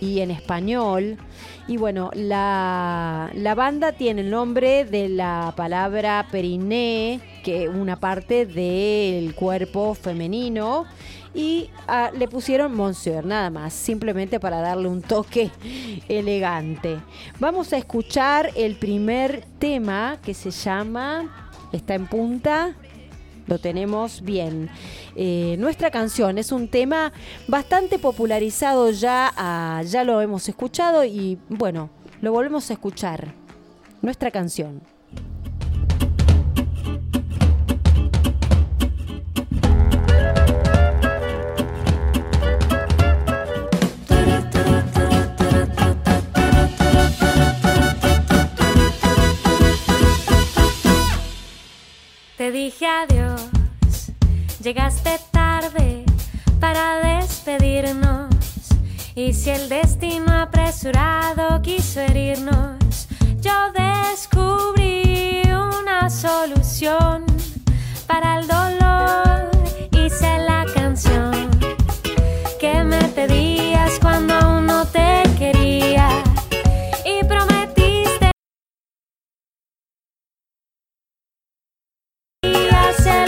y en español. Y bueno, la, la banda tiene el nombre de la palabra periné, que es una parte del cuerpo femenino. Y ah, le pusieron Monsieur, nada más, simplemente para darle un toque elegante. Vamos a escuchar el primer tema que se llama, está en punta, lo tenemos bien. Eh, nuestra canción es un tema bastante popularizado ya, ah, ya lo hemos escuchado y bueno, lo volvemos a escuchar. Nuestra canción. Te dije adiós, llegaste tarde para despedirnos. Y si el destino apresurado quiso herirnos, yo descubrí una solución para el dolor. Hice la canción que me pedías cuando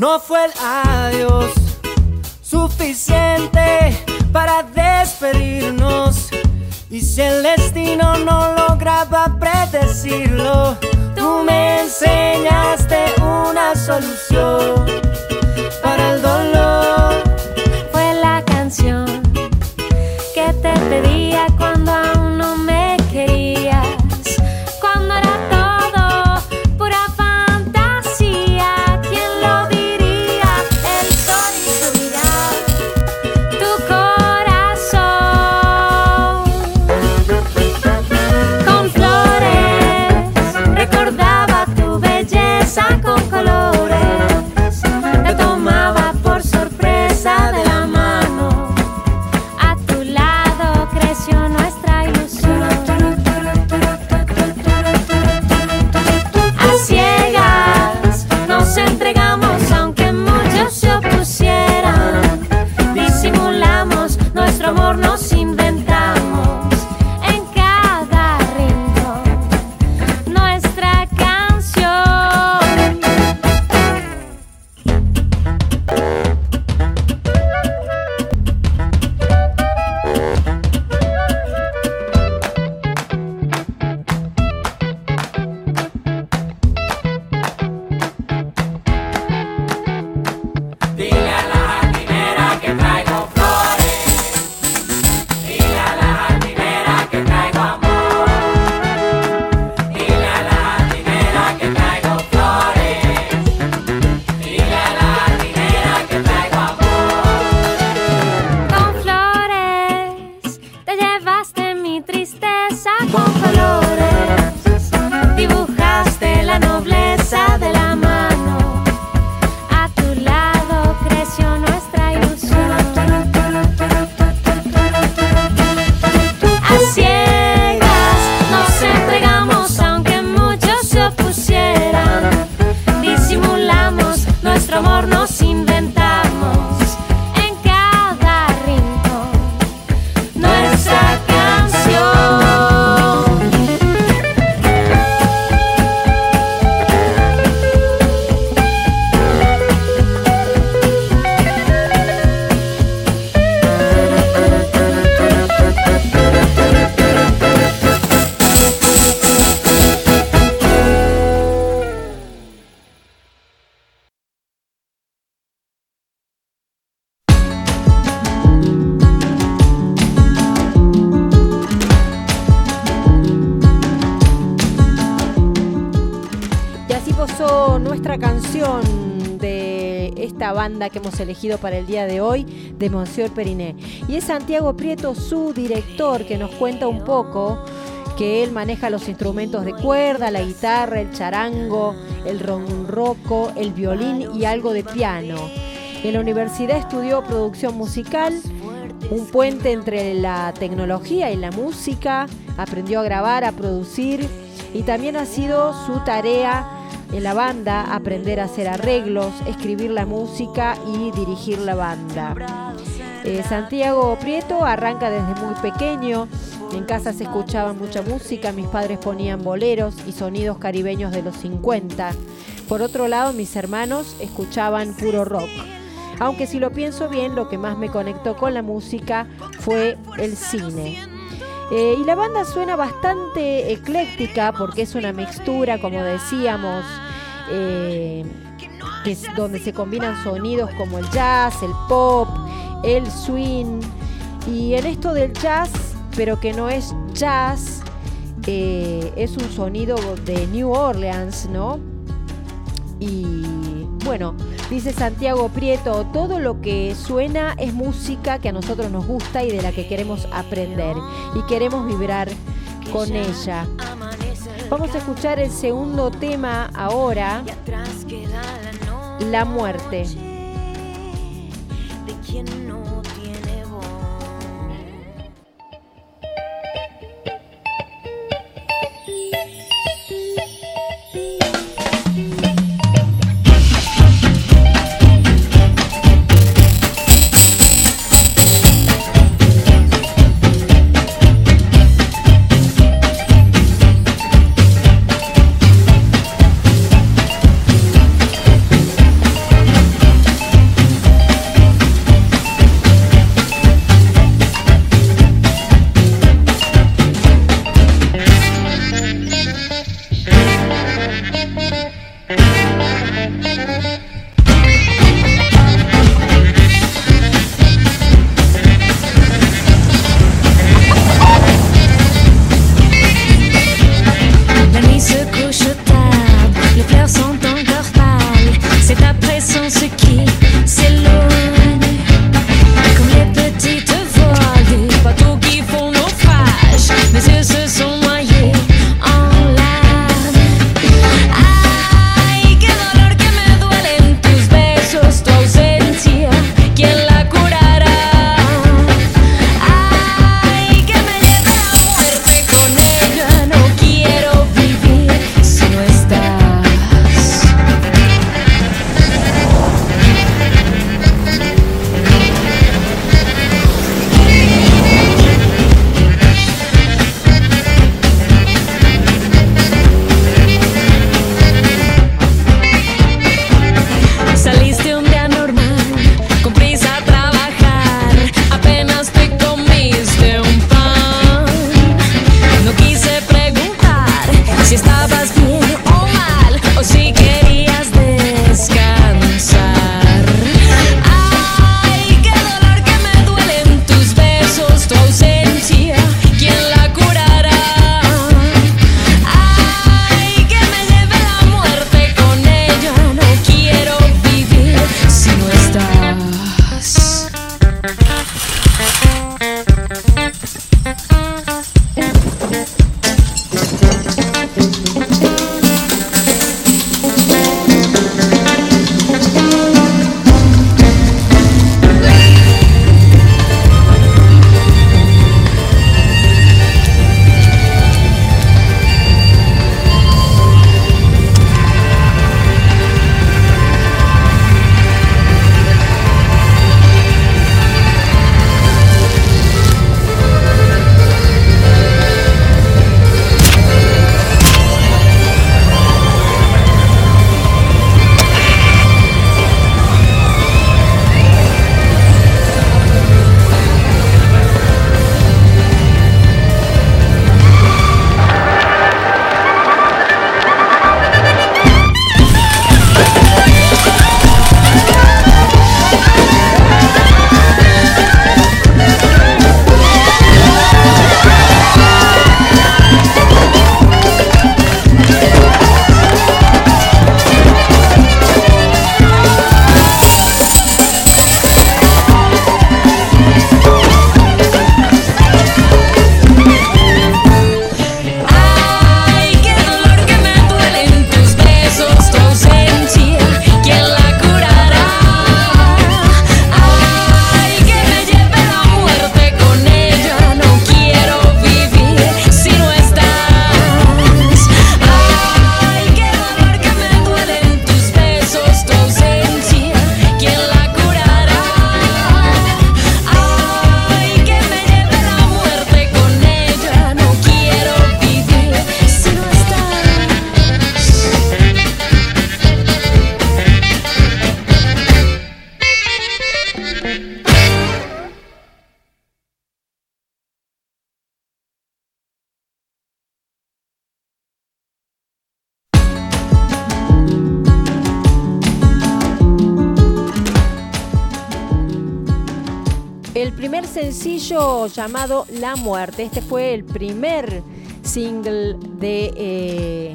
No fue el adiós suficiente para despedirnos. Y si el destino no lograba predecirlo, tú me enseñaste una solución para el dolor. fue la canción que te pedía cuando que hemos elegido para el día de hoy de Monsieur Periné. Y es Santiago Prieto, su director, que nos cuenta un poco que él maneja los instrumentos de cuerda, la guitarra, el charango, el ronroco, el violín y algo de piano. En la universidad estudió producción musical, un puente entre la tecnología y la música, aprendió a grabar, a producir y también ha sido su tarea en la banda aprender a hacer arreglos, escribir la música y dirigir la banda. Eh, Santiago Prieto arranca desde muy pequeño, en casa se escuchaba mucha música, mis padres ponían boleros y sonidos caribeños de los 50. Por otro lado, mis hermanos escuchaban puro rock. Aunque si lo pienso bien, lo que más me conectó con la música fue el cine. Eh, y la banda suena bastante ecléctica porque es una mixtura, como decíamos, eh, donde se combinan sonidos como el jazz, el pop, el swing. Y en esto del jazz, pero que no es jazz, eh, es un sonido de New Orleans, ¿no? Y bueno, dice Santiago Prieto, todo lo que suena es música que a nosotros nos gusta y de la que queremos aprender y queremos vibrar con ella. Vamos a escuchar el segundo tema ahora, La muerte. Llamado La Muerte. Este fue el primer single de eh,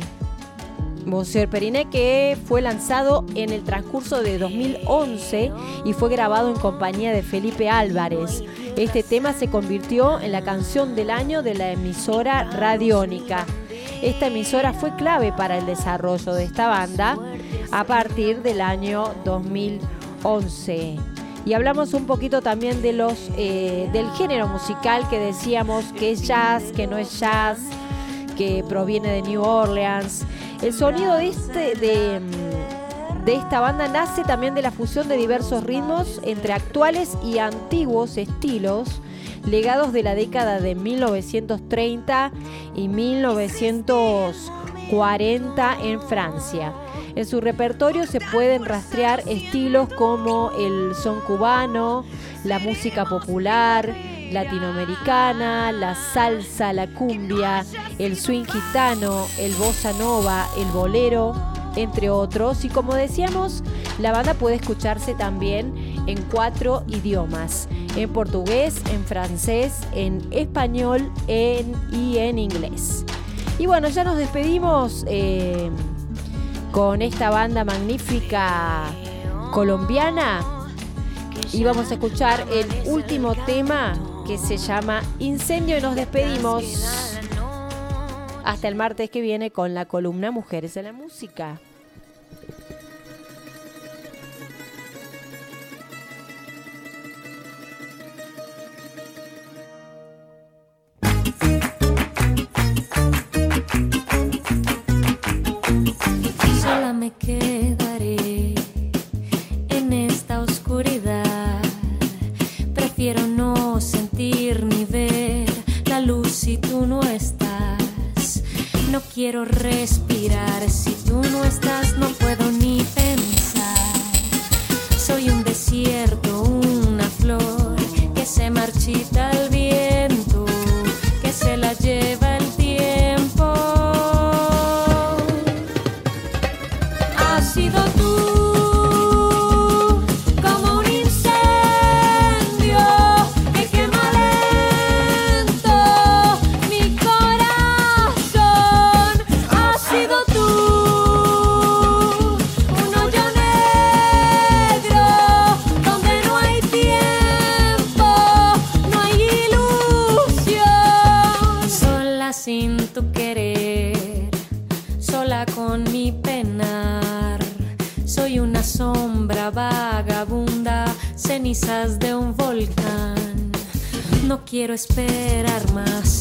Monsieur Periné que fue lanzado en el transcurso de 2011 y fue grabado en compañía de Felipe Álvarez. Este tema se convirtió en la canción del año de la emisora Radiónica. Esta emisora fue clave para el desarrollo de esta banda a partir del año 2011. Y hablamos un poquito también de los eh, del género musical que decíamos que es jazz, que no es jazz, que proviene de New Orleans. El sonido de este de, de esta banda nace también de la fusión de diversos ritmos entre actuales y antiguos estilos legados de la década de 1930 y 1940 en Francia. En su repertorio se pueden rastrear estilos como el son cubano, la música popular, latinoamericana, la salsa, la cumbia, el swing gitano, el bossa nova, el bolero, entre otros. Y como decíamos, la banda puede escucharse también en cuatro idiomas, en portugués, en francés, en español en, y en inglés. Y bueno, ya nos despedimos eh, con esta banda magnífica colombiana y vamos a escuchar el último tema que se llama Incendio y nos despedimos hasta el martes que viene con la columna Mujeres en la Música. Me quedaré en esta oscuridad. Prefiero no sentir ni ver la luz si tú no estás. No quiero respirar si tú no estás, no puedo ni pensar. Soy un desierto, quiero esperar más,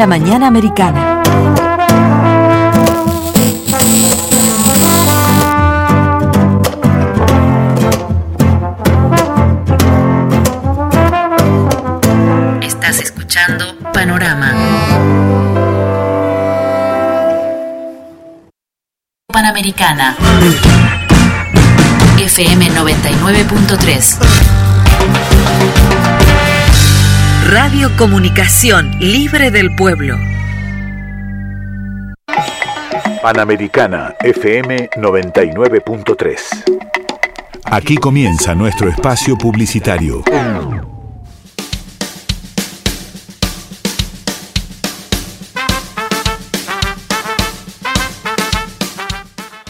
la mañana americana. Estás escuchando Panorama. Panamericana. FM 99.3. Radio Comunicación Libre del Pueblo. Panamericana FM 99.3. Aquí comienza nuestro espacio publicitario.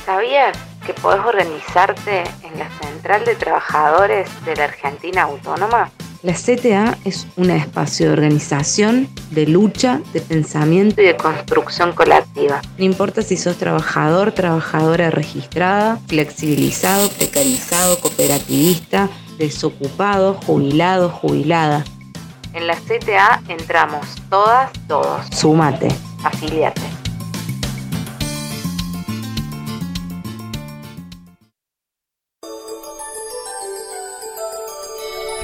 ¿Sabías que podés organizarte en la Central de Trabajadores de la Argentina Autónoma? La CTA es un espacio de organización, de lucha, de pensamiento y de construcción colectiva. No importa si sos trabajador, trabajadora registrada, flexibilizado, precarizado, cooperativista, desocupado, jubilado, jubilada. En la CTA entramos todas, todos. Sumate, afiliate.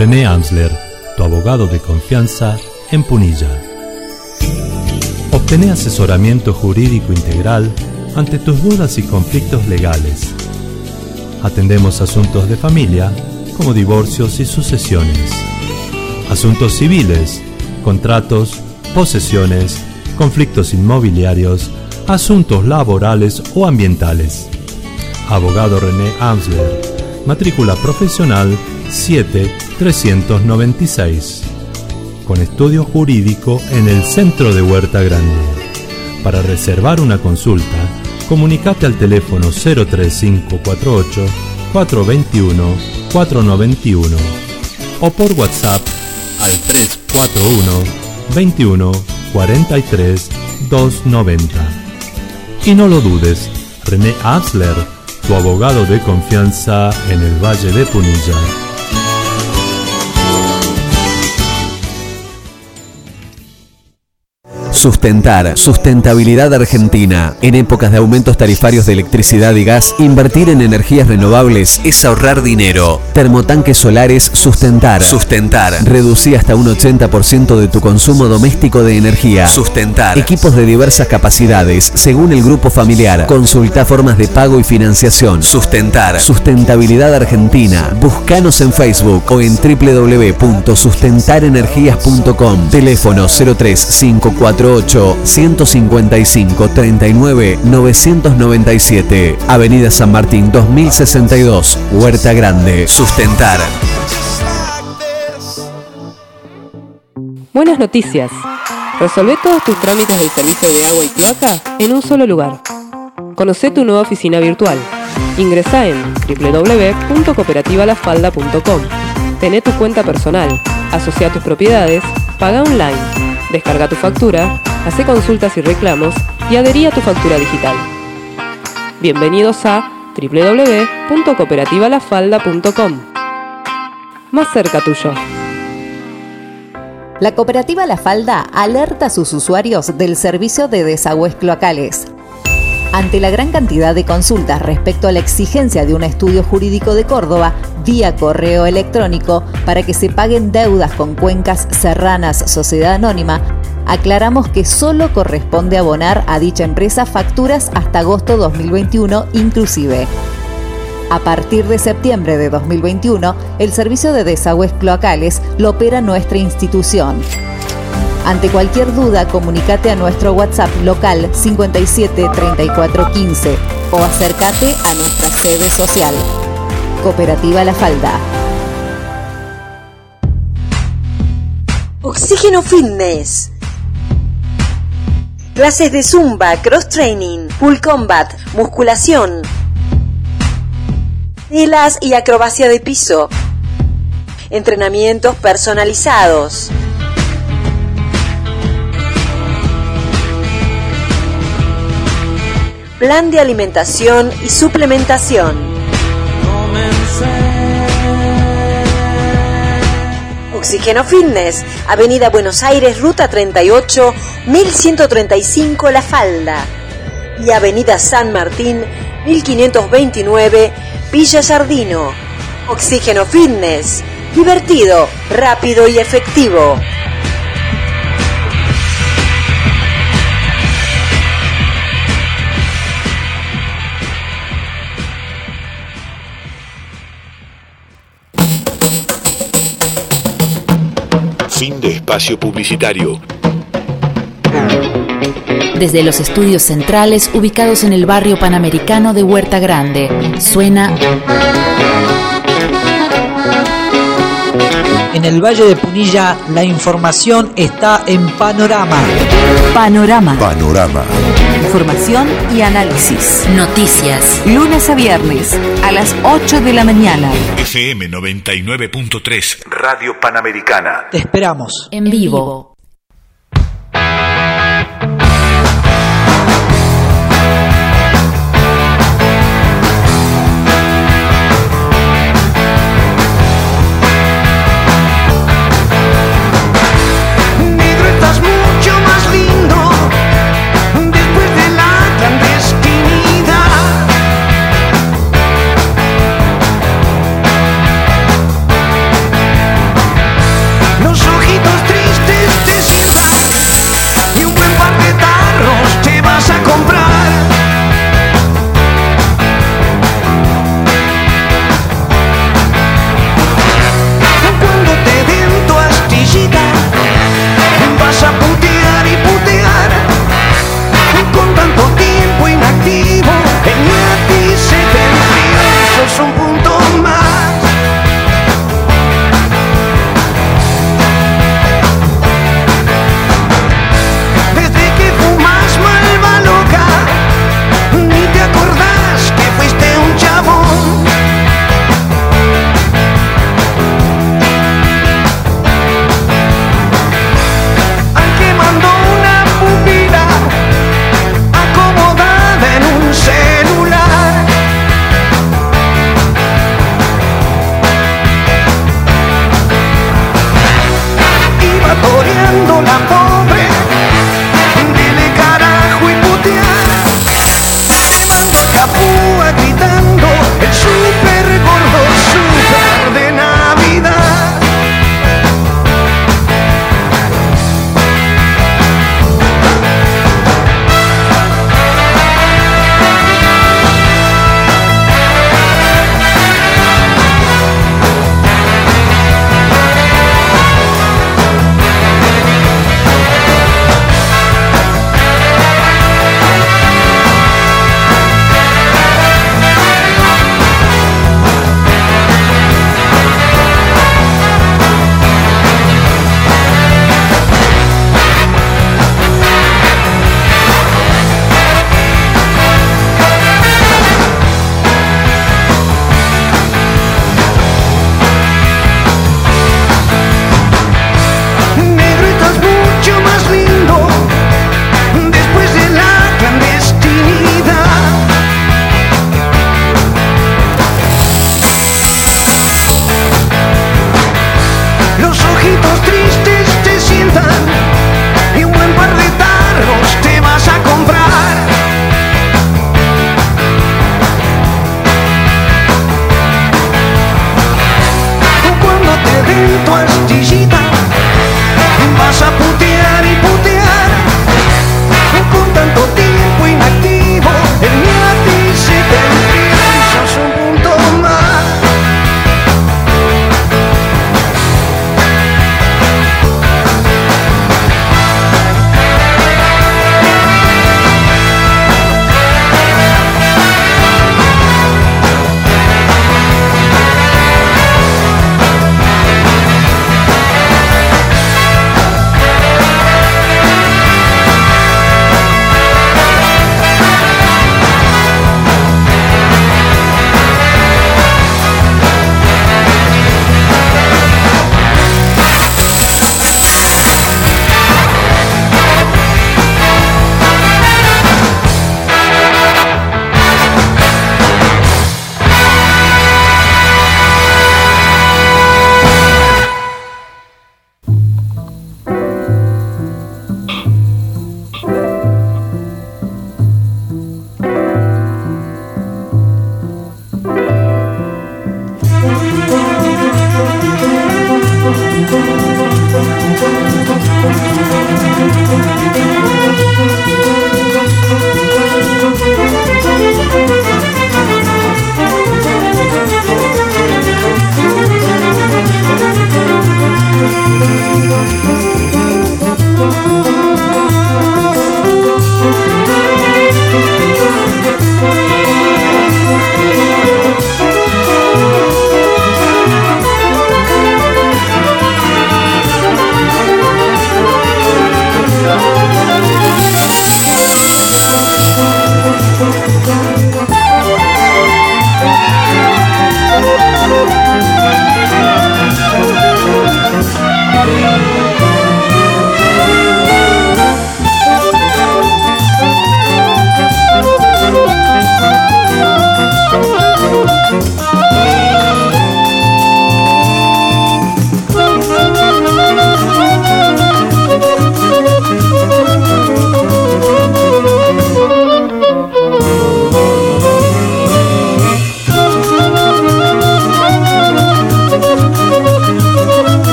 René Amsler, tu abogado de confianza en Punilla. Obtené asesoramiento jurídico integral ante tus dudas y conflictos legales. Atendemos asuntos de familia, como divorcios y sucesiones. Asuntos civiles, contratos, posesiones, conflictos inmobiliarios, asuntos laborales o ambientales. Abogado René Amsler, matrícula profesional 7396, con estudio jurídico en el centro de Huerta Grande. Para reservar una consulta, comunicate al teléfono 03548 421 491 o por WhatsApp al 341 21 43 290. Y no lo dudes, René Asler, tu abogado de confianza en el Valle de Punilla. Sustentar, sustentabilidad argentina. En épocas de aumentos tarifarios de electricidad y gas, invertir en energías renovables es ahorrar dinero. Termotanques solares Sustentar. Sustentar. Reducí hasta un 80% de tu consumo doméstico de energía. Sustentar. Equipos de diversas capacidades, según el grupo familiar. Consulta formas de pago y financiación. Sustentar. Sustentabilidad argentina. Búscanos en Facebook o en www.sustentarenergías.com. Teléfono 03548 155 39 997. Avenida San Martín 2062, Huerta Grande. Sustentar. Buenas noticias. Resolvé todos tus trámites del servicio de agua y cloaca en un solo lugar. Conoce tu nueva oficina virtual. Ingresa en www.cooperativalafalda.com. Tené tu cuenta personal, asocia tus propiedades, paga online Descarga tu factura, hace consultas y reclamos y adherí a tu factura digital. Bienvenidos a www.cooperativalafalda.com. Más cerca tuyo. La cooperativa La Falda alerta a sus usuarios del servicio de desagües cloacales. Ante la gran cantidad de consultas respecto a la exigencia de un estudio jurídico de Córdoba vía correo electrónico para que se paguen deudas con cuencas serranas Sociedad Anónima, aclaramos que solo corresponde abonar a dicha empresa facturas hasta agosto 2021 inclusive. A partir de septiembre de 2021, el servicio de desagües cloacales lo opera nuestra institución. Ante cualquier duda, comunícate a nuestro WhatsApp local 57 34 15 o acércate a nuestra sede social. Cooperativa La Falda. Oxígeno Fitness. Clases de zumba, cross training, pull combat, musculación, telas y acrobacia de piso. Entrenamientos personalizados. Plan de alimentación y suplementación. Oxígeno Fitness, Avenida Buenos Aires, Ruta 38, 1135 La Falda. Y Avenida San Martín, 1529, Villa Jardino. Oxígeno Fitness, divertido, rápido y efectivo. Fin de espacio publicitario. Desde los estudios centrales ubicados en el barrio panamericano de Huerta Grande, suena En el Valle de Punilla la información está en Panorama. Panorama. Panorama. Información y análisis. Noticias. Lunes a viernes a las 8 de la mañana. FM 99.3 Radio Panamericana. Te esperamos. En vivo.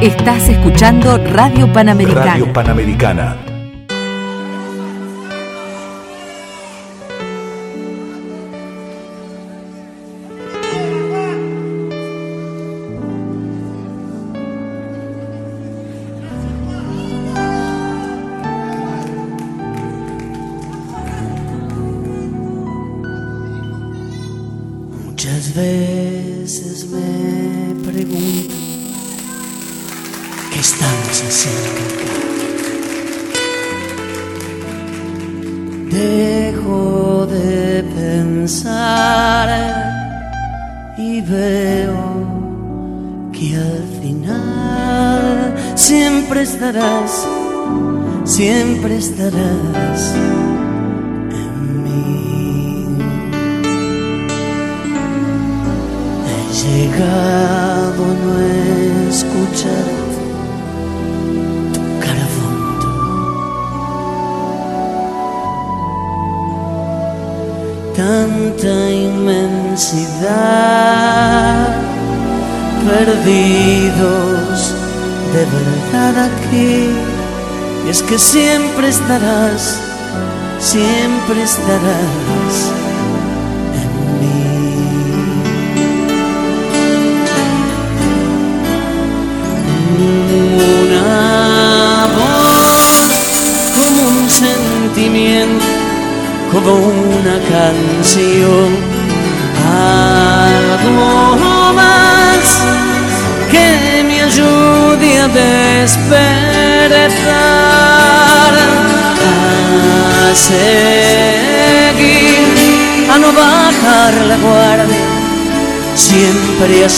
Estás escuchando. Radio Panamericana.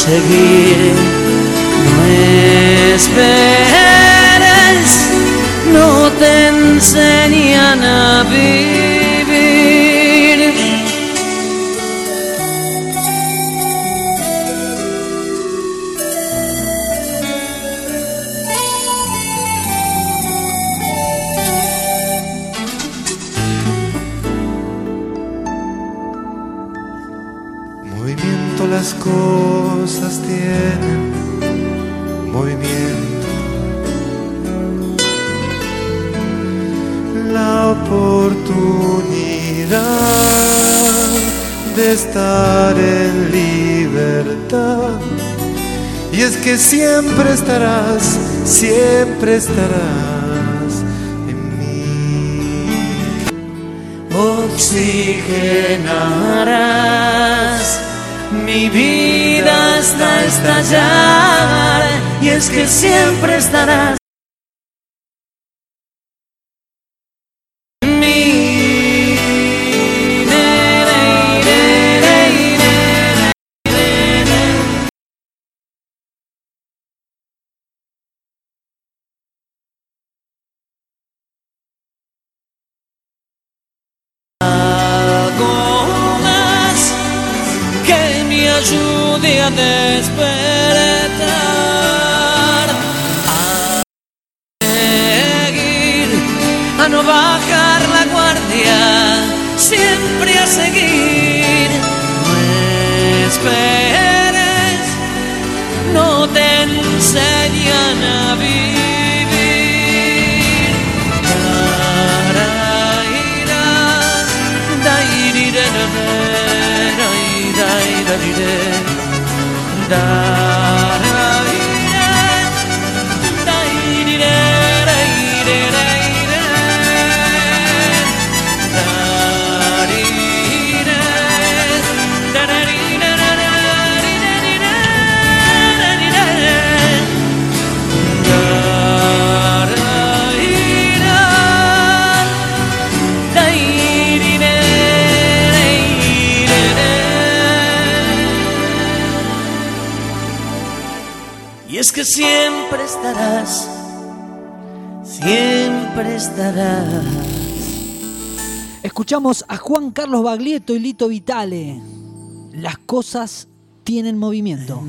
seguir. siempre estarás, siempre estarás. Escuchamos a Juan Carlos Baglietto y Lito Vitale. Las cosas tienen movimiento.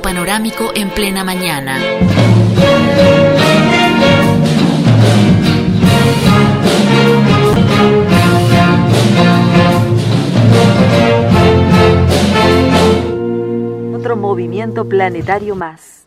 Panorámico en plena mañana. Otro movimiento planetario más.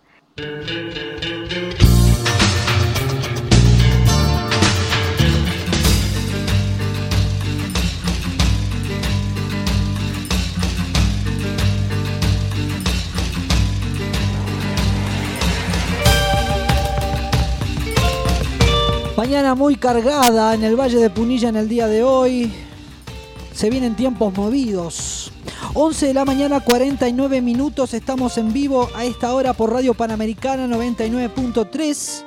Mañana muy cargada en el Valle de Punilla en el día de hoy. Se vienen tiempos movidos. 11 de la mañana, 49 minutos. Estamos en vivo a esta hora por Radio Panamericana 99.3.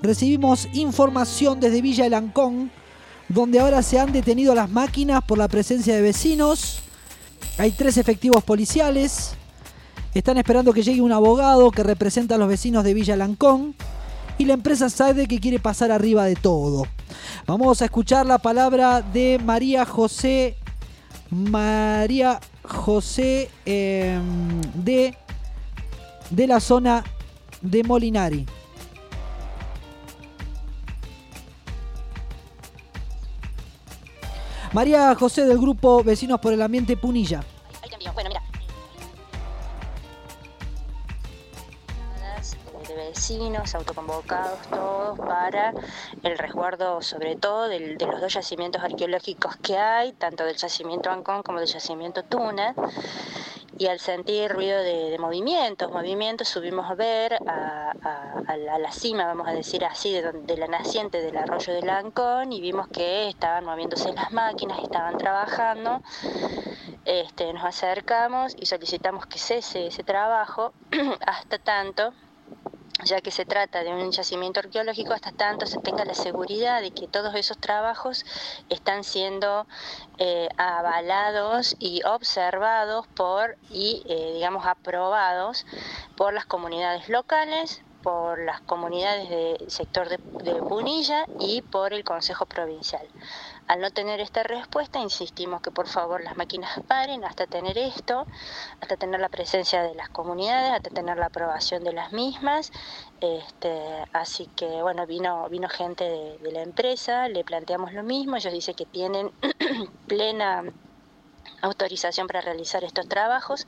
Recibimos información desde Villa El Ancón, donde ahora se han detenido las máquinas por la presencia de vecinos. Hay tres efectivos policiales. Están esperando que llegue un abogado que representa a los vecinos de Villa El Ancón y la empresa sabe que quiere pasar arriba de todo. Vamos a escuchar la palabra de María José. María José eh, de, de la zona de Molinari. María José del grupo Vecinos por el Ambiente Punilla. Bueno, mira. Vecinos autoconvocados todos para el resguardo sobre todo de los dos yacimientos arqueológicos que hay, tanto del yacimiento Ancón como del yacimiento Tuna. Y al sentir ruido de, movimientos, movimientos, subimos a ver a, la, cima, vamos a decir así, de, de la naciente del arroyo del Ancón y vimos que estaban moviéndose las máquinas, estaban trabajando. Este, nos acercamos y solicitamos que cese ese trabajo hasta tanto ya que se trata de un yacimiento arqueológico, hasta tanto se tenga la seguridad de que todos esos trabajos están siendo eh, avalados y observados por y, eh, digamos, aprobados por las comunidades locales, por las comunidades del sector de, de Punilla y por el Consejo Provincial. Al no tener esta respuesta, insistimos que por favor las máquinas paren hasta tener esto, hasta tener la presencia de las comunidades, hasta tener la aprobación de las mismas. Este, así que bueno, vino, vino gente de, la empresa, le planteamos lo mismo, ellos dicen que tienen plena autorización para realizar estos trabajos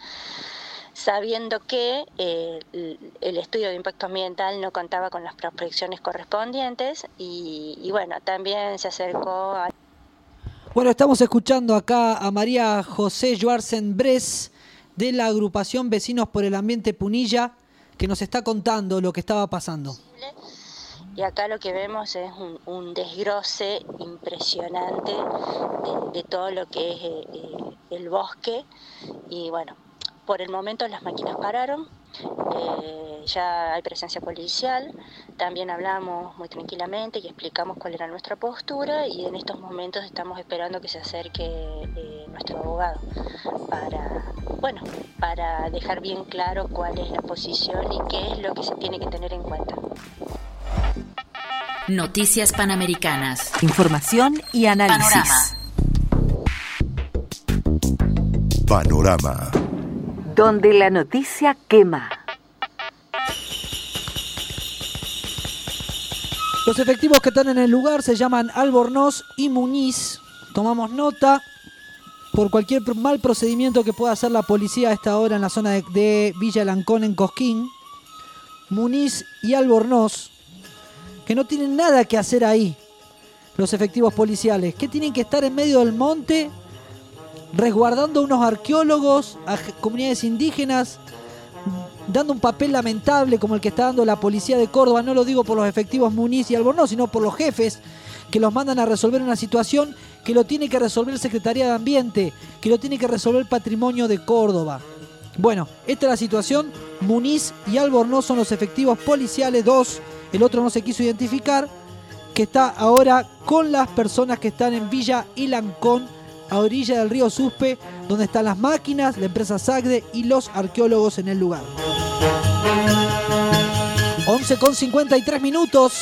sabiendo que eh, el- estudio de impacto ambiental no contaba con las prospecciones correspondientes y bueno, también se acercó a Bueno, estamos escuchando acá a María José Joarsen Bres de la agrupación Vecinos por el Ambiente Punilla, que nos está contando lo que estaba pasando. Y acá lo que vemos es un, un desgroce impresionante de, de todo lo que es eh, eh, el bosque. Y bueno, por el momento las máquinas pararon, eh, ya hay presencia policial, también hablamos muy tranquilamente y explicamos cuál era nuestra postura y en estos momentos estamos esperando que se acerque eh, nuestro abogado para, bueno, para dejar bien claro cuál es la posición y qué es lo que se tiene que tener en cuenta. Noticias Panamericanas. Información y análisis. Panorama. Donde la noticia quema. Los efectivos que están en el lugar se llaman Albornoz y Muñiz. Tomamos nota por cualquier mal procedimiento que pueda hacer la policía a esta hora en la zona de, de Villa Lancón en Cosquín. Muniz y Albornoz, que no tienen nada que hacer ahí, los efectivos policiales, que tienen que estar en medio del monte resguardando a unos arqueólogos, a comunidades indígenas, dando un papel lamentable como el que está dando la policía de Córdoba. No lo digo por los efectivos Muniz y Albornoz, sino por los jefes que los mandan a resolver una situación que lo tiene que resolver Secretaría de Ambiente, que lo tiene que resolver el Patrimonio de Córdoba. Bueno, esta es la situación. Muniz y Albornoz son los efectivos policiales, dos, el otro no se quiso identificar, que está ahora con las personas que están en Villa Ilancón, a orilla del río Suspe, donde están las máquinas, la empresa SACDE y los arqueólogos en el lugar. 11 con 53 minutos.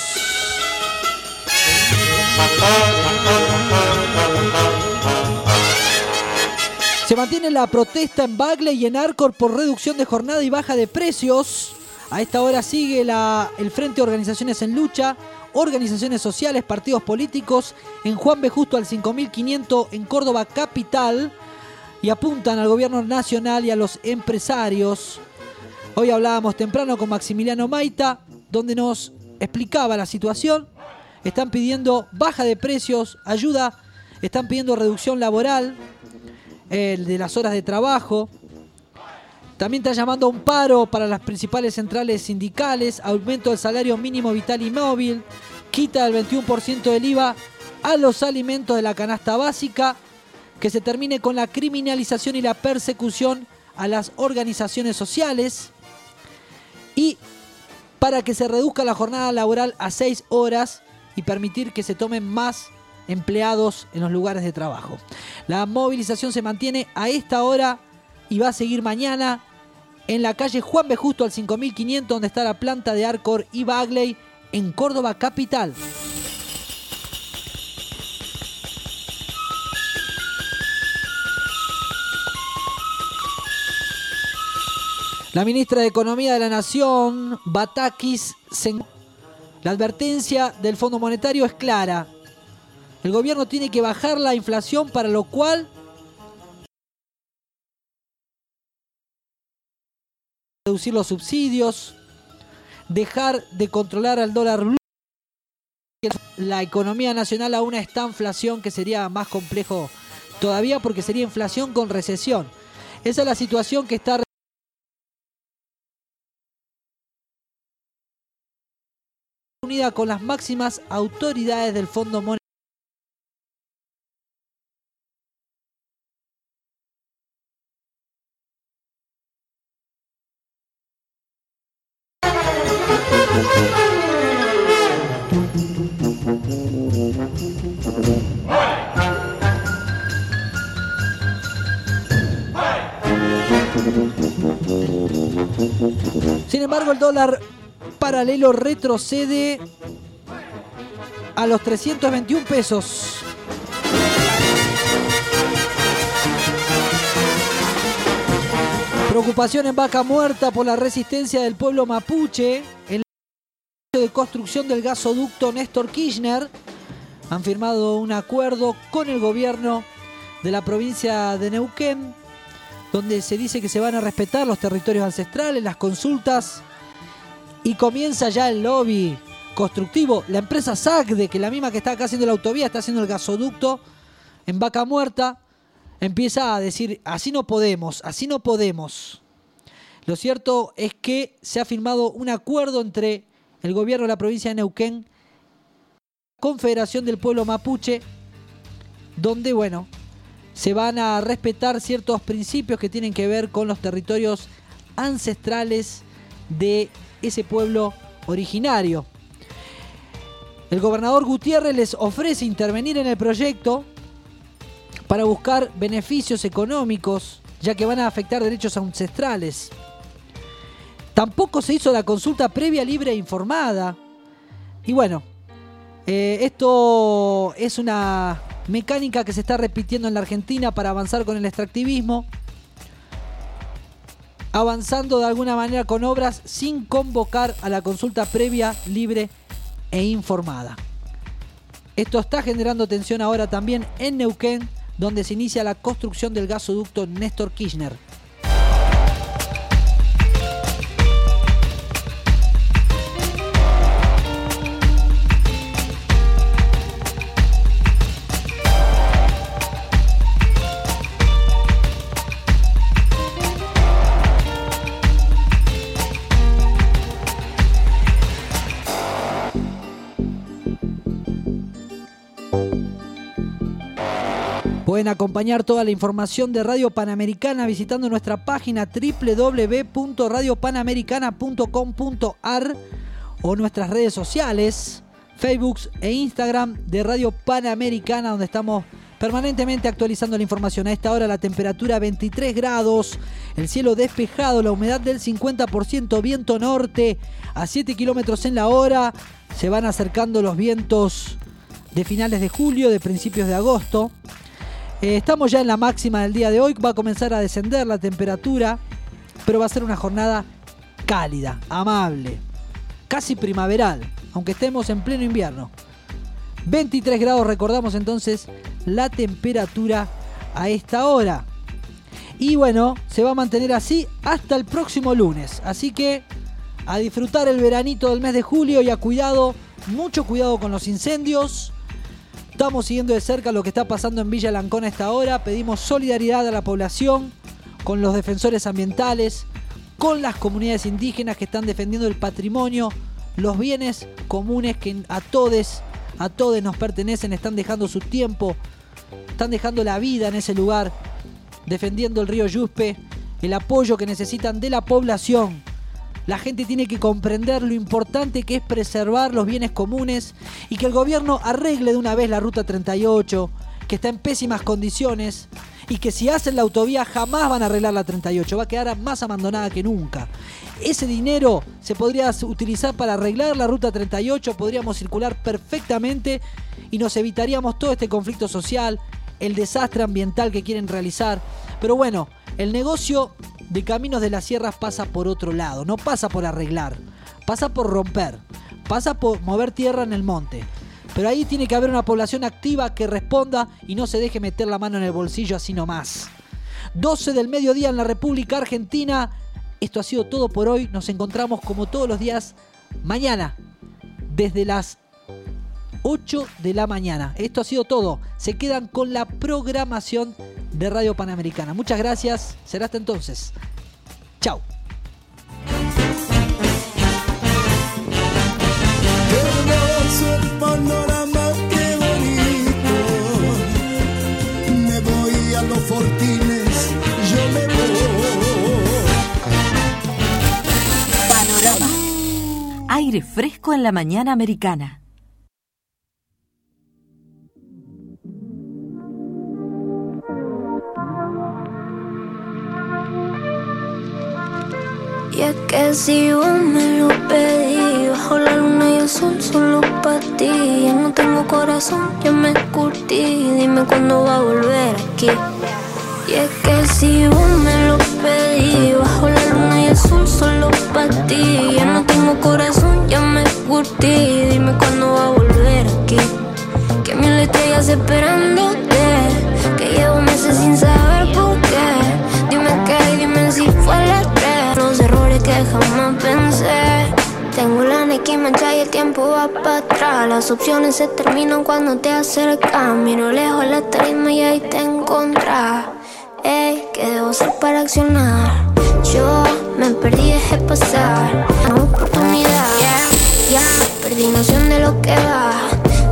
Se mantiene la protesta en Bagley y en Arcor por reducción de jornada y baja de precios. A esta hora sigue el Frente de Organizaciones en Lucha, organizaciones sociales, partidos políticos en Juan B. Justo al 5500 en Córdoba Capital y apuntan al gobierno nacional y a los empresarios. Hoy hablábamos temprano con Maximiliano Maita, donde nos explicaba la situación. Están pidiendo baja de precios, ayuda, están pidiendo reducción laboral, el de las horas de trabajo. También está llamando a un paro para las principales centrales sindicales, aumento del salario mínimo vital y móvil, quita del 21% del IVA a los alimentos de la canasta básica, que se termine con la criminalización y la persecución a las organizaciones sociales y para que se reduzca la jornada laboral a 6 horas y permitir que se tomen más empleados en los lugares de trabajo. La movilización se mantiene a esta hora y va a seguir mañana en la calle Juan B. Justo al 5500 donde está la planta de Arcor y Bagley en Córdoba capital. La ministra de Economía de la Nación, Batakis, se- la advertencia del Fondo Monetario es clara. El gobierno tiene que bajar la inflación para lo cual reducir los subsidios, dejar de controlar al dólar. La economía nacional aún está en inflación que sería más complejo todavía porque sería inflación con recesión. Esa es la situación que está unida con las máximas autoridades del Fondo Monetario. Embargo, el dólar paralelo retrocede a los 321 pesos. Preocupación en Vaca Muerta por la resistencia del pueblo mapuche en el de construcción del gasoducto Néstor Kirchner. Han firmado un acuerdo con el gobierno de la provincia de Neuquén, donde se dice que se van a respetar los territorios ancestrales, las consultas y comienza ya el lobby constructivo. La empresa SACDE, que es la misma que está acá haciendo la autovía, está haciendo el gasoducto en Vaca Muerta, empieza a decir, así no podemos, así no podemos. Lo cierto es que se ha firmado un acuerdo entre el gobierno de la provincia de Neuquén, Confederación del Pueblo Mapuche, donde, bueno, se van a respetar ciertos principios que tienen que ver con los territorios ancestrales de ese pueblo originario. El gobernador Gutiérrez les ofrece intervenir en el proyecto para buscar beneficios económicos, ya que van a afectar derechos ancestrales. Tampoco se hizo la consulta previa, libre e informada. Y bueno, eh, esto es una mecánica que se está repitiendo en la Argentina para avanzar con el extractivismo avanzando de alguna manera con obras sin convocar a la consulta previa, libre e informada. Esto está generando tensión ahora también en Neuquén, donde se inicia la construcción del gasoducto Néstor Kirchner. Pueden acompañar toda la información de Radio Panamericana visitando nuestra página www.radiopanamericana.com.ar o nuestras redes sociales, Facebook e Instagram de Radio Panamericana, donde estamos permanentemente actualizando la información. A esta hora la temperatura 23 grados, el cielo despejado, la humedad del 50%, viento norte a 7 kilómetros en la hora. Se van acercando los vientos de finales de julio, de principios de agosto. Eh, estamos ya en la máxima del día de hoy, va a comenzar a descender la temperatura, pero va a ser una jornada cálida, amable, casi primaveral, aunque estemos en pleno invierno. 23 grados, recordamos entonces la temperatura a esta hora. Y bueno, se va a mantener así hasta el próximo lunes. Así que a disfrutar el veranito del mes de julio y a cuidado, mucho cuidado con los incendios. Estamos siguiendo de cerca lo que está pasando en Villa Lancón a esta hora. Pedimos solidaridad a la población, con los defensores ambientales, con las comunidades indígenas que están defendiendo el patrimonio, los bienes comunes que a todos, a todos nos pertenecen, están dejando su tiempo, están dejando la vida en ese lugar, defendiendo el río Yuspe, el apoyo que necesitan de la población. La gente tiene que comprender lo importante que es preservar los bienes comunes y que el gobierno arregle de una vez la ruta 38, que está en pésimas condiciones y que si hacen la autovía jamás van a arreglar la 38, va a quedar más abandonada que nunca. Ese dinero se podría utilizar para arreglar la ruta 38, podríamos circular perfectamente y nos evitaríamos todo este conflicto social, el desastre ambiental que quieren realizar. Pero bueno, el negocio de Caminos de las Sierras pasa por otro lado, no pasa por arreglar, pasa por romper, pasa por mover tierra en el monte. Pero ahí tiene que haber una población activa que responda y no se deje meter la mano en el bolsillo así nomás. 12 del mediodía en la República Argentina. Esto ha sido todo por hoy. Nos encontramos como todos los días mañana, desde las 8 de la mañana. Esto ha sido todo. Se quedan con la programación de Radio Panamericana. Muchas gracias. Será hasta entonces. Chao. hermoso el panorama, qué bonito. Me voy a los fortines, yo me voy. Panorama. Aire fresco en la mañana americana. Y es que si vos me lo pedí Bajo la luna y el sol solo para ti. Ya no tengo corazón, ya me curtí. Dime cuándo va a volver aquí. Y es que si vos me lo pedí Bajo la luna y el sol solo para ti. Ya no tengo corazón, ya me curtí. Dime cuándo va a volver aquí. Que mil estrellas esperándote mancha y el tiempo va para atrás. Las opciones se terminan cuando te acercas. Miro lejos la tarima y ahí te encontrás. Ey, ¿qué debo hacer para accionar? Yo me perdí, dejé pasar. Una oportunidad. Ya, perdí noción de lo que va.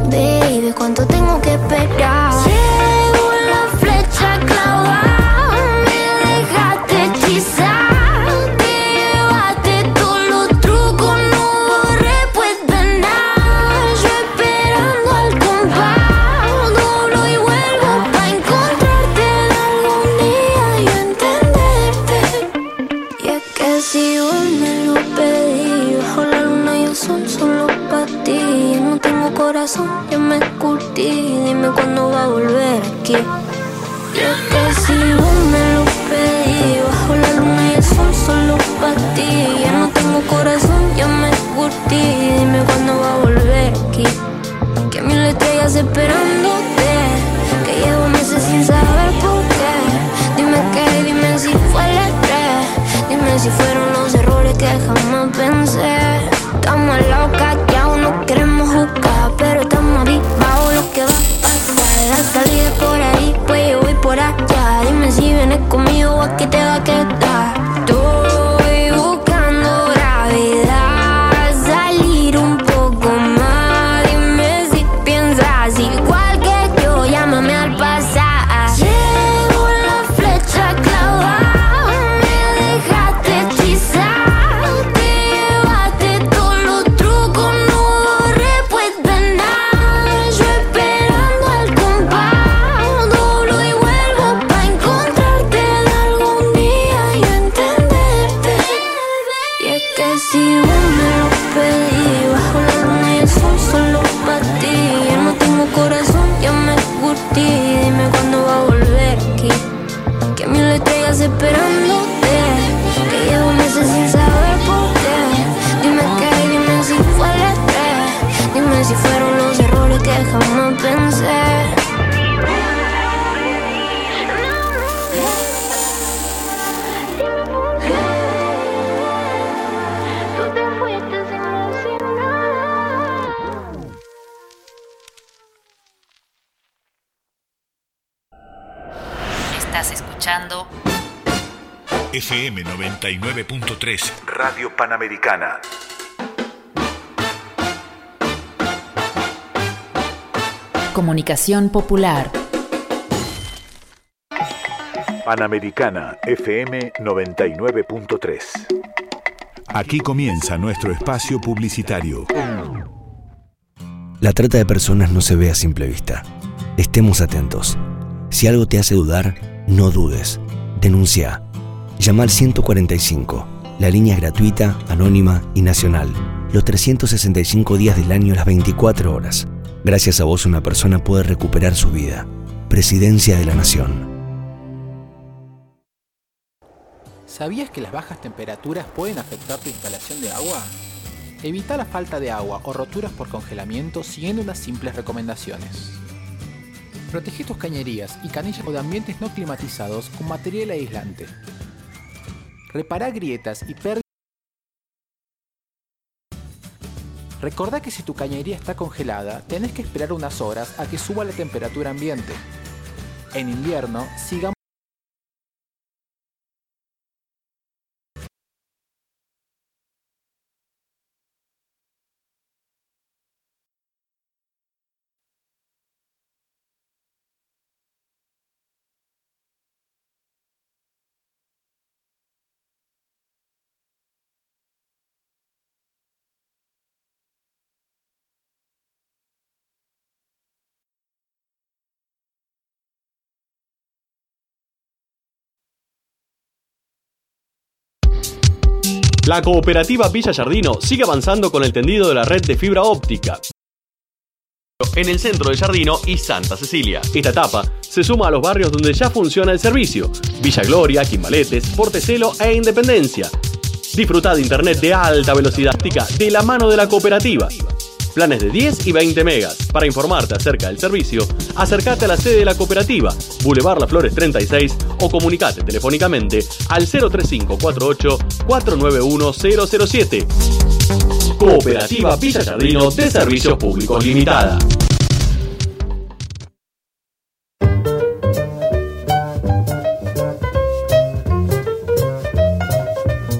Baby, ¿cuánto tengo que esperar? Corazón, ya me curtí. Dime cuándo va a volver aquí. Que mil estrellas esperándote. Que llevo meses sin saber por qué. Dime qué, dime si fue la estrés Dime si fueron los errores que jamás pensé. Estamos locas, ya no queremos jugar Pero estamos avivados. Lo que va a pasar La salida por ahí, pues yo voy por allá. Dime si vienes conmigo o aquí te va a quedar. Estoy Radio Panamericana. Comunicación Popular. Panamericana FM 99.3. Aquí comienza nuestro espacio publicitario. La trata de personas no se ve a simple vista. Estemos atentos. Si algo te hace dudar, no dudes. Denuncia. Llama al 145. La línea es gratuita, anónima y nacional. Los 365 días del año, las 24 horas. Gracias a vos una persona puede recuperar su vida. Presidencia de la Nación. ¿Sabías que las bajas temperaturas pueden afectar tu instalación de agua? Evita la falta de agua o roturas por congelamiento siguiendo unas simples recomendaciones. Protege tus cañerías y canillas de ambientes no climatizados con material aislante. Repara grietas y pérdidas. Recordá que si tu cañería está congelada, tenés que esperar unas horas a que suba la temperatura ambiente. En invierno, sigamos La cooperativa Villa Jardino sigue avanzando con el tendido de la red de fibra óptica en el centro de Jardino y Santa Cecilia. Esta etapa se suma a los barrios donde ya funciona el servicio: Villa Gloria, Quimbaletes, Portecelo e Independencia. Disfruta de internet de alta velocidad de la mano de la cooperativa. Planes de 10 y 20 megas. Para informarte acerca del servicio, acércate a la sede de la cooperativa, Boulevard Las Flores 36 o comunicate telefónicamente al 03548 491 007. Cooperativa Villa Jardino de Servicios Públicos Limitada.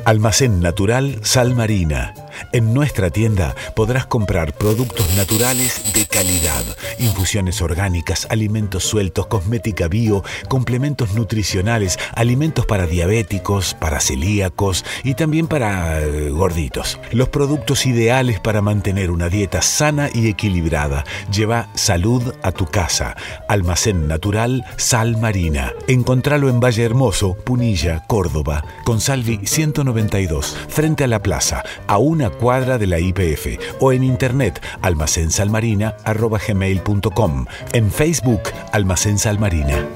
Almacén Natural Sal Marina. En nuestra tienda podrás comprar productos naturales de calidad, infusiones orgánicas, alimentos sueltos, cosmética bio, complementos nutricionales, alimentos para diabéticos, para celíacos y también para eh, gorditos. Los productos ideales para mantener una dieta sana y equilibrada. Lleva salud a tu casa. Almacén Natural Sal Marina. Encontralo en Valle Hermoso, Punilla, Córdoba, con Salvi 192, frente a la plaza, a una cuadra de la IPF o en internet almacensalmarina.gmail.com en Facebook Almacén Salmarina.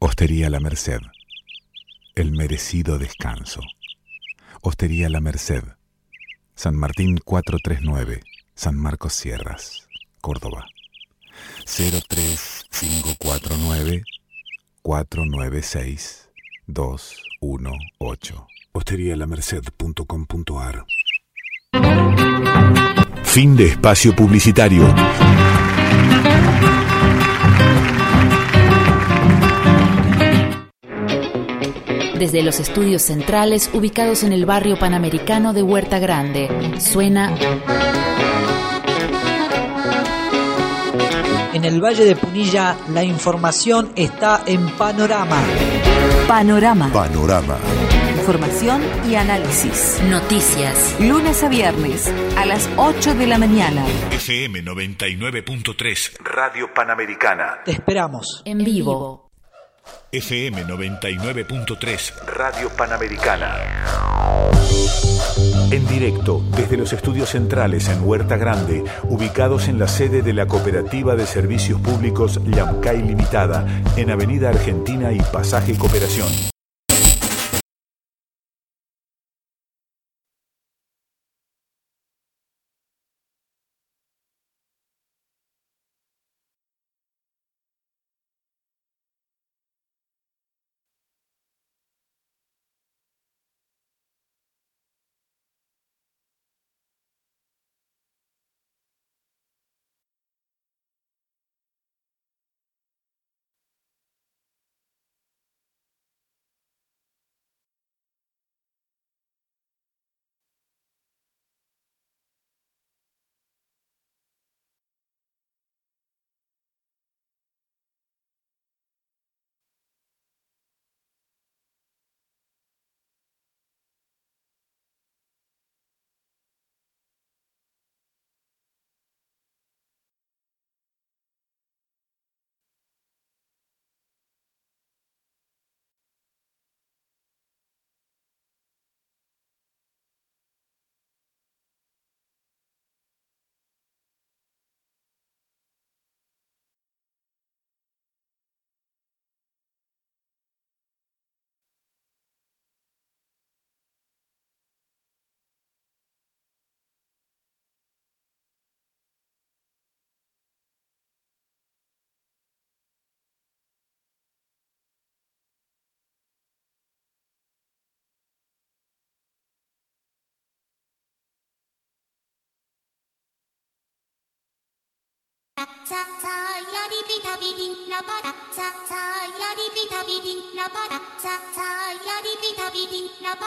Hostería La Merced. El merecido descanso. Hostería La Merced. San Martín 439. San Marcos Sierras. Córdoba. 03549 496 218. Hosterialamerced.com.ar Fin de espacio publicitario. Desde los estudios centrales ubicados en el barrio panamericano de Huerta Grande, suena En el Valle de Punilla la información está en Panorama. Panorama. Panorama. Información y análisis. Noticias. Lunes a viernes a las 8 de la mañana. FM 99.3 Radio Panamericana. Te esperamos. En vivo. FM 99.3 Radio Panamericana. En directo desde los estudios centrales en Huerta Grande, ubicados en la sede de la Cooperativa de Servicios Públicos Yamcay Limitada, en Avenida Argentina y Pasaje Cooperación.「チャチャヤリピタビーティンナパダ」「チャチャヤリピタビーティンナパダ」「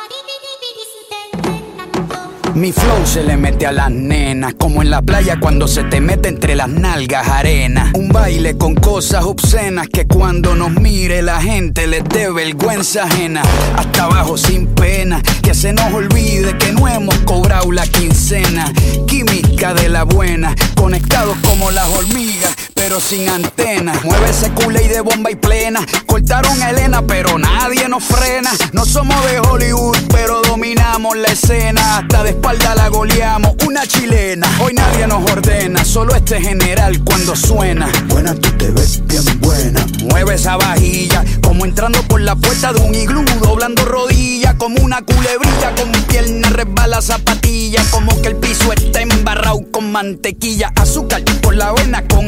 滴滴滴」Mi flow se le mete a las nenas, como en la playa cuando se te mete entre las nalgas arena. Un baile con cosas obscenas que cuando nos mire la gente les dé vergüenza ajena. Hasta abajo sin pena, que se nos olvide que no hemos cobrado la quincena. Química de la buena, conectados como las hormigas pero sin antena. Mueve ese culé y de bomba y plena. Cortaron a Elena, pero nadie nos frena. No somos de Hollywood, pero dominamos la escena. Hasta de espalda la goleamos, una chilena. Hoy nadie nos ordena, solo este general cuando suena. Buena, tú te ves bien buena. Mueve esa vajilla, como entrando por la puerta de un iglú, doblando rodillas, como una culebrilla, con pierna resbala zapatilla, como que el piso está embarrado con mantequilla, azúcar por la vena con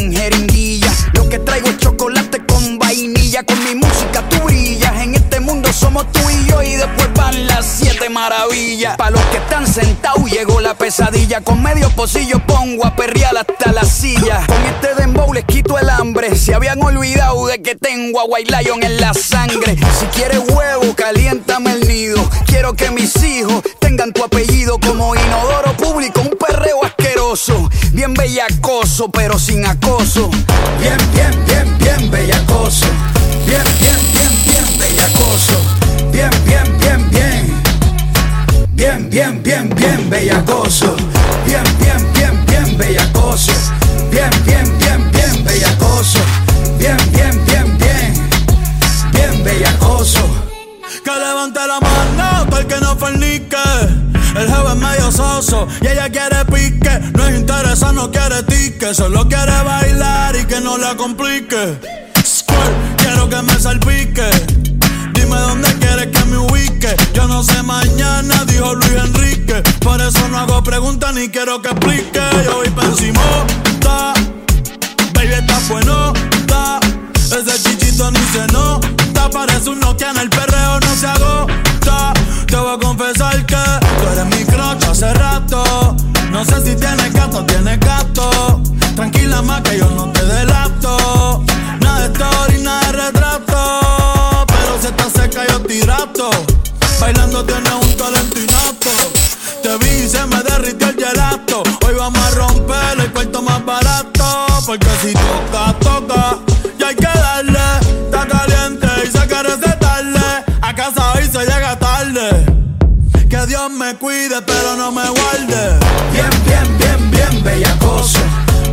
Lo que traigo es chocolate con vainilla, con mi música tú brillas. En este mundo somos tú y yo y después van las siete maravillas. Pa' los que están sentados llegó la pesadilla. Con medio pocillo pongo a perrear hasta la silla. Con este dembow les quito el hambre. Se habían olvidado de que tengo a White Lion en la sangre. Si quieres huevo, caliéntame el nido. Quiero que mis hijos tengan tu apellido como inodoro público. Un perreo asqueroso. Bien bellacoso, pero sin acoso. Bien, bien, bien, bien bellacoso. Bien, bien, bien, bien bellacoso. Bien, bien, bien, bien. Bien, bien, bien, bien bellacoso. Bien, bien, bien, bien bellacoso. Bien, bien, bien, bien bellacoso. Bien, bien, bien, bien. Bien bellacoso. Que levante la mano el que no fornique. Y ella quiere pique. No es interesa, no quiere tique. Solo quiere bailar y que no la complique. Quiero que me salpique. Dime dónde quieres que me ubique. Yo no sé mañana, dijo Luis Enrique. Por eso no hago preguntas ni quiero que explique. Yo voy pa' encima, ta. Baby, está bueno, ta. Ese chichito ni se nota. Parece un Nokia el perreo, no se agota. No sé si tienes gato o tienes gato. Tranquila más que yo no te delato. Nada de story, nada de retrato. Pero si está seca yo tirato. Bailando tienes un talento innato. Te vi y se me derritió el gelato. Hoy vamos a romper el cuarto más barato. Porque si toca, toca. Y hay que darle. Está caliente y se quiere tarde. A casa hoy se llega tarde. Que Dios me cuide, pero no me guarde bellacoso.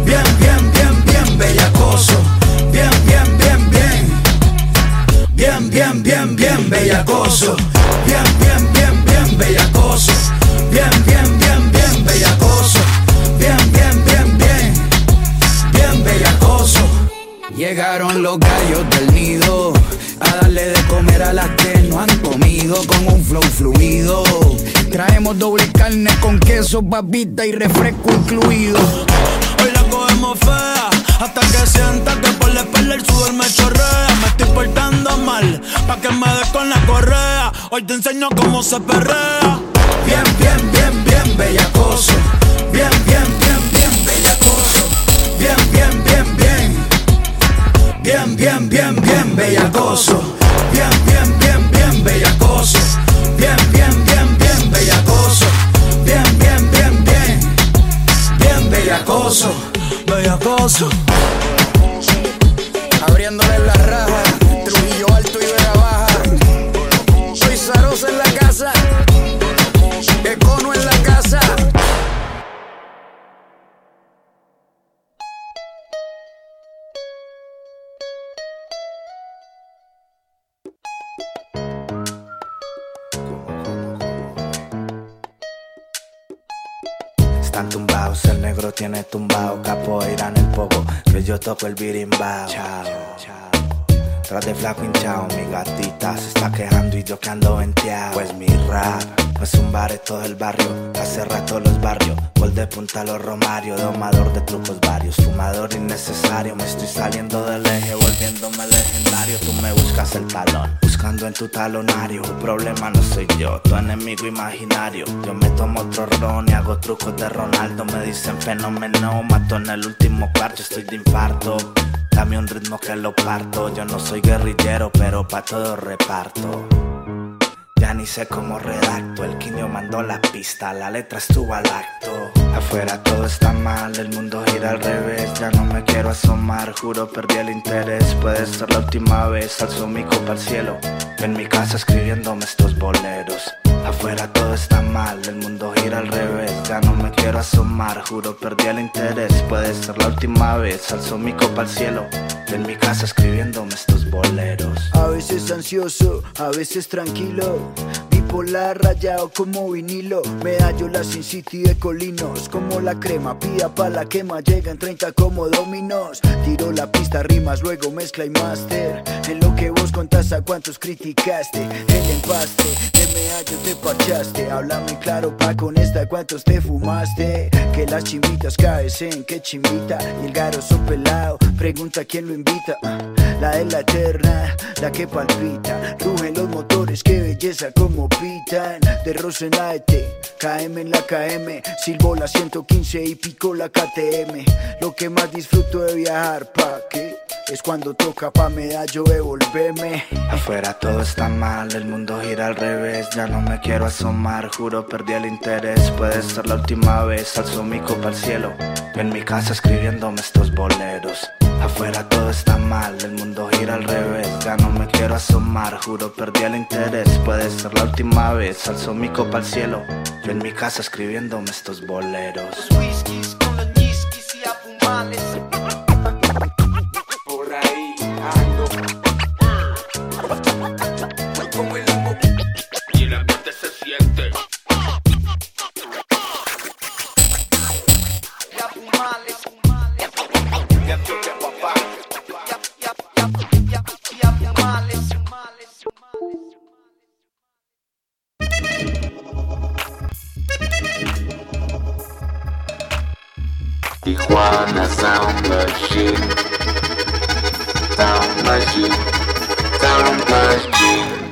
Bien, bien, bien, bien bellacoso. Bien, bien, bien, bien. Bien, bien, bien, bien bellacoso. Bien, bien, bien, bien bellacoso. Bien, bien, bien, bien bellacoso. Bien, bien, bien, bien. Bien bellacoso. Llegaron los gallos del nido a darle de comer a las que no han comido con un flow fluido Traemos doble carne con queso, papita y refresco incluido. Hoy la cogemos fea hasta que sienta que por la espalda el sudor me chorrea. Me estoy portando mal pa' que me des con la correa. Hoy te enseño cómo se perrea. Bien, bien, bien, bien, bellacoso. Bien, bien, bien, bien, bellacoso. Bien, bien, bien, bien. Bien, bien, bien, bien, bellacoso. Bien, bien, bien, bien, bellacoso. Bien, bien, bien, bien, bellacoso. Bien, bien, bien, bien. Bien, bellacoso. Bellacoso. Abriéndole la raja. El negro tiene tumbado, capoeira en el poco, que yo toco el birimbao. Chao, chao. Tras de flaco hinchao, mi gatita se está quejando y yo que ando venteado. Pues mi rap es un bar, es todo el barrio. Hace rato los barrios, gol de punta los Romario, domador de trucos varios, fumador innecesario. Me estoy saliendo del eje, volviéndome legendario. Tú me buscas el talón, buscando en tu talonario. El problema no soy yo, tu enemigo imaginario. Yo me tomo otro ron y hago trucos de Ronaldo. Me dicen fenómeno, mato en el último cuarto, estoy de infarto. Dame un ritmo que lo parto. Yo no soy guerrillero, pero pa' todo reparto. Ya ni sé cómo redacto. El quinio mandó la pista, la letra estuvo al acto. Afuera todo está mal, el mundo gira al revés. Ya no me quiero asomar, juro perdí el interés. Puede ser la última vez, alzo mi copa al cielo. En mi casa escribiéndome estos boleros. Afuera todo está mal, el mundo gira al revés. Ya no me quiero asomar, juro perdí el interés. Puede ser la última vez, alzo mi copa al cielo. En mi casa escribiéndome estos boleros. A veces ansioso, a veces tranquilo. Bipolar rayado como vinilo. Medallo la Sin City de colinos. Como la crema, pía pa' la quema. Llega en 30 como dominos. Tiro la pista, rimas, luego mezcla y master. En lo que vos contás a cuántos criticaste. El empaste, de medallo te parchaste. Háblame claro pa' con esta cuántos te fumaste. Que las chimbitas caen, que chimbita. Y el garoso pelado, pregunta quién lo invita. La de la eterna, la que palpita. Rugen los motores, qué belleza como pitan. De Rosa en la ET, KM en la KM. Silbo la 115 y pico la KTM. Lo que más disfruto de viajar, pa' qué? Es cuando toca pa' medallo devolverme. Afuera todo está mal, el mundo gira al revés. Ya no me quiero asomar, juro perdí el interés. Puede ser la última vez, alzo mi copa al cielo. En mi casa escribiéndome estos boleros. Afuera todo está mal, el mundo gira al revés. Ya no me quiero asomar, juro perdí el interés. Puede ser la última vez, alzo mi copa al cielo. Yo en mi casa escribiéndome estos boleros. Whiskies con los y apumales. Tijuana Sound Machine. Sound Machine. Sound Machine.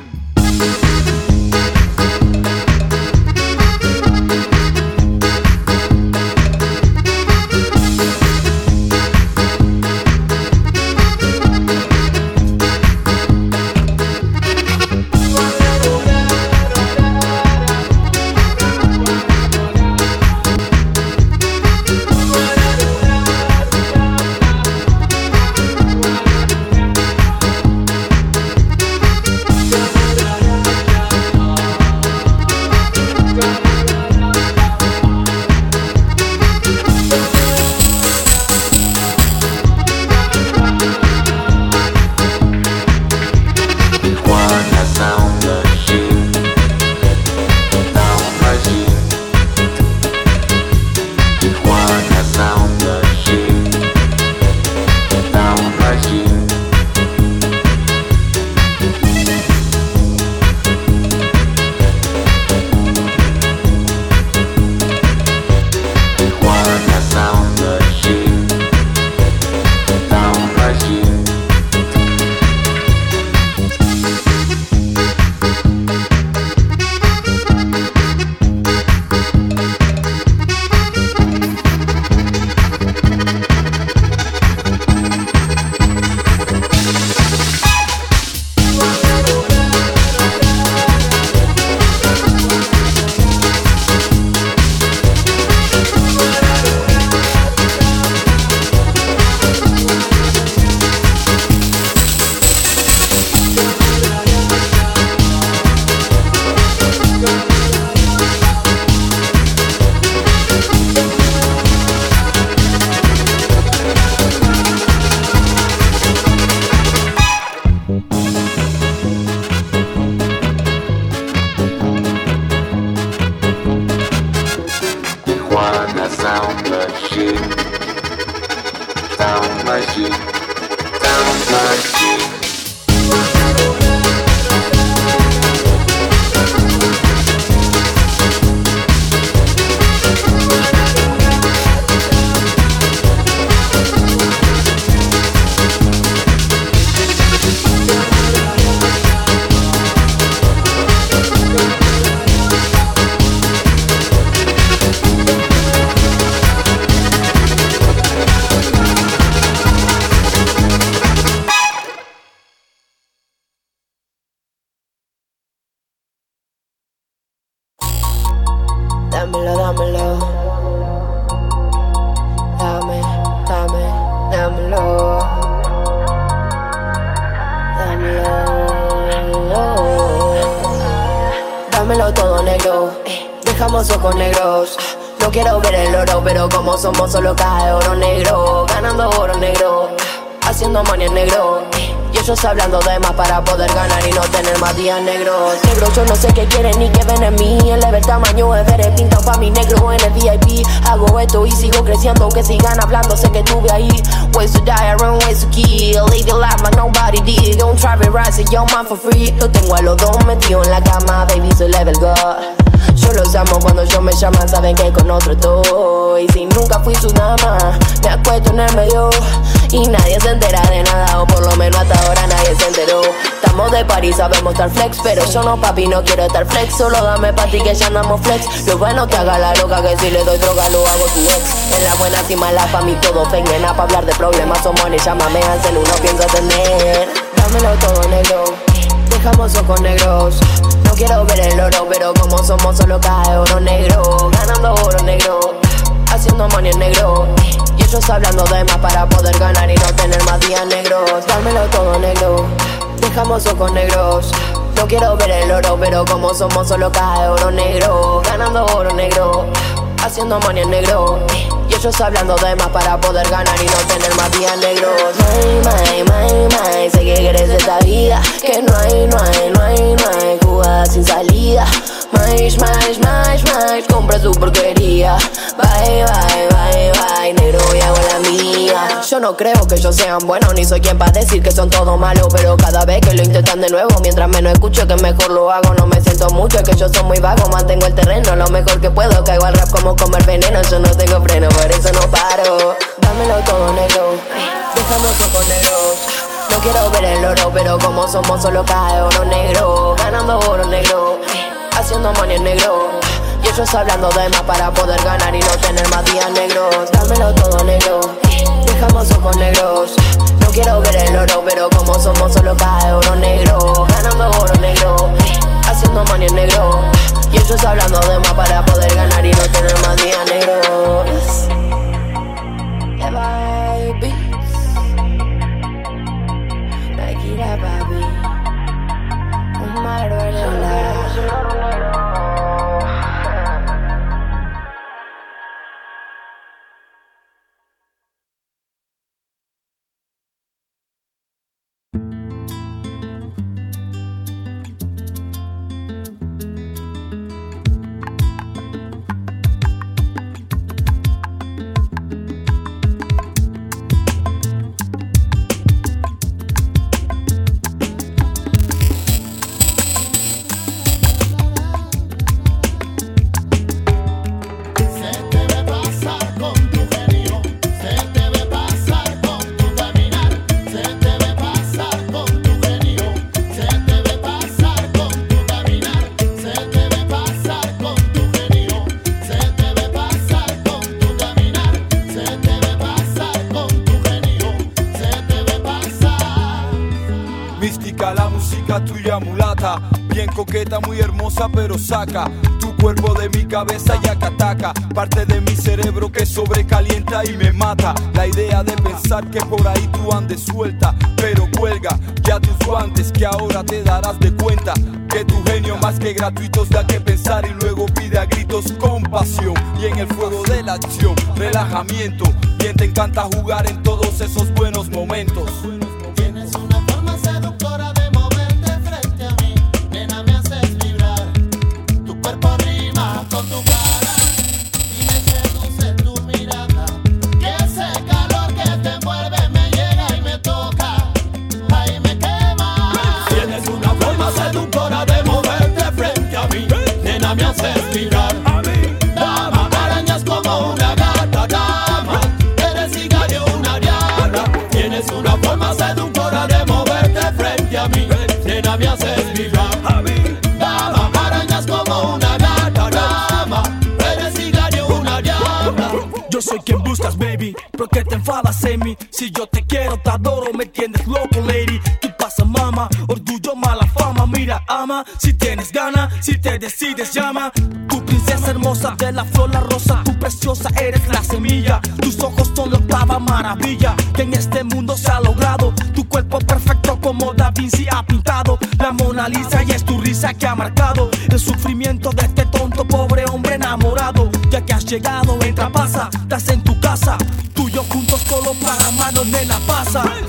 Yo no, papi, no quiero estar flex. Solo dame pa' ti que ya andamos flex. Lo bueno que haga la loca, que si le doy droga lo hago tu ex. En la buena y mala, pa' mí todo fake, pa' hablar de problemas o money, llámame Ansel, uno piensa tener. Dámelo todo negro, dejamos ojos negros. No quiero ver el oro, pero como somos solo cae oro negro. Ganando oro negro, haciendo money en negro. Y ellos hablando de más para poder ganar y no tener más días negros. Dámelo todo negro, dejamos ojos negros. No quiero ver el oro, pero como somos solo cae oro negro. Ganando oro negro, haciendo money en negro. Y ellos hablando de más para poder ganar y no tener más días negros. May, may, may, may, sé que querés esta vida. Que no hay, no hay, no hay, no hay jugada sin salida. Maíz, maíz, maíz, maíz, compra tu porquería. Bye, bye, bye, negro y hago la mía. Yo no creo que ellos sean buenos, ni soy quien va a decir que son todos malos. Pero cada vez que lo intentan de nuevo, mientras menos escucho que mejor lo hago, no me siento mucho. Es que yo soy muy vago, mantengo el terreno lo mejor que puedo. Caigo al rap como comer veneno, yo no tengo freno, por eso no paro. Dámelo todo negro, dejamos ojos negros. No quiero ver el oro, pero como somos solo cae oro negro. Ganando oro negro, haciendo money negro. Ellos hablando de más para poder ganar y no tener más días negros. Dámelo todo negro, dejamos ojos negros. No quiero ver el oro, pero como somos solo cae oro negro. Ganando oro negro, haciendo money en negro. Y ellos hablando de más para poder ganar y no tener más días negros. Un mar Se pero saca tu cuerpo de mi cabeza y acataca, parte de mi cerebro que sobrecalienta y me mata. La idea de pensar que por ahí tú andes suelta, pero cuelga ya tus guantes que ahora te darás de cuenta que tu genio más que gratuitos da que pensar y luego pide a gritos compasión y en el fuego de la acción relajamiento. Bien te encanta jugar en todos esos buenos momentos. Si yo te quiero, te adoro, me tienes loco, lady. ¿Qué pasa, mama? Orgullo, mala fama. Mira, ama, si tienes gana, si te decides, llama. Tu princesa hermosa de la flor, la rosa, tu preciosa eres la semilla. Tus ojos son la maravilla que en este mundo se ha logrado. Tu cuerpo perfecto como Da Vinci ha pintado. La Mona Lisa y es tu risa que ha marcado el sufrimiento de este tonto pobre hombre enamorado. Ya que has llegado, entra, pasa, estás en tu casa. Nena, pasa.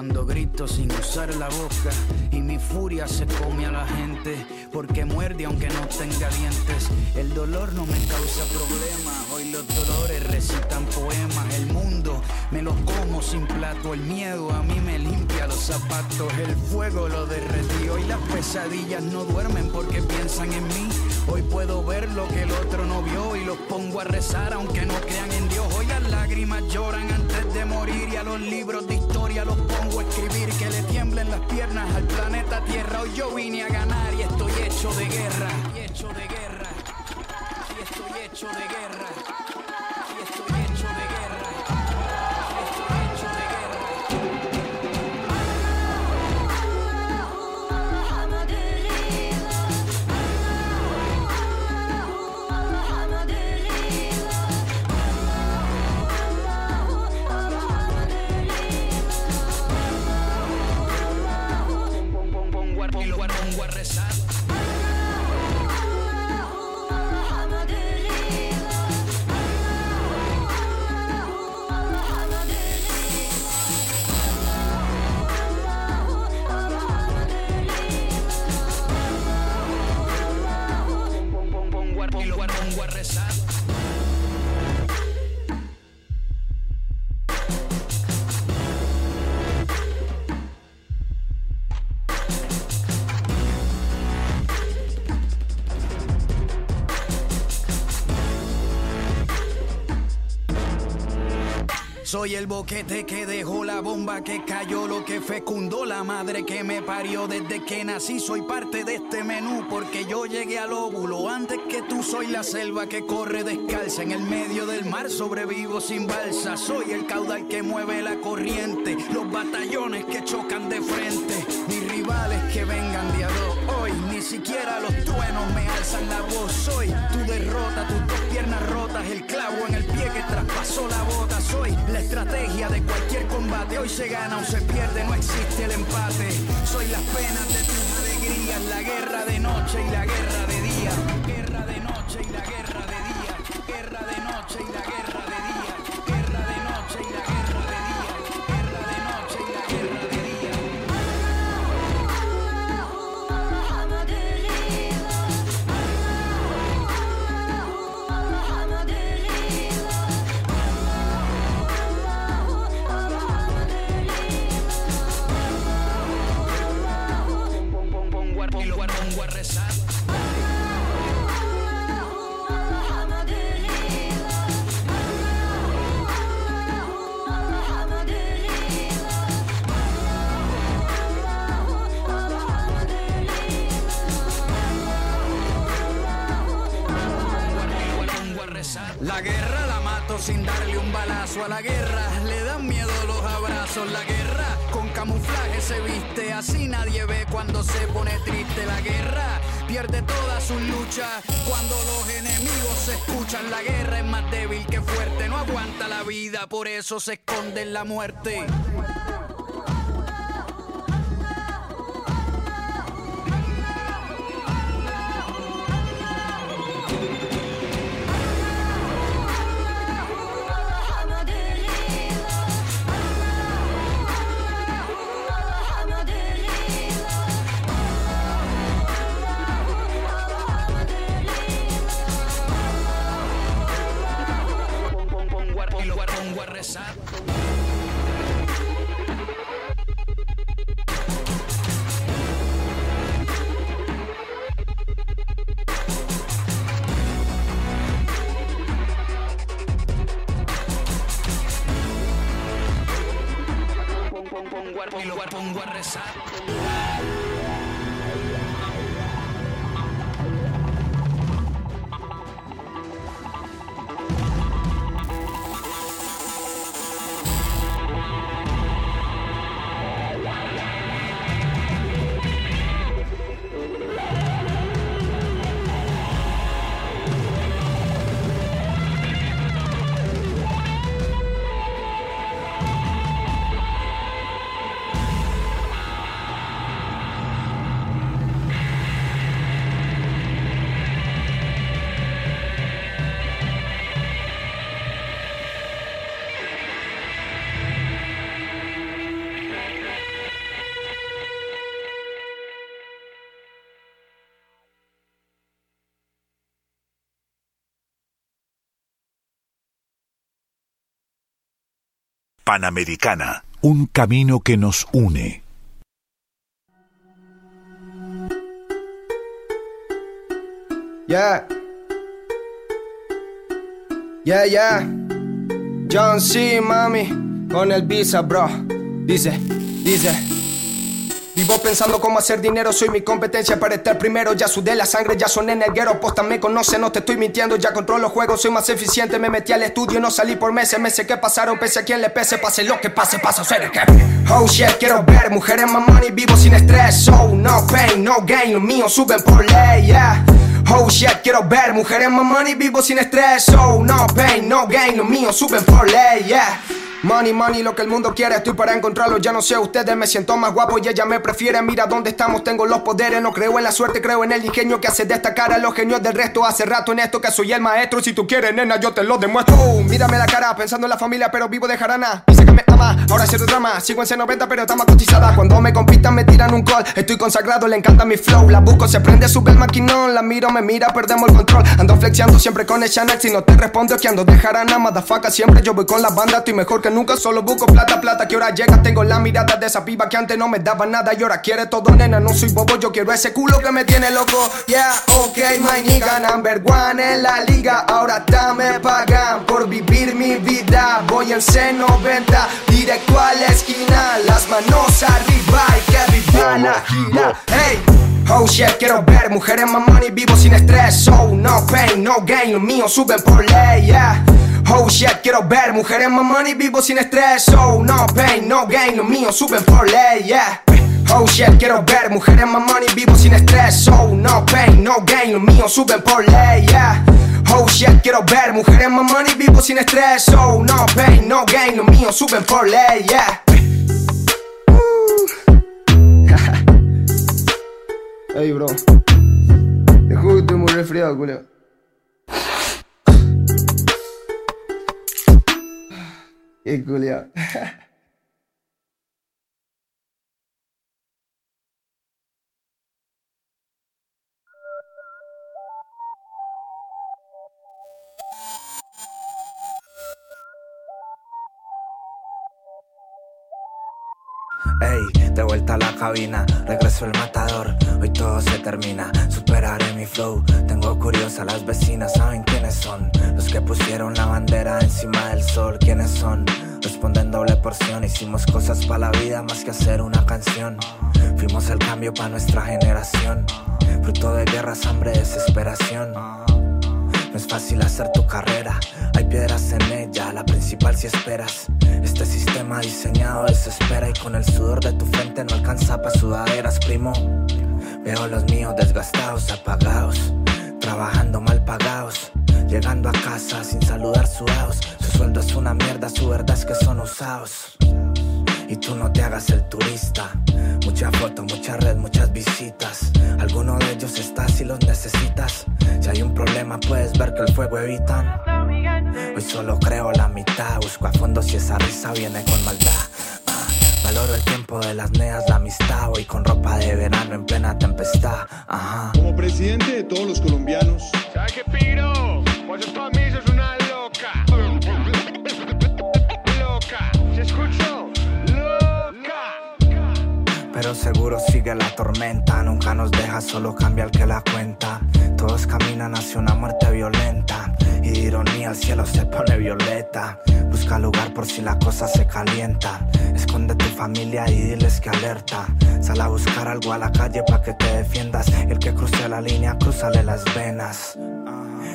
Cuando grito sin usar la boca. Y mi furia se come a la gente. Porque muerde aunque no tenga dientes. El dolor no me causa problemas. Hoy los dolores recitan sin plato. El miedo a mí me limpia los zapatos. El fuego lo derretió. Y las pesadillas no duermen porque piensan en mí. Hoy puedo ver lo que el otro no vio. Y los pongo a rezar aunque no crean en Dios. Hoy las lágrimas lloran antes de morir. Y a los libros de historia los pongo a escribir. Que le tiemblen las piernas al planeta Tierra. Hoy yo vine a ganar y estoy hecho de guerra. Y hecho de guerra. Y estoy hecho de guerra. Soy el boquete que dejó la bomba que cayó, lo que fecundó la madre que me parió desde que nací. Soy parte de este menú porque yo llegué al óvulo antes que tú. Soy la selva que corre descalza en el medio del mar, sobrevivo sin balsa. Soy el caudal que mueve la corriente, los batallones que chocan de frente, mis rivales que vengan de a. Hoy ni siquiera los truenos me alzan la voz. Soy tu derrota, tus dos piernas rotas, el clavo en el pie que traspasó la bota. Soy la estrategia de cualquier combate. Hoy se gana o se pierde, no existe el empate. Soy las penas de tus alegrías, la guerra de noche y la guerra de día. Guerra de noche y la guerra de día. Guerra de noche y la guerra de día. Sin darle un balazo a la guerra. Le dan miedo los abrazos. La guerra con camuflaje se viste. Así nadie ve cuando se pone triste. La guerra pierde toda su lucha. Cuando los enemigos se escuchan. La guerra es más débil que fuerte. No aguanta la vida, por eso se esconde en la muerte. Y lo pongo a rezar. Panamericana, un camino que nos une. Yeah. Yeah, yeah. John C, mami, con el visa, bro. Dice, dice. Vivo pensando cómo hacer dinero, soy mi competencia para estar primero. Ya sudé la sangre, ya soné en el guero. Posta me conoce, no te estoy mintiendo. Ya controlo juegos, soy más eficiente. Me metí al estudio, no salí por meses. Meses que pasaron, pese a quien le pese. Pase lo que pase, paso a ser el. Oh shit, quiero ver mujeres más money, vivo sin estrés. Oh, no pain, no gain, los míos suben por ley, yeah. Oh shit, quiero ver mujeres más money, vivo sin estrés. Oh, no pain, no gain, los míos suben por ley, yeah. Money, money, lo que el mundo quiere, estoy para encontrarlo. Ya no sé ustedes, me siento más guapo y ella me prefiere. Mira dónde estamos, tengo los poderes. No creo en la suerte, creo en el ingenio que hace destacar a los genios del resto. Hace rato en esto que soy el maestro. Si tú quieres, nena, yo te lo demuestro. Oh, mírame la cara, pensando en la familia, pero vivo de jarana. Ama, ahora cero drama. Sigo en C90, pero está más cotizada. Cuando me compitan, me tiran un call. Estoy consagrado, le encanta mi flow. La busco, se prende, sube el maquinón. La miro, me mira, perdemos el control. Ando flexiando siempre con el Chanel. Si no te respondo, es que ando de jarana. Motherfucker, siempre yo voy con la banda. Estoy mejor que nunca, solo busco plata, plata. Que ahora llega, tengo la mirada de esa piba que antes no me daba nada. Y ahora quiere todo, nena. No soy bobo, yo quiero ese culo que me tiene loco. Yeah, ok, my nigga, number one en la liga. Ahora dame pagan por vivir mi vida. voy en C90 Directo a la esquina Las manos arriba y que viva la gira Hey. Oh shit, quiero ver mujeres más money vivo sin estrés. Oh, no pain, no gain, los míos suben por ley, yeah. Oh shit, quiero ver mujeres más money vivo sin estrés. Oh, no pain, no gain, los míos suben por ley, yeah. Oh shit, quiero ver mujeres más money vivo sin estrés. Oh, no pain, no gain, los míos suben por ley, yeah. Oh shit, quiero ver mujeres más money vivo sin estrés. Oh, no pain, no míos suben por ley, yeah Ey, bro. Te juro que estoy muy resfriado, culeo. Qué culiao. Ey, de vuelta a la cabina, regreso el matador, hoy todo se termina, superaré mi flow, tengo curiosa las vecinas, ¿saben quiénes son? Los que pusieron la bandera encima del sol, ¿quiénes son? Responden doble porción, hicimos cosas para la vida más que hacer una canción, fuimos el cambio para nuestra generación, fruto de guerras, hambre, desesperación. Es fácil hacer tu carrera, hay piedras en ella, la principal si esperas. Este sistema diseñado desespera y con el sudor de tu frente no alcanza pa' sudaderas, primo. Veo los míos desgastados, apagados, trabajando mal pagados, llegando a casa sin saludar sudados. Su sueldo es una mierda, su verdad es que son usados. Y tú no te hagas el turista. Mucha foto, mucha red, muchas visitas. Alguno de ellos está si los necesitas. Si hay un problema, puedes ver que el fuego evitan. Hoy solo creo la mitad. Busco a fondo si esa risa viene con maldad. Ah, Valoro el tiempo de las neas, la amistad. Hoy con ropa de verano en plena tempestad. Ajá. Como presidente de todos los colombianos, ¿Sabes qué, Piro? Pero seguro sigue la tormenta, nunca nos deja, solo cambia el que la cuenta. Todos caminan hacia una muerte violenta. Y de ironía el cielo se pone violeta. Busca lugar por si la cosa se calienta. Esconde tu familia y diles que alerta. Sal a buscar algo a la calle para que te defiendas. El que cruce la línea, cruzale las venas.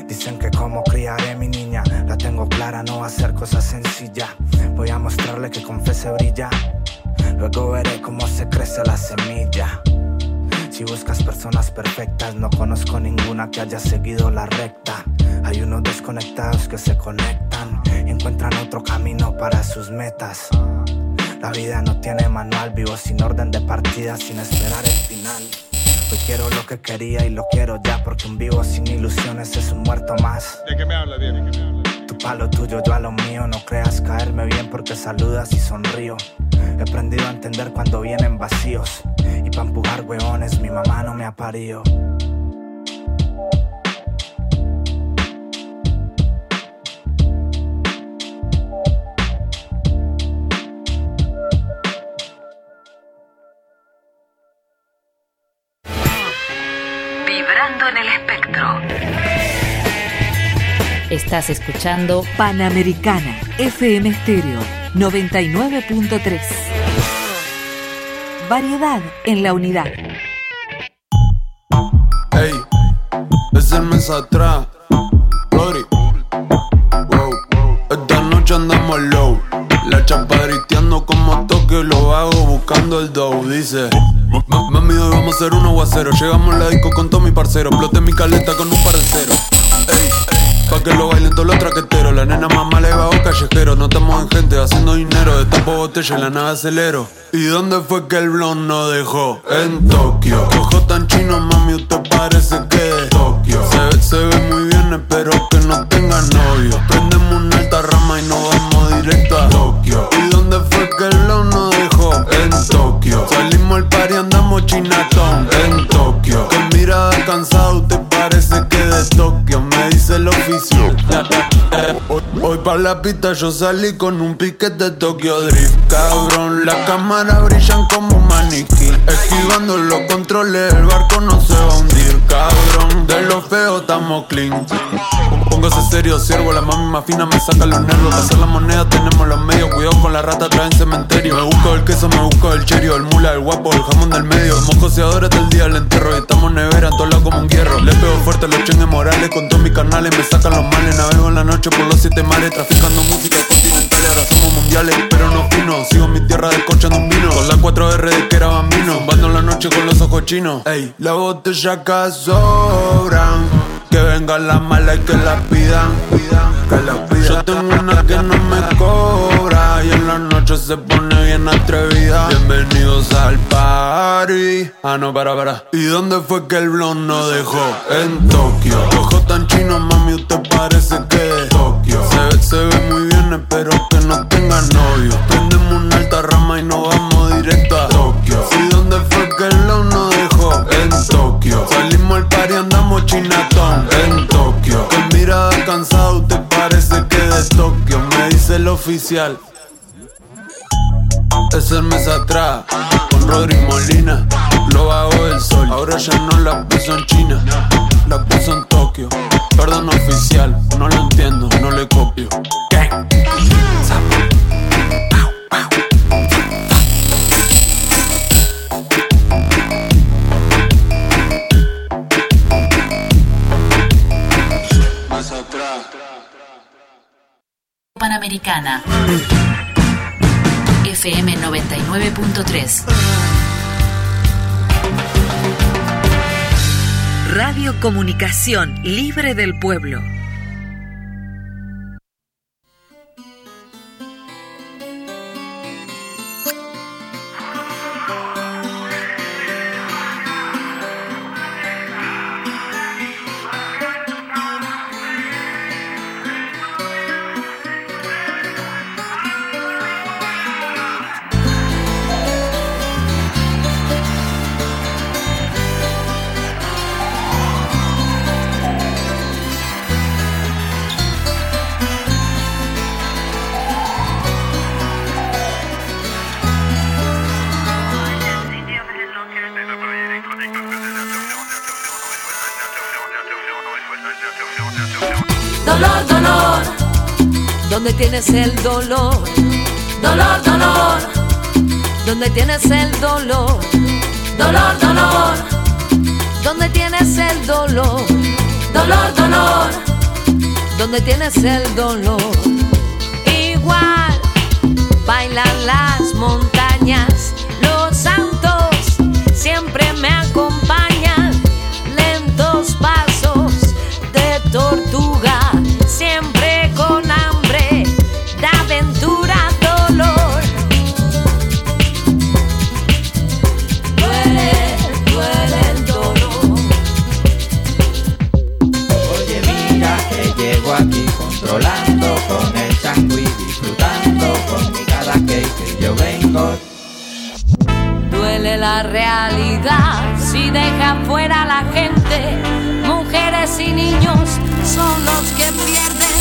Dicen que como criaré mi niña, la tengo clara, no va a ser cosa sencilla. Voy a mostrarle que con fe se brilla. Luego veré cómo se crece la semilla. Si buscas personas perfectas, no conozco ninguna que haya seguido la recta. Hay unos desconectados que se conectan encuentran otro camino para sus metas. La vida no tiene manual, vivo sin orden de partida, sin esperar el final. Hoy quiero lo que quería y lo quiero ya, porque un vivo sin ilusiones es un muerto más. ¿de qué me hablas, bien? Tu palo tuyo, yo a lo mío. No creas caerme bien porque saludas y sonrío. He aprendido a entender cuando vienen vacíos. Y pa' empujar hueones, mi mamá no me ha parido. Vibrando en el espectro. Estás escuchando Panamericana FM Stereo 99.3. Variedad en la unidad. Ey, es el mes atrás. Glory. Wow. Esta noche andamos low. La chapa driteando como Tokio. Lo hago buscando el dough. Dice: "Ma- Mami, hoy vamos a hacer un aguacero. Llegamos a la disco con todo mi parcero. Exploté mi caleta con un par de cero. Ey, pa' que lo bailen todos los traqueteros. La nena mamá le a callejero. No estamos en gente haciendo dinero. De tapo botella en la nave acelero. ¿Y dónde fue que el blon nos dejó? En Tokio. Cojo tan chino, mami, usted parece que Tokio. Se se ve muy bien, espero que no tenga novio. Prendemos una alta rama y nos vamos directo a Tokio. ¿Y dónde fue que el blon nos dejó? En Tokio. Salimos al party, andamos chinatón. En Tokio. Con mirada cansada, usted parece que de Tokio. Me dice el oficio. Hoy, pa' la pista yo salí con un piquete de Tokio Drift. cabrón. Las cámaras brillan como maniquí. Esquivando los controles, el barco no se va a hundir, cabrón. De lo feo estamos clean. Póngase serio, siervo, la mami más fina me saca los nervios. Para hacer la moneda tenemos los medios, cuidado con la rata, traen cementerio. Me busco el queso, me busco el cherio, el mula, el guapo, el jamón del medio. Somos coseadores del día del entierro y estamos nevera en todos lados como un hierro. Le pego fuerte los chengues morales con todos mis canales, me sacan los males. Navego en la noche por los siete mares, traficando música continental. Ahora somos mundiales, pero no finos. Sigo mi tierra descorchando un vino. Con la 4R de que era bambino. Zumbando en la noche con los ojos chinos. Ey, la botella acá sobran. Que vengan las malas y que las pidan. Que las pidan. Yo tengo una que no me cobra. Y en la noche se pone bien atrevida. Bienvenidos al party. Ah, no, para, para. ¿Y dónde fue que el blon nos dejó? En Tokio. Ojos tan chinos, mami, usted parece que de Tokio. Se se ve muy bien, espero que no tenga novio. Prendemos una alta rama y nos vamos directo a Tokio. ¿Y dónde fue que el blon nos dejó? En Tokio. Salimos al party, andamos chinatón. En Tokio. Con mirada cansada, usted parece que de Tokio. Me dice el oficial. Es el mes atrás, con Rodri Molina, lo hago del sol. Ahora ya no la puso en China, la puso en Tokio. Perdón oficial, no lo entiendo, no le copio. Gang. Panamericana. FM 99.3. Radio Comunicación Libre del Pueblo. Tienes el dolor? Dolor, dolor, ¿dónde tienes el dolor? Dolor, dolor, ¿dónde tienes el dolor? Dolor, dolor, ¿dónde tienes el dolor? Igual bailan las montañas, los santos siempre me acompañan, lentos pasos de tortuga, la realidad si deja fuera a la gente. Mujeres y niños son los que pierden.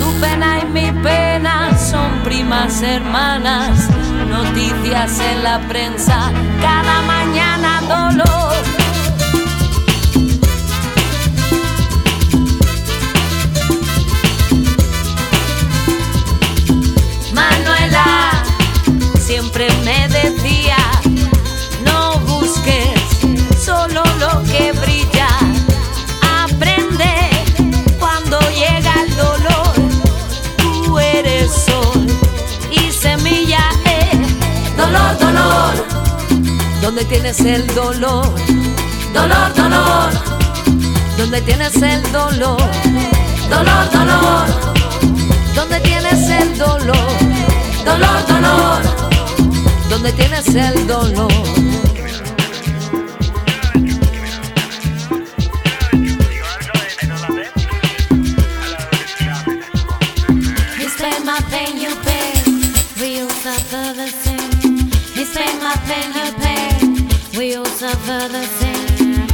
Tu pena y mi pena son primas hermanas. Noticias en la prensa, cada mañana dolor. Manuela siempre me ¿dónde tienes el dolor? Dolor, dolor, ¿dónde tienes el dolor? Dolor, dolor, ¿dónde tienes el dolor? Dolor, dolor, ¿dónde tienes el dolor? We all suffer the same.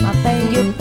My pain, you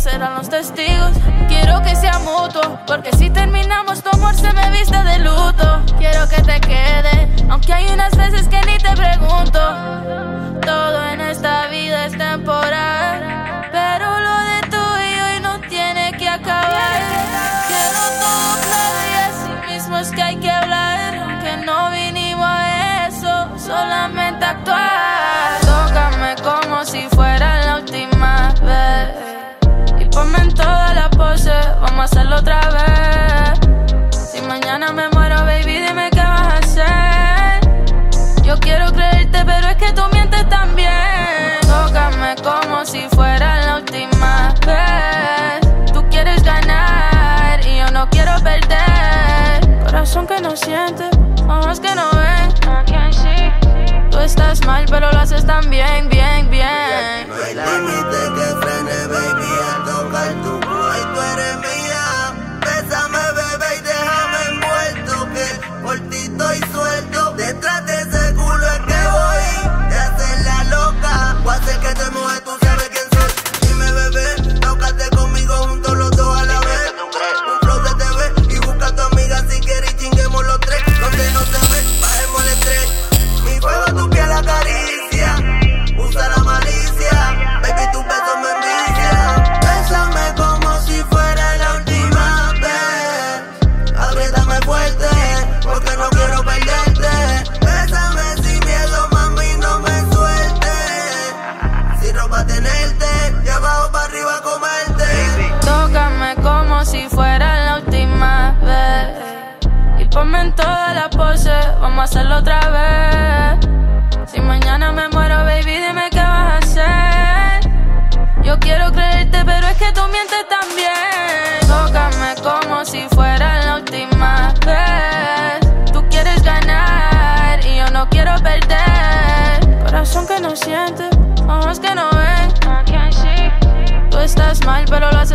serán los testigos. Quiero que sea mutuo, porque si terminamos tu amor se me viste de luto. Quiero que te quede, aunque hay unas veces que ni te pregunto. Todo en esta vida es temporal, pero lo de tú y hoy no tiene que acabar. Quiero todo claro y así mismo es que hay que hablar, aunque no vinimos a eso, solamente actuar. Ponme en todas las poses, vamos a hacerlo otra vez. Si mañana me muero, baby, dime qué vas a hacer. Yo quiero creerte, pero es que tú mientes también. Tócame como si fuera la última vez. Tú quieres ganar y yo no quiero perder. Corazón que no siente, ojos que no ven. Tú estás mal, pero lo haces tan bien, bien, bien. No hay límite que frene, baby.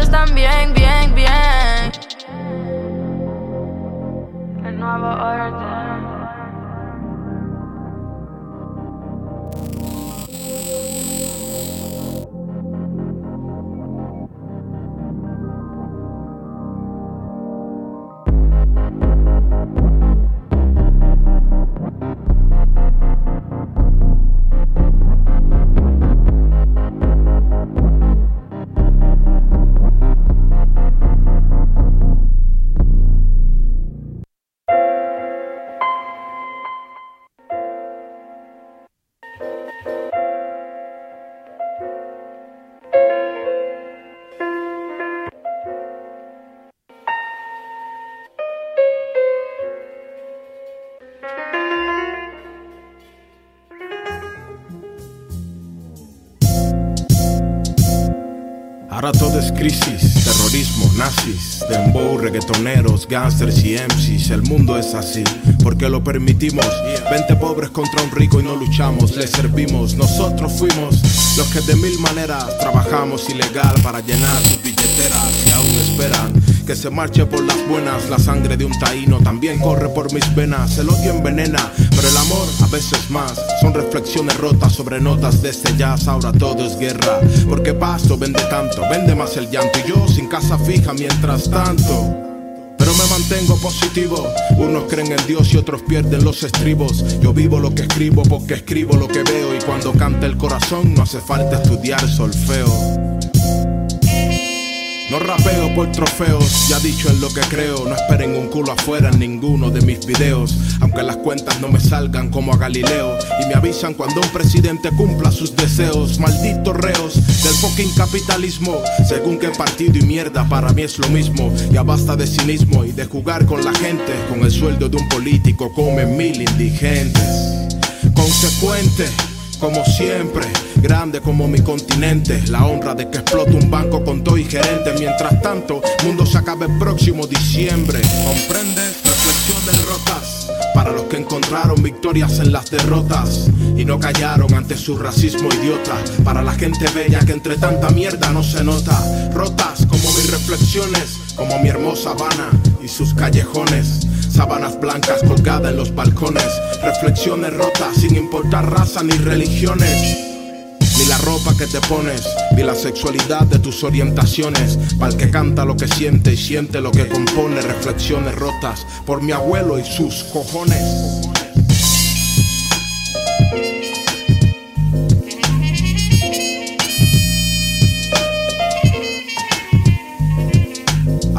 también crisis, terrorismo, nazis, dembow, reggaetoneros, gangsters y MCs. El mundo es así, porque lo permitimos. Vente pobres contra un rico y no luchamos, le servimos. Nosotros fuimos los que de mil maneras trabajamos ilegal para llenar sus billeteras y aún esperan que se marche por las buenas. La sangre de un taíno también corre por mis venas. El odio envenena, pero el amor a veces más. Son reflexiones rotas sobre notas de este jazz. Ahora todo es guerra, porque pasto vende tanto, vende más el llanto. Y yo sin casa fija mientras tanto. Pero me mantengo positivo. Unos creen en Dios y otros pierden los estribos. Yo vivo lo que escribo porque escribo lo que veo. Y cuando canta el corazón no hace falta estudiar solfeo. No rapeo por trofeos, ya dicho en lo que creo. No esperen un culo afuera en ninguno de mis videos. Aunque las cuentas no me salgan como a Galileo. Y me avisan cuando un presidente cumpla sus deseos. Malditos reos del fucking capitalismo. Según qué partido y mierda, para mí es lo mismo. Ya basta de cinismo y de jugar con la gente. Con el sueldo de un político comen mil indigentes. Consecuente como siempre, grande como mi continente. La honra de que explote un banco con todo y gerente. Mientras tanto, mundo se acaba el próximo diciembre. ¿Comprendes? Reflexiones rotas. Para los que encontraron victorias en las derrotas y no callaron ante su racismo idiota. Para la gente bella que entre tanta mierda no se nota. Rotas como mis reflexiones, como mi hermosa Habana y sus callejones. Sábanas blancas colgadas en los balcones. Reflexiones rotas sin importar raza ni religiones. Ni la ropa que te pones, ni la sexualidad de tus orientaciones. Para que canta lo que siente y siente lo que compone. Reflexiones rotas por mi abuelo y sus cojones.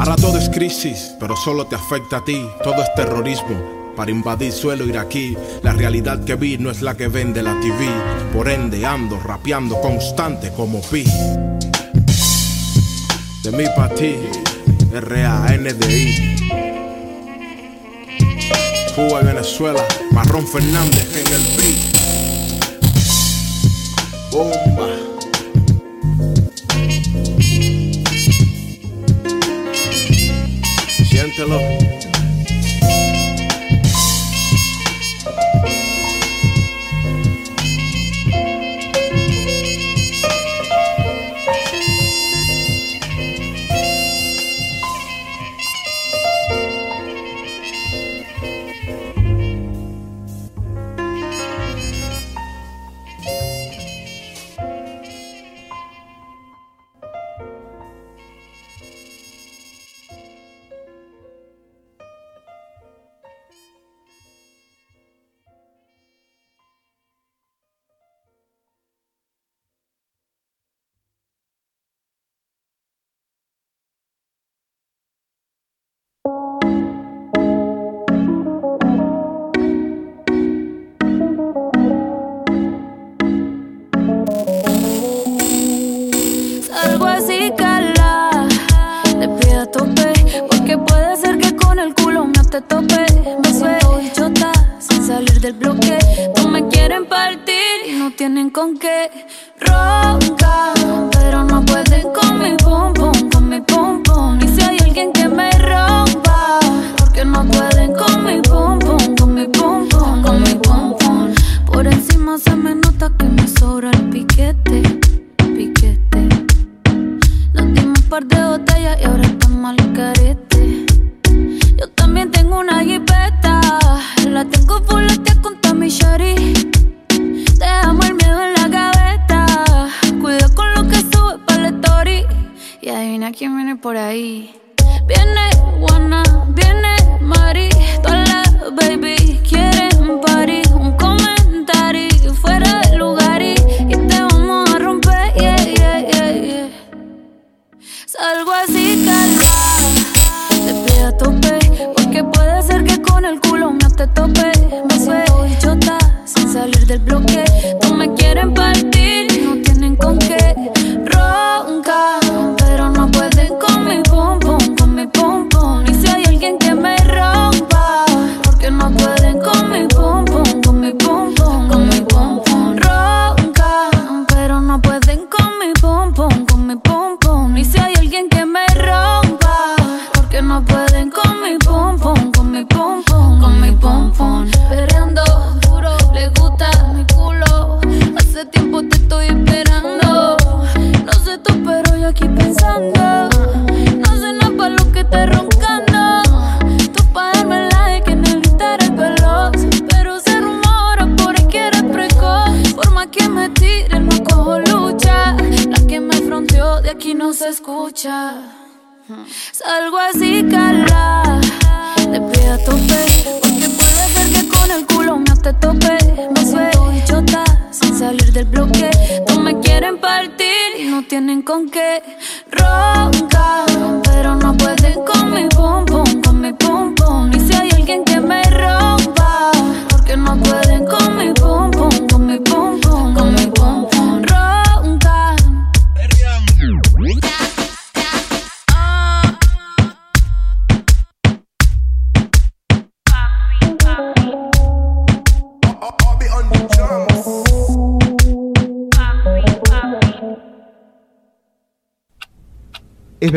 Ahora todo es crisis, pero solo te afecta a ti. Todo es terrorismo. Para invadir suelo iraquí, la realidad que vi no es la que vende la TV. Por ende ando rapeando constante como Pi. De mí pa' ti, R-A-N-D-I. Cuba y Venezuela, Marrón Fernández en el beat. Bomba. Te lo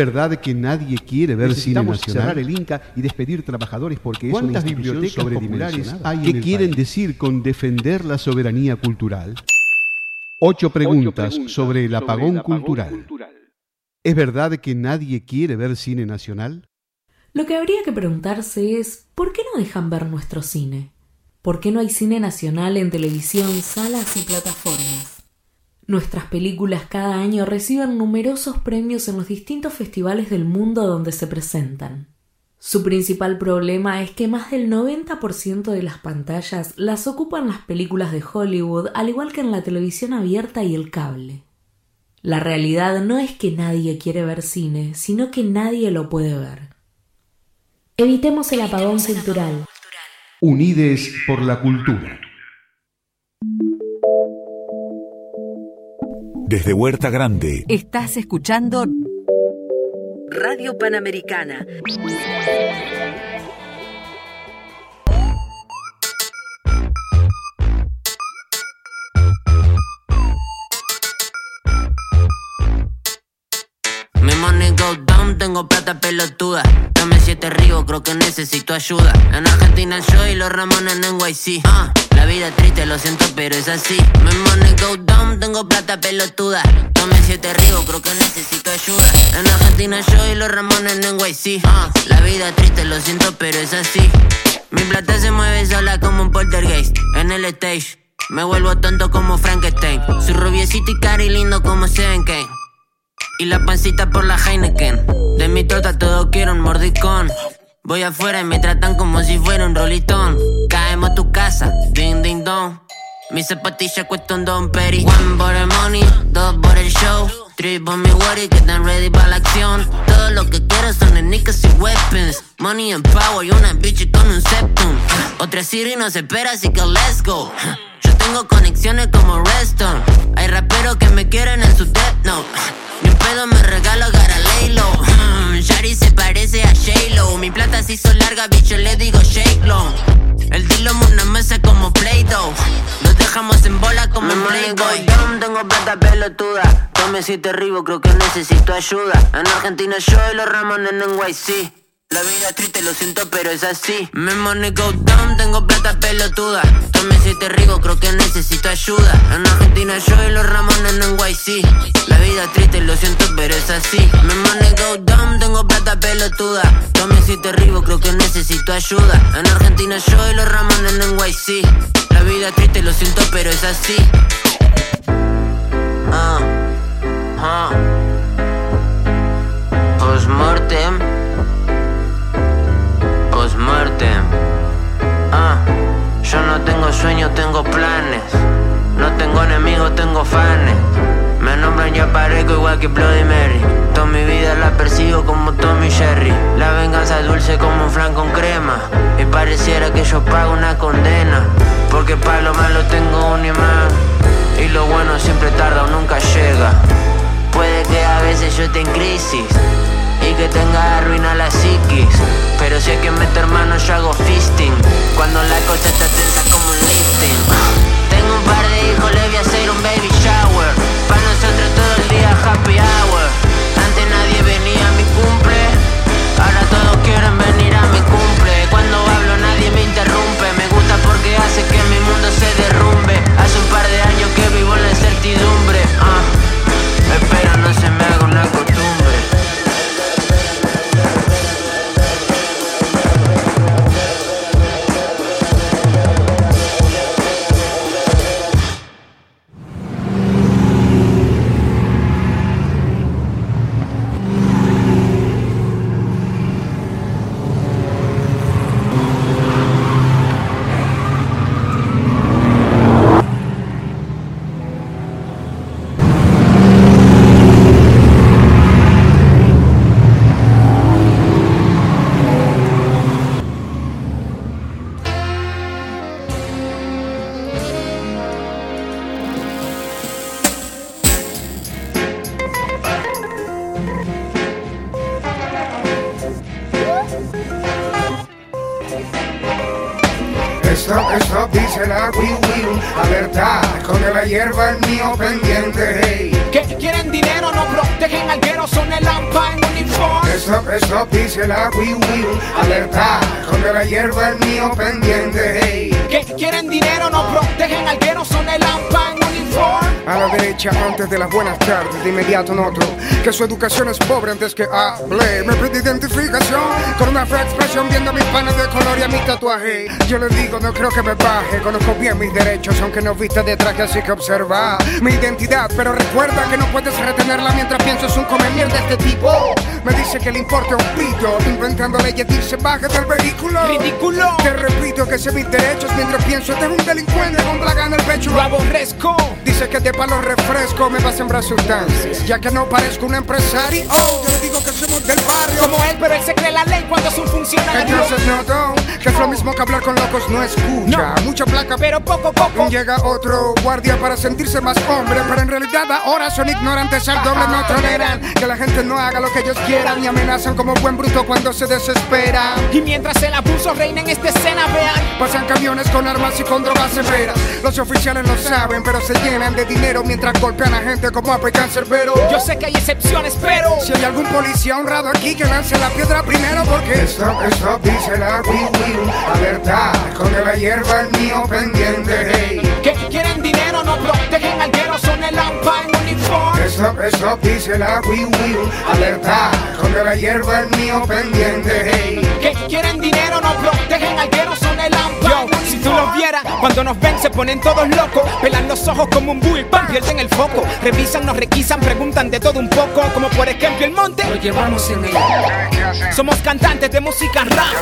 verdad que nadie quiere ver cine nacional. cerrar el Inca y despedir trabajadores porque es una ¿Cuántas bibliotecas populares hay en ¿Qué el quieren país? decir con defender la soberanía cultural? Ocho preguntas, sobre el apagón cultural. ¿Es verdad que nadie quiere ver cine nacional? Lo que habría que preguntarse es, ¿por qué no dejan ver nuestro cine? ¿Por qué no hay cine nacional en televisión, salas y plataformas? Nuestras películas cada año reciben numerosos premios en los distintos festivales del mundo donde se presentan. Su principal problema es que más del 90% de las pantallas las ocupan las películas de Hollywood, al igual que en la televisión abierta y el cable. La realidad no es que nadie quiere ver cine, sino que nadie lo puede ver. Evitemos el apagón cultural. Unides por la cultura. Desde Huerta Grande, Estás escuchando Radio Panamericana. Que necesito ayuda. En Argentina yo y los Ramones en NYC. Ah, la vida es triste, lo siento, pero es así. Mi money go down, tengo plata pelotuda. Dame siete ríos, creo que necesito ayuda. En Argentina yo y los Ramones en NYC. Ah, la vida es triste, lo siento, pero es así. Mi plata se mueve sola como un poltergeist en el stage. Me vuelvo tonto como Frankenstein. Soy rubiecito y cari lindo como Seven Kane. Y la pancita por la Heineken. De mi torta todo quiero un mordicón. Voy afuera y me tratan como si fuera un rolitón. Caemos a tu casa, ding ding dong. Mi zapatilla cuesta un don peri. One por el money, dos por el show. Three por mi worry que están ready para la acción. Todo lo que quiero son sneakers y weapons. Money and power y una bitch con un septum. Otra Siri no se espera, así que let's go. Yo tengo conexiones como Redstone. Hay raperos que me quieren en su death note. Ni un pedo me regalo Garalelo. Mm, Shari se parece a J-Lo. Mi plata se hizo larga, bicho, le digo shake long. El dilo una mesa como Play-Doh. Nos dejamos en bola como en Playboy. tengo plata pelotuda. Tome siete ribos, creo que necesito ayuda. En Argentina yo y los Ramones en NYC. La vida triste, lo siento, pero es así. Mi money go down, tengo plata pelotuda. Tome siete ribos, creo que necesito ayuda. En Argentina yo y los Ramones en NYC. La vida triste, lo siento, pero es así. Mi money go down, tengo plata pelotuda. Tome siete ribos, creo que necesito ayuda. En Argentina yo y los Ramones en NYC. La vida triste, lo siento, pero es así. Ah, ah. Postmortem. Postmortem. Ah, yo no tengo sueños, tengo planes. No tengo enemigos, tengo fans. Me nombran y aparezco igual que Bloody Mary. Toda mi vida la persigo como Tommy Jerry. La venganza dulce como un flan con crema. Y pareciera que yo pago una condena. Porque para lo malo tengo un imán. Y lo bueno siempre tarda o nunca llega. Puede que a veces yo esté en crisis que tenga arruina la psiquis. Pero si hay que meter mano, yo hago fisting. Cuando la cosa está tensa como un lifting. Tengo un par de hijos, le voy a hacer un baby shower. Para nosotros todo el día happy hour. Antes nadie venía a mi cumple. Ahora todos Wii. Alerta, esconde la hierba el mío pendiente. Hey. Que quieren dinero, no protegen al guero, son el AMPA en uniforme. Stop, stop, dice la Wii. Alerta, esconde la hierba el mío pendiente. Hey. Que quieren dinero, no protegen al guero, son el AMPA en. A la derecha antes de las buenas tardes, de inmediato noto que su educación es pobre antes que hable. Me pide identificación con una fea expresión viendo mis panes de color y a mi tatuaje. Yo le digo, no creo que me baje. Conozco bien mis derechos, aunque no vista de traje, así que observa mi identidad. Pero recuerda que no puedes retenerla mientras piensas un come mierda este tipo. Me dice que le importa un pito, inventando leyes, dice baje del vehículo. ¡Ridículo! Te repito que sé mis derechos mientras pienso, este es un delincuente con plaga en el pecho. Lo aborrezco. Dice que de palo refresco me va a sembrar sustancias. Ya que no parezco un empresario, oh, yo le digo que somos del barrio. Como él, pero él se cree la ley cuando es un funcionario. Entonces noto que es lo mismo que hablar con locos, no escucha. Mucha placa, pero poco poco. Llega otro guardia para sentirse más hombre, pero en realidad ahora son ignorantes al doble, no toleran que la gente no haga lo que ellos quieran y amenazan como buen bruto cuando se desespera. Y mientras el abuso reina en esta escena, vean. Pasan camiones con armas y con drogas severas. Los oficiales lo saben, pero se llenan de dinero mientras golpean a gente como a Cancerbero. Yo sé que hay excepciones, pero si hay algún policía honrado aquí que lance la piedra primero, porque stop, stop, dice la Wii Wii. Alerta, esconde la hierba el mío pendiente. Hey. Que quieren dinero, no protegen al guero, son el AMPA en uniforme. Stop, stop, dice la Wii Wii. Alerta, esconde la hierba el mío pendiente. Hey. Que quieren dinero, no protegen al guero, son el AMPA. Yo, si tú los vieras, cuando nos ven se ponen todos locos, pelan los ojos como un bull, pierden el foco, revisan, nos requisan, preguntan de todo un poco, como por ejemplo el monte. Lo llevamos en el. Somos cantantes de música rap.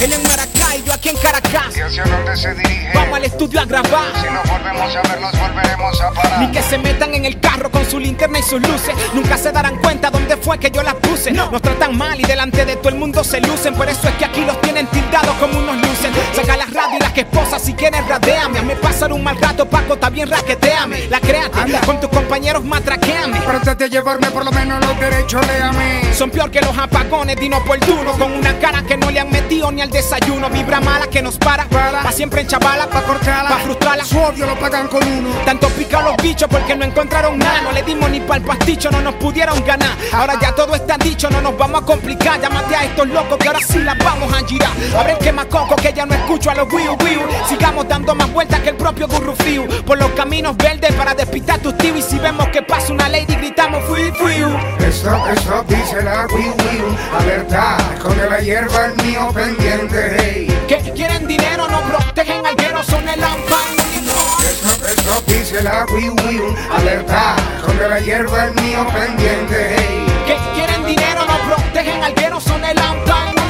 Él en Maracay, yo aquí en Caracas. ¿Y hacia dónde se dirige? Vamos al estudio a grabar. Si nos volvemos a ver, nos volveremos a parar. Ni que se metan en el carro con su linterna y sus luces. Nunca se darán cuenta dónde fue que yo las puse. Nos tratan mal y delante de todo el mundo se lucen. Por eso es que aquí los tienen tildados como unos lucen. Saca las radios y las que esposas si quieres radeame. Me pasar un mal rato, Paco, está bien La créate, con tus compañeros matraqueame. Antes de llevarme por lo menos los derechos, léame. Son peor que los apagones de inoportunos. Con una cara que no le han metido ni al desayuno. Vibra mala que nos para. Pa' siempre en chavala, pa' cortarla, pa' frustrarla. Su odio lo pagan con uno. Tanto pica los bichos porque no encontraron nada. No le dimos ni pa'l pasticho, no nos pudieron ganar. Ahora ya todo está dicho, no nos vamos a complicar. Llámate a estos locos que ahora sí las vamos a girar. Que más coco que ya no escucho a los wiu wiu. Sigamos dando más vueltas que el propio Gurrufiu. Por los caminos verdes para despistar tus tíos. Y si vemos que pasa una lady, gritamos fui fui. Stop, stop, dice la Wii. Alerta, esconde la hierba el mío pendiente. Hey. Que quieren dinero, no protegen al guero, son el AMPA Stop, stop, dice la Wii. Alerta, esconde la hierba el mío pendiente. Hey. Que quieren dinero, no protegen al guero, son el AMPA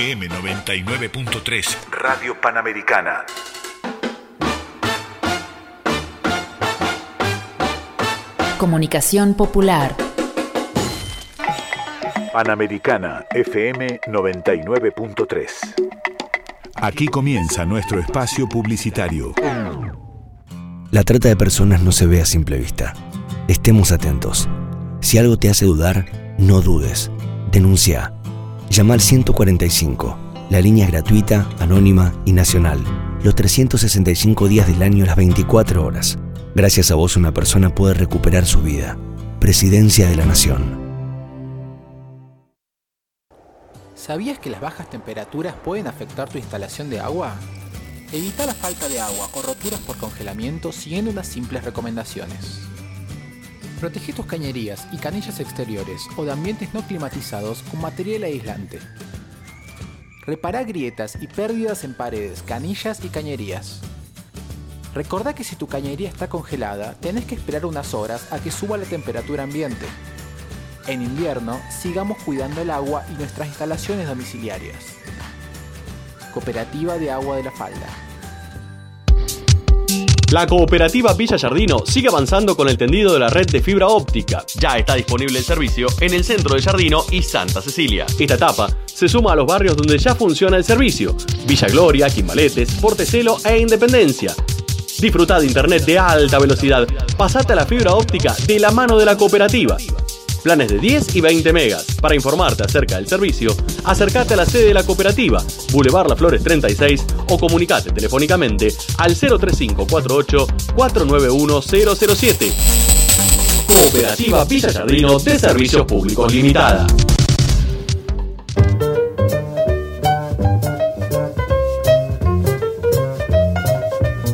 FM 99.3 Radio Panamericana. Comunicación popular. Panamericana FM 99.3. Aquí comienza nuestro espacio publicitario. La trata de personas no se ve a simple vista. Estemos atentos. Si algo te hace dudar, no dudes. Denuncia. Llama al 145. La línea es gratuita, anónima y nacional. Los 365 días del año, las 24 horas. Gracias a vos una persona puede recuperar su vida. Presidencia de la Nación. ¿Sabías que las bajas temperaturas pueden afectar tu instalación de agua? Evita la falta de agua o roturas por congelamiento siguiendo unas simples recomendaciones. Protege tus cañerías y canillas exteriores o de ambientes no climatizados con material aislante. Repara grietas y pérdidas en paredes, canillas y cañerías. Recordá que si tu cañería está congelada, tenés que esperar unas horas a que suba la temperatura ambiente. En invierno, sigamos cuidando el agua y nuestras instalaciones domiciliarias. Cooperativa de Agua de la Falda. La cooperativa Villa Jardino sigue avanzando con el tendido de la red de fibra óptica. Ya está disponible el servicio en el centro de Jardino y Santa Cecilia. Esta etapa se suma a los barrios donde ya funciona el servicio: Villa Gloria, Quimbaletes, Portecelo e Independencia. Disfruta de internet de alta velocidad. Pasate a la fibra óptica de la mano de la cooperativa. Planes de 10 y 20 megas. Para informarte acerca del servicio, acércate a la sede de la cooperativa, Boulevard Las Flores 36 o comunicate telefónicamente al 03548 491 007. Cooperativa Villa Jardino de Servicios Públicos Limitada.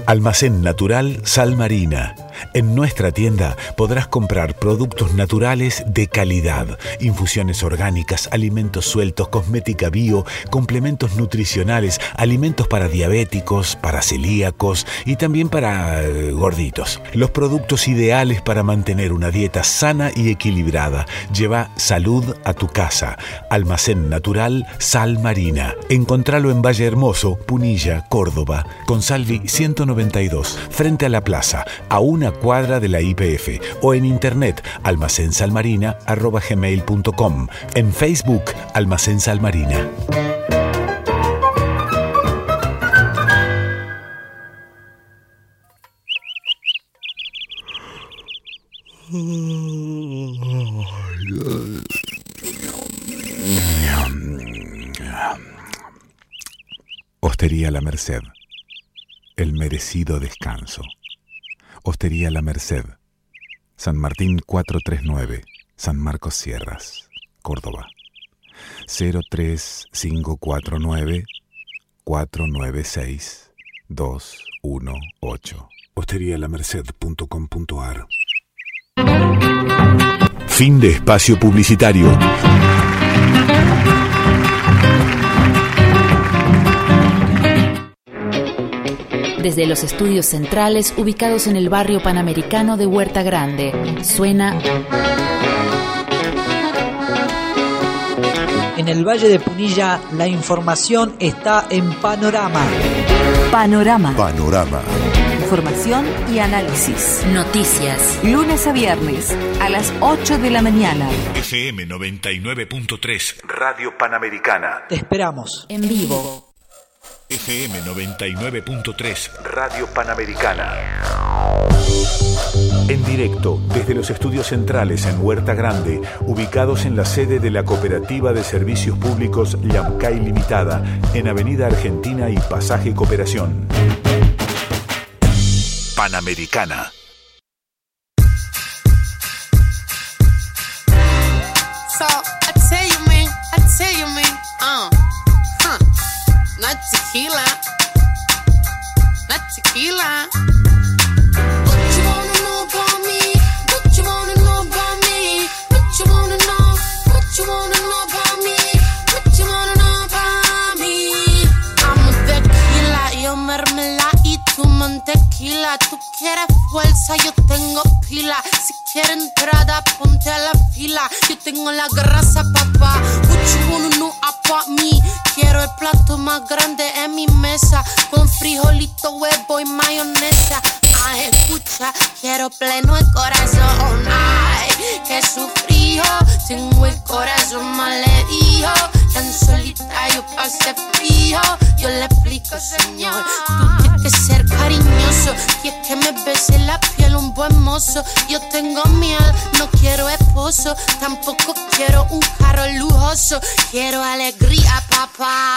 Almacén Natural Sal Marina. En nuestra tienda podrás comprar productos naturales de calidad, infusiones orgánicas, alimentos sueltos, cosmética bio, complementos nutricionales, alimentos para diabéticos, para celíacos y también para eh, gorditos. Los productos ideales para mantener una dieta sana y equilibrada. Lleva salud a tu casa. Almacén Natural Sal Marina. Encontralo en Valle Hermoso, Punilla, Córdoba, con Salvi 192, frente a la plaza, a una cuadra de la IPF o en internet almacensalmarina.gmail.com en Facebook Almacén Salmarina. Hostería La Merced. El merecido descanso. Hostería La Merced. San Martín 439. San Marcos Sierras. Córdoba. 03549 496 218. Hosterialamerced.com.ar Fin de espacio publicitario. Desde los estudios centrales ubicados en el barrio panamericano de Huerta Grande, suena En el Valle de Punilla la información está en Panorama. Panorama. Panorama. Información y análisis. noticias. Lunes a viernes a las 8 de la mañana. FM 99.3 Radio Panamericana. Te esperamos. En vivo. FM 99.3 Radio Panamericana. En directo desde los estudios centrales en Huerta Grande, ubicados en la sede de la Cooperativa de Servicios Públicos Yamcay Limitada, en Avenida Argentina y Pasaje Cooperación. Panamericana. So I tell you, man, I tell you, man, uh, not tequila, not tequila. Tequila, tú quieres fuerza, yo tengo pila. Si quiere entrada, ponte a la fila. Yo tengo la grasa, papá. Wanna know about me? Quiero el plato más grande en mi mesa. Con frijolito, huevo y mayonesa. Ay, escucha, quiero pleno el corazón. Ay, que sufrió. Tengo el corazón malherido. Tan solita yo pasé. Yo le explico, señor. Tú tienes que ser cariñoso. Y es que me bese la piel un buen mozo. Yo tengo miel, no quiero esposo. Tampoco quiero un carro lujoso. Quiero alegría, papá.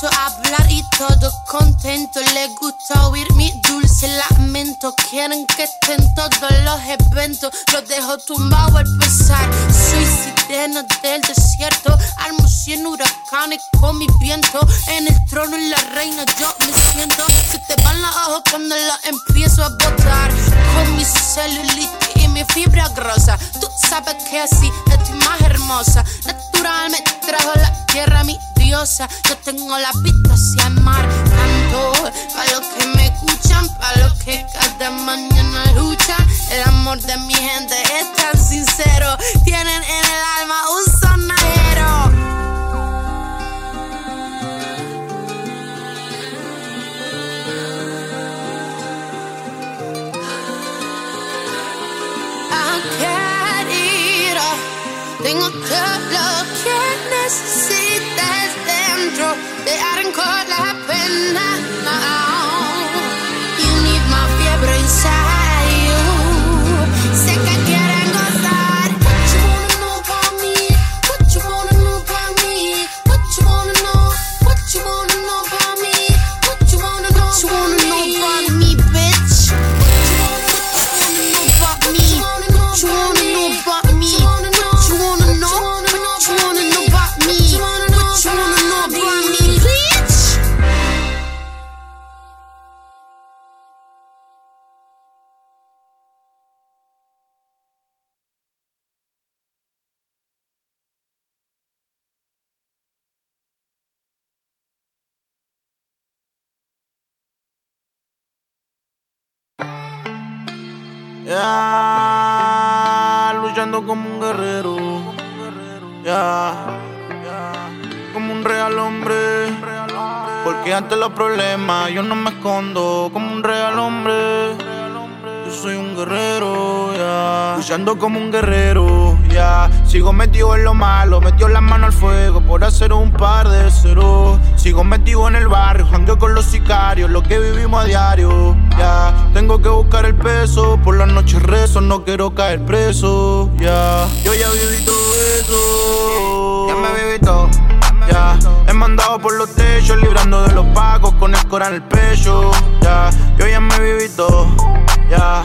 Empiezo a hablar y todo contento. Le gusta oír mi dulce lamento. Quieren que estén todos los eventos. Los dejo tumbado al pesar. Soy sirena del desierto. Armo cien huracanes con mi viento. En el trono y la reina yo me siento. Se te van los ojos cuando los empiezo a botar. Con mi celulitis y mi fibra grosa. Tú sabes que así estoy más hermosa. Natural me trajo la tierra mi Yo tengo la vista hacia el mar. Canto para los que me escuchan, para los que cada mañana luchan. El amor de mi gente es tan sincero. Tienen en el alma un sonajero. Ah, tengo todo lo que necesitas dentro. Te arranco la pena. You Ya, luchando como un guerrero. Ya, como un real hombre. Porque ante los problemas yo no me escondo. Como un real hombre. Yo soy un guerrero, ya. Luchando como un guerrero, ya. Sigo metido en lo malo, metió la mano al fuego por hacer un par de ceros. Sigo metido en el barrio, jangueo con los sicarios, lo que vivimos a diario, ya. Tengo que buscar el peso, por las noches rezo, no quiero caer preso, ya. Yo ya viví todo eso, ya me viví todo. Ya, he mandado por los techos, librando de los pagos con el coral en el pecho. Ya, yo ya me viví todo. Ya,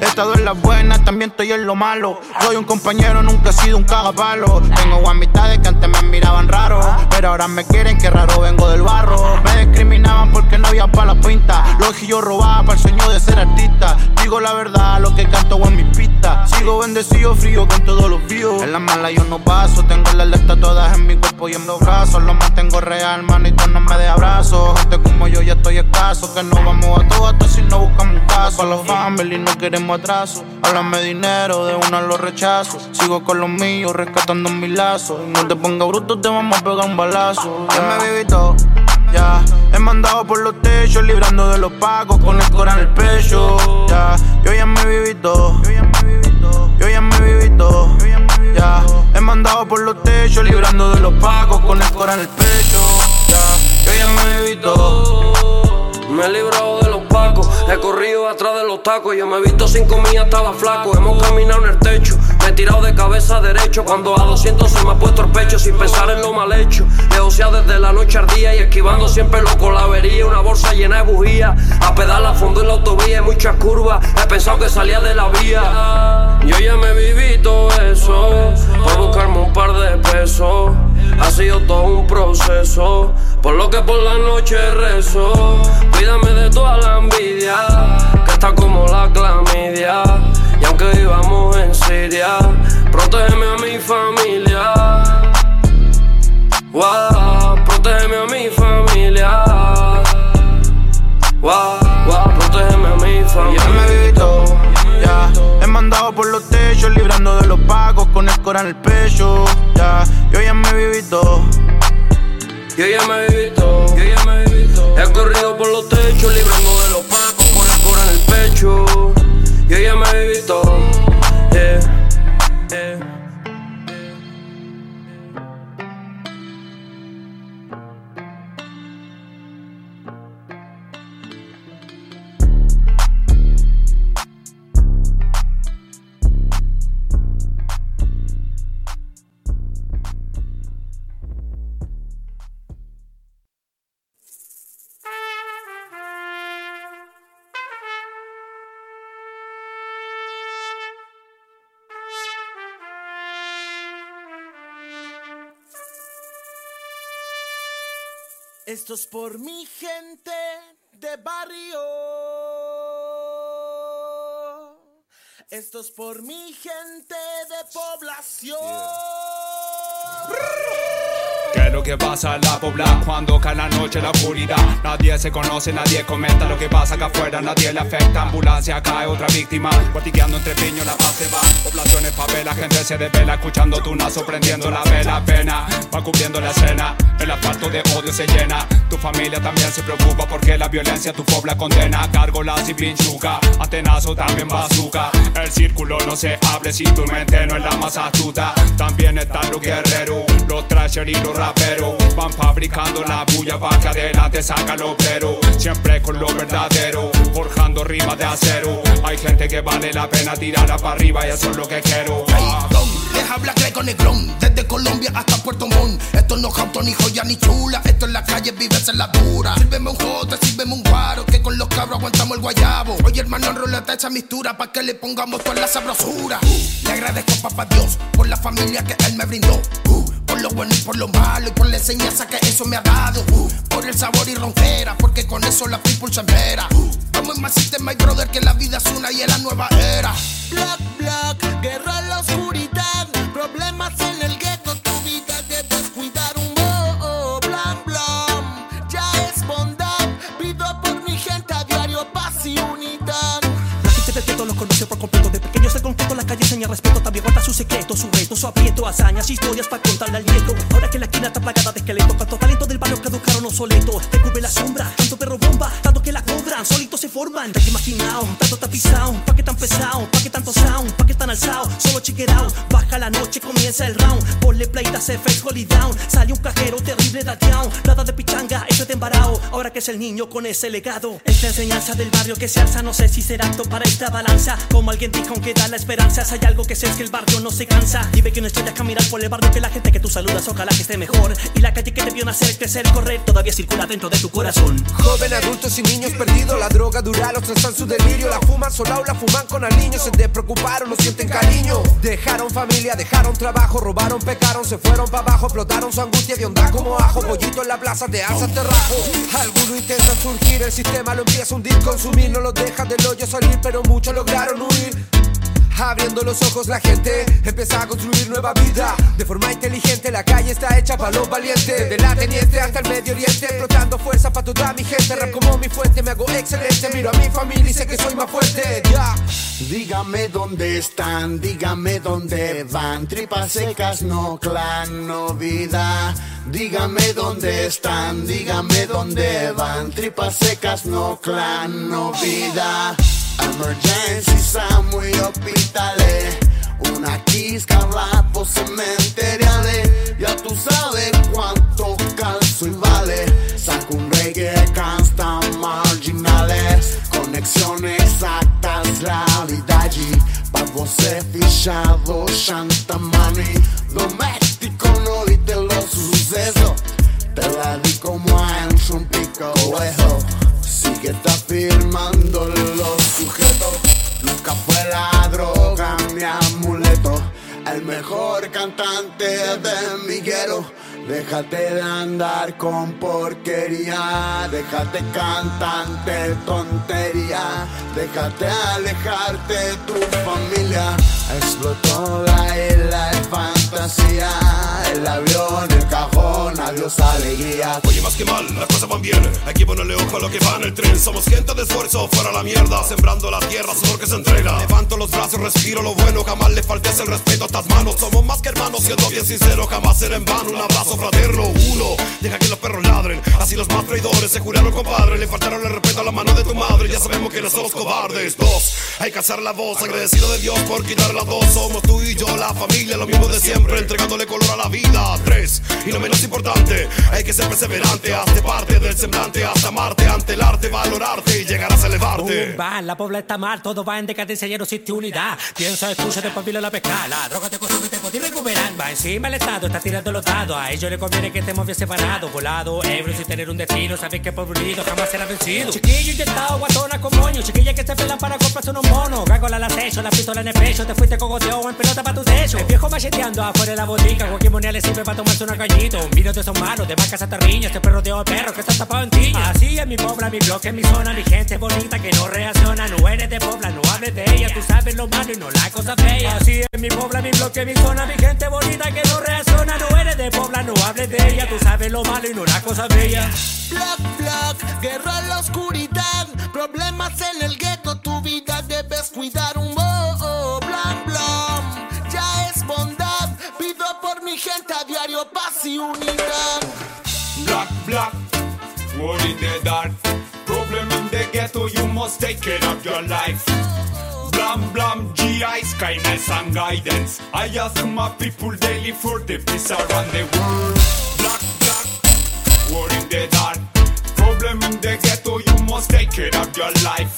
he estado en las buenas, también estoy en lo malo. Soy un compañero, nunca he sido un cagapalo. Tengo amistades que antes me miraban raro, pero ahora me quieren que raro vengo del barro. Me discriminaban porque no había pa' la pinta. Lo que yo robaba para el sueño de ser artista. Digo la verdad, lo que canto en mis pistas. Sigo bendecido, frío con todos los vivos. En la mala yo no paso, tengo las letras todas en mi cuerpo y en los brazos. Lo mantengo real, manito, no me de abrazos. Gente como yo ya estoy escaso, que no vamos a todo hasta si no buscamos un caso. Para los family no queremos atraso. Háblame dinero, de una lo rechazo. Sigo con los míos, rescatando mis lazos. No te pongas bruto, te vamos a pegar un balazo. Ya me viví todo. Ya, he mandado por los techos, librando de los pagos con el coral en el pecho. Ya, yo ya me viví todo. Yo ya me viví todo. Ya, he mandado por los techos, librando de los pagos con el coral en el pecho. Ya, yo ya me viví todo. Me he librado de los pacos, he corrido atrás de los tacos. Yo me he visto sin comida, estaba flaco. Hemos caminado en el techo, me he tirado de cabeza derecho. Cuando a 200 se me ha puesto el pecho sin pensar en lo mal hecho. Negociar desde la noche al día y esquivando siempre loco la avería. Una bolsa llena de bujías, a pedal a fondo en la autovía hay muchas curvas. He pensado que salía de la vía. Yo ya me viví todo eso. Por buscarme un par de pesos. Ha sido todo un proceso. Por lo que por la noche rezo. Cuídame de toda la envidia. Está como la clamidia. Y aunque vivamos en Siria, protégeme a mi familia. Wow, protégeme a mi familia. Wow, wow, protégeme a mi familia. Ya me he visto, ya. He mandado por los techos, librando de los pagos con el en el pecho. Ya, yo ya me viví todo. Yo ya me viví todo, yo ya me viví todo. He corrido por los techos, librando de los en el pecho. Yo ya me viví todo, yeah, yeah. Esto es por mi gente de barrio. Esto es por mi gente de población. ¿Qué es lo que pasa en la pobla cuando cae la noche la oscuridad? Nadie se conoce, nadie comenta lo que pasa acá afuera, nadie le afecta. Ambulancia cae otra víctima, botiqueando entre piños la paz se va. Poblaciones favela, gente se desvela, escuchando tu nazo, prendiendo la vela, pena, va cubriendo la escena. El asfalto de odio se llena, tu familia también se preocupa porque la violencia tu pobla condena. Cargo la y pinchuca, atenazo también bazooka. El círculo no se abre si tu mente no es la más astuta. También están los guerreros, los trasher y los raperos. Van fabricando la bulla para que adelante saca lo pero Siempre con lo verdadero, forjando rimas de acero. Hay gente que vale la pena tirarla para arriba y eso es lo que quiero. Les habla Greco Negrón, desde Colombia hasta Puerto Montt. Esto no es ni joya ni chula, esto en la calle vives en la dura. Sírveme un jote, sírveme un guaro, que con los cabros aguantamos el guayabo. Oye hermano, enrolate esa mistura pa' que le pongamos toda la sabrosura. Le agradezco papá Dios por la familia que él me brindó. Uh, por lo bueno y por lo malo y por la enseñanza que eso me ha dado. Uh, por el sabor y ronquera, porque con eso la people se entera. Uh, vamos en más sistema y brother que la vida es una y es la nueva era. Black, black, guerra en la oscuridad. Problemas en el gueto, tu vida de descuidar un bo. Blam, blam, ya es bondad. Pido por mi gente a diario paz y unidad. La gente del gueto los conoce por completo. De pequeños concreto, la calle enseña respeto. También guarda sus secretos, su reto, su aprieto, hazañas, historias para contarle al nieto. Ahora que la esquina está plagada de esqueletos, cuánto talento del barrio caducaron obsoletos. Te cubre la sombra, tanto perro bomba, tanto que la cobran, solitos se forman. Te imaginado, tanto tapizado, pa' que tan pesado, pa' que tanto sound, pa' que tan alzado, solo chequeado. Baja la noche, comienza el round. Ponle play, das FX, holy down. Sale un cajero terrible dateado, nada de pichanga, eso te embarao. Ahora que es el niño con ese legado. Esta enseñanza del barrio que se alza, no sé si será apto para esta balanza. Como alguien dijo, aunque da la esperanza, si hay algo que sé es que el barrio no se cansa. Ve que no estrellas caminar por el barrio que la gente que tú saludas, ojalá que esté mejor. Y la calle que te vio nacer, crecer, correr, todavía circula dentro de tu corazón. Joven, adultos y niños perdidos, la droga dura, los trasan su delirio. La fuman solao, la fuman con aliños, se despreocuparon, no sienten cariño. Dejaron familia, dejaron trabajo, robaron, pecaron, se fueron para abajo, explotaron su angustia de onda como ajo. Pollito en la plaza de alza te rajo. Algunos intentan surgir, el sistema lo empieza a hundir, consumir, no los deja del hoyo salir, pero muchos lograron huir. Abriendo los ojos la gente empieza a construir nueva vida. De forma inteligente la calle está hecha para los valientes. Desde la teniente hasta el medio oriente Explotando fuerza para toda mi gente. Rap como mi fuente, me hago excelente. Miro a mi familia y sé que soy más fuerte. Ya. Dígame dónde están, dígame dónde van. Tripas secas, no clan, no vida. Dígame dónde están, dígame dónde van. Tripas secas, no clan, no vida Emergency Samui ospitale Una quisca lapos cementeriale Ya tú sabes cuánto calzo y vale. Saco un reggae cansta marginales. Conexão exactas, realidade Pra você fichado, chanta mami Doméstico, no viste los sucesos. Te la di como a un pico ojo Sigue está firmando los sujetos. Nunca fue la droga mi amuleto. El mejor cantante de Miguelo. Déjate de andar con porquería, déjate cantante tontería, déjate alejarte de tu familia. Explotó la isla el avión, el cajón, adiós alegría. Oye, más que mal, las cosas van bien. Hay que ponerle ojo a lo que va en el tren. Somos gente de esfuerzo, fuera la mierda. Sembrando la tierra, sudor que se entrega. Levanto los brazos, respiro lo bueno. Jamás le faltes el respeto a estas manos. Somos más que hermanos, siendo bien sincero. Jamás será en vano un abrazo fraterno. Uno, deja que los perros Así los más traidores se juraron, compadre. Le faltaron el respeto a la mano de tu madre. Ya sabemos que no somos cobardes. Dos, hay que alzar la voz. Agradecido de Dios por quitar las dos. Somos tú y yo, la familia, lo mismo de siempre. Entregándole color a la vida. Tres, y no menos importante, hay que ser perseverante. Hazte parte del semblante. Hasta amarte ante el arte, valorarte y llegarás a elevarte. Va, la pobla está mal, todo va en decadencia, ya no existe unidad. Piensa, escucha, después vilo la pesca. La droga te consume, te puede recuperar. Va encima el Estado, está tirando los dados. A ellos le conviene que estemos bien separados. Volado, ebrio, sin tener un destino. Sabes que por unido jamás será vencido. Chiquillo inyectado, guatona con moño. Chiquilla que se pelan para comprarse unos monos. Gagola al acecho, la pistola en el pecho. Te fuiste cogoteado en pelota para tu techo. El viejo macheteando afuera de la botica. Cualquier moneda le sirve para tomarse una cañito. Un de esos malos, de vacas hasta riñas. Este perro de perros que están tapados en tiña. Así es mi pobla, mi bloque, mi zona, mi gente bonita que no reacciona. No eres de pobla, no hables de ella. Tú sabes lo malo y no la cosa fea. Así es mi pobla, mi bloque, mi zona, mi gente bonita que no reacciona. No eres de pobla, no hables de ella. Tú sabes lo malo y no la cosa bella. Black, black, guerra en la oscuridad, problemas en el gueto, tu vida debes cuidar un bo, blam, blam, ya es bondad, pido por mi gente a diario paz y unidad. Black, black, war in the dark. Problem in the ghetto, you must take care of your life. Blam, blam, GIs, kindness and guidance. I ask my people daily for the peace around the world. Black, black, war in the dark. Problem in the ghetto, you must take care of your life.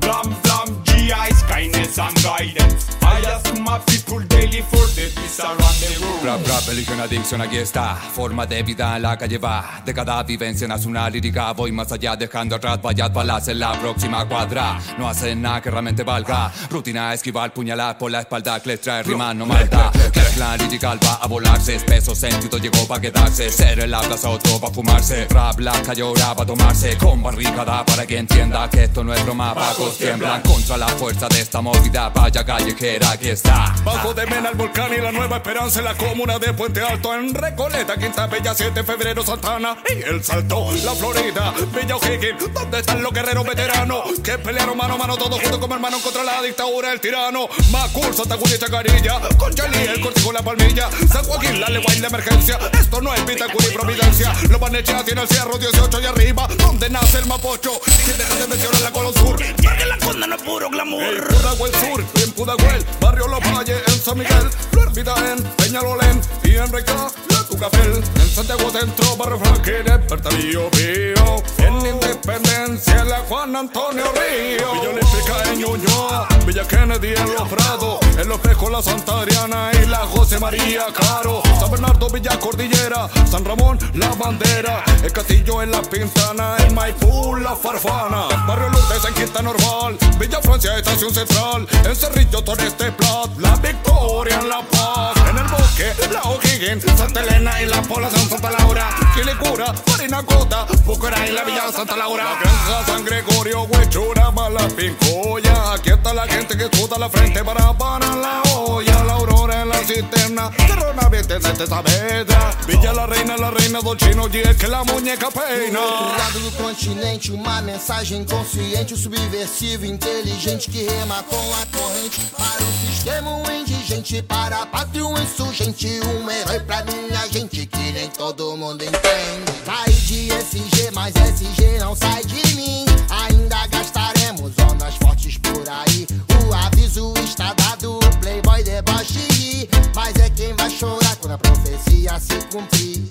Blam, blam, GIs, kindness and guidance. I ask my people daily for the peace around the world. Rap, rap, religión, adicción, aquí está. Forma de vida en la calle va. De cada vivencia nace una lírica. Voy más allá, dejando atrás vallas balas en la próxima cuadra. No hacen nada que realmente valga. Rutina, esquivar, puñalar por la espalda. Que les trae rima, no malta. Que la lirical va a volarse. Espeso sentido llegó para quedarse. Ser en la plaza, otro para fumarse. Rap, la calle ahora para tomarse. Con barricada para que entienda que esto no es broma. Pacos tiemblan contra la fuerza de esta movida. Vaya callejera, aquí está. Bajo de Mena, el volcán y la nueva esperanza en la comuna de Puente Alto, en Recoleta, Quinta Bella, 7 de febrero, Santana y El Salto, la Florida, Villa O'Higgins. ¿Dónde están los guerreros veteranos que pelearon mano a mano todos juntos como hermanos contra la dictadura del tirano? Macul, Santa Julia Chacarilla, con Chalí, el cortijo, la palmilla, San Joaquín, la legua y la emergencia. Esto no es Vitacura y Providencia, los Banechea tiene el Cerro 18 y arriba, donde nace el Mapocho. Sin dejar de mencionar la Colón Sur, porque la conda no es puro glamour. En Pudahuel Sur, en Pudahuel, Barrio Los Valles, en San Miguel, Flor Vida en Peñalolén y en Reca, La Tucapel, en Santiago Centro, Barrio Franquín, Bertalillo Pío, en Independencia, la Juan Antonio Río, Villa Olímpica en Ñuñoa, Villa Kennedy en Los Prados, en Los Pejos, la Santa Adriana y la José María Caro, San Bernardo, Villa Cordillera, San Ramón, la Bandera, el Castillo en la Pintana, en Maipú, la Farfana, Barrio Lourdes en Quinta Normal, Villa Francia, Estación Central, en Cerrillo, Toreste Plat, la Victoria en La Paz, en el Bosque, la O'Higgins, Santa Elena y la Población Santa Laura, Quilicura, Parinacota, Bucara y la Villa Santa Laura, La Granja, San Gregorio, Huechura, Malapincoya, aquí está la gente que suda la frente para parar la olla, la Aurora en la cisterna, Terrona, Vete, Sete Saavedra, Villa La Reina, la Reina do Chino, y es que la muñeca peina. Do outro lado do continente, uma mensagem consciente, subversivo inteligente que rema com a corrente para o sistema indigente, para a pátria um insurgente, um herói pra minha gente que nem todo mundo entende. Sai de SG, mas SG não sai de mim. Ainda gastaremos zonas fortes por aí. O aviso está dado, o playboy deboche. Mas é quem vai chorar quando a profecia se cumprir.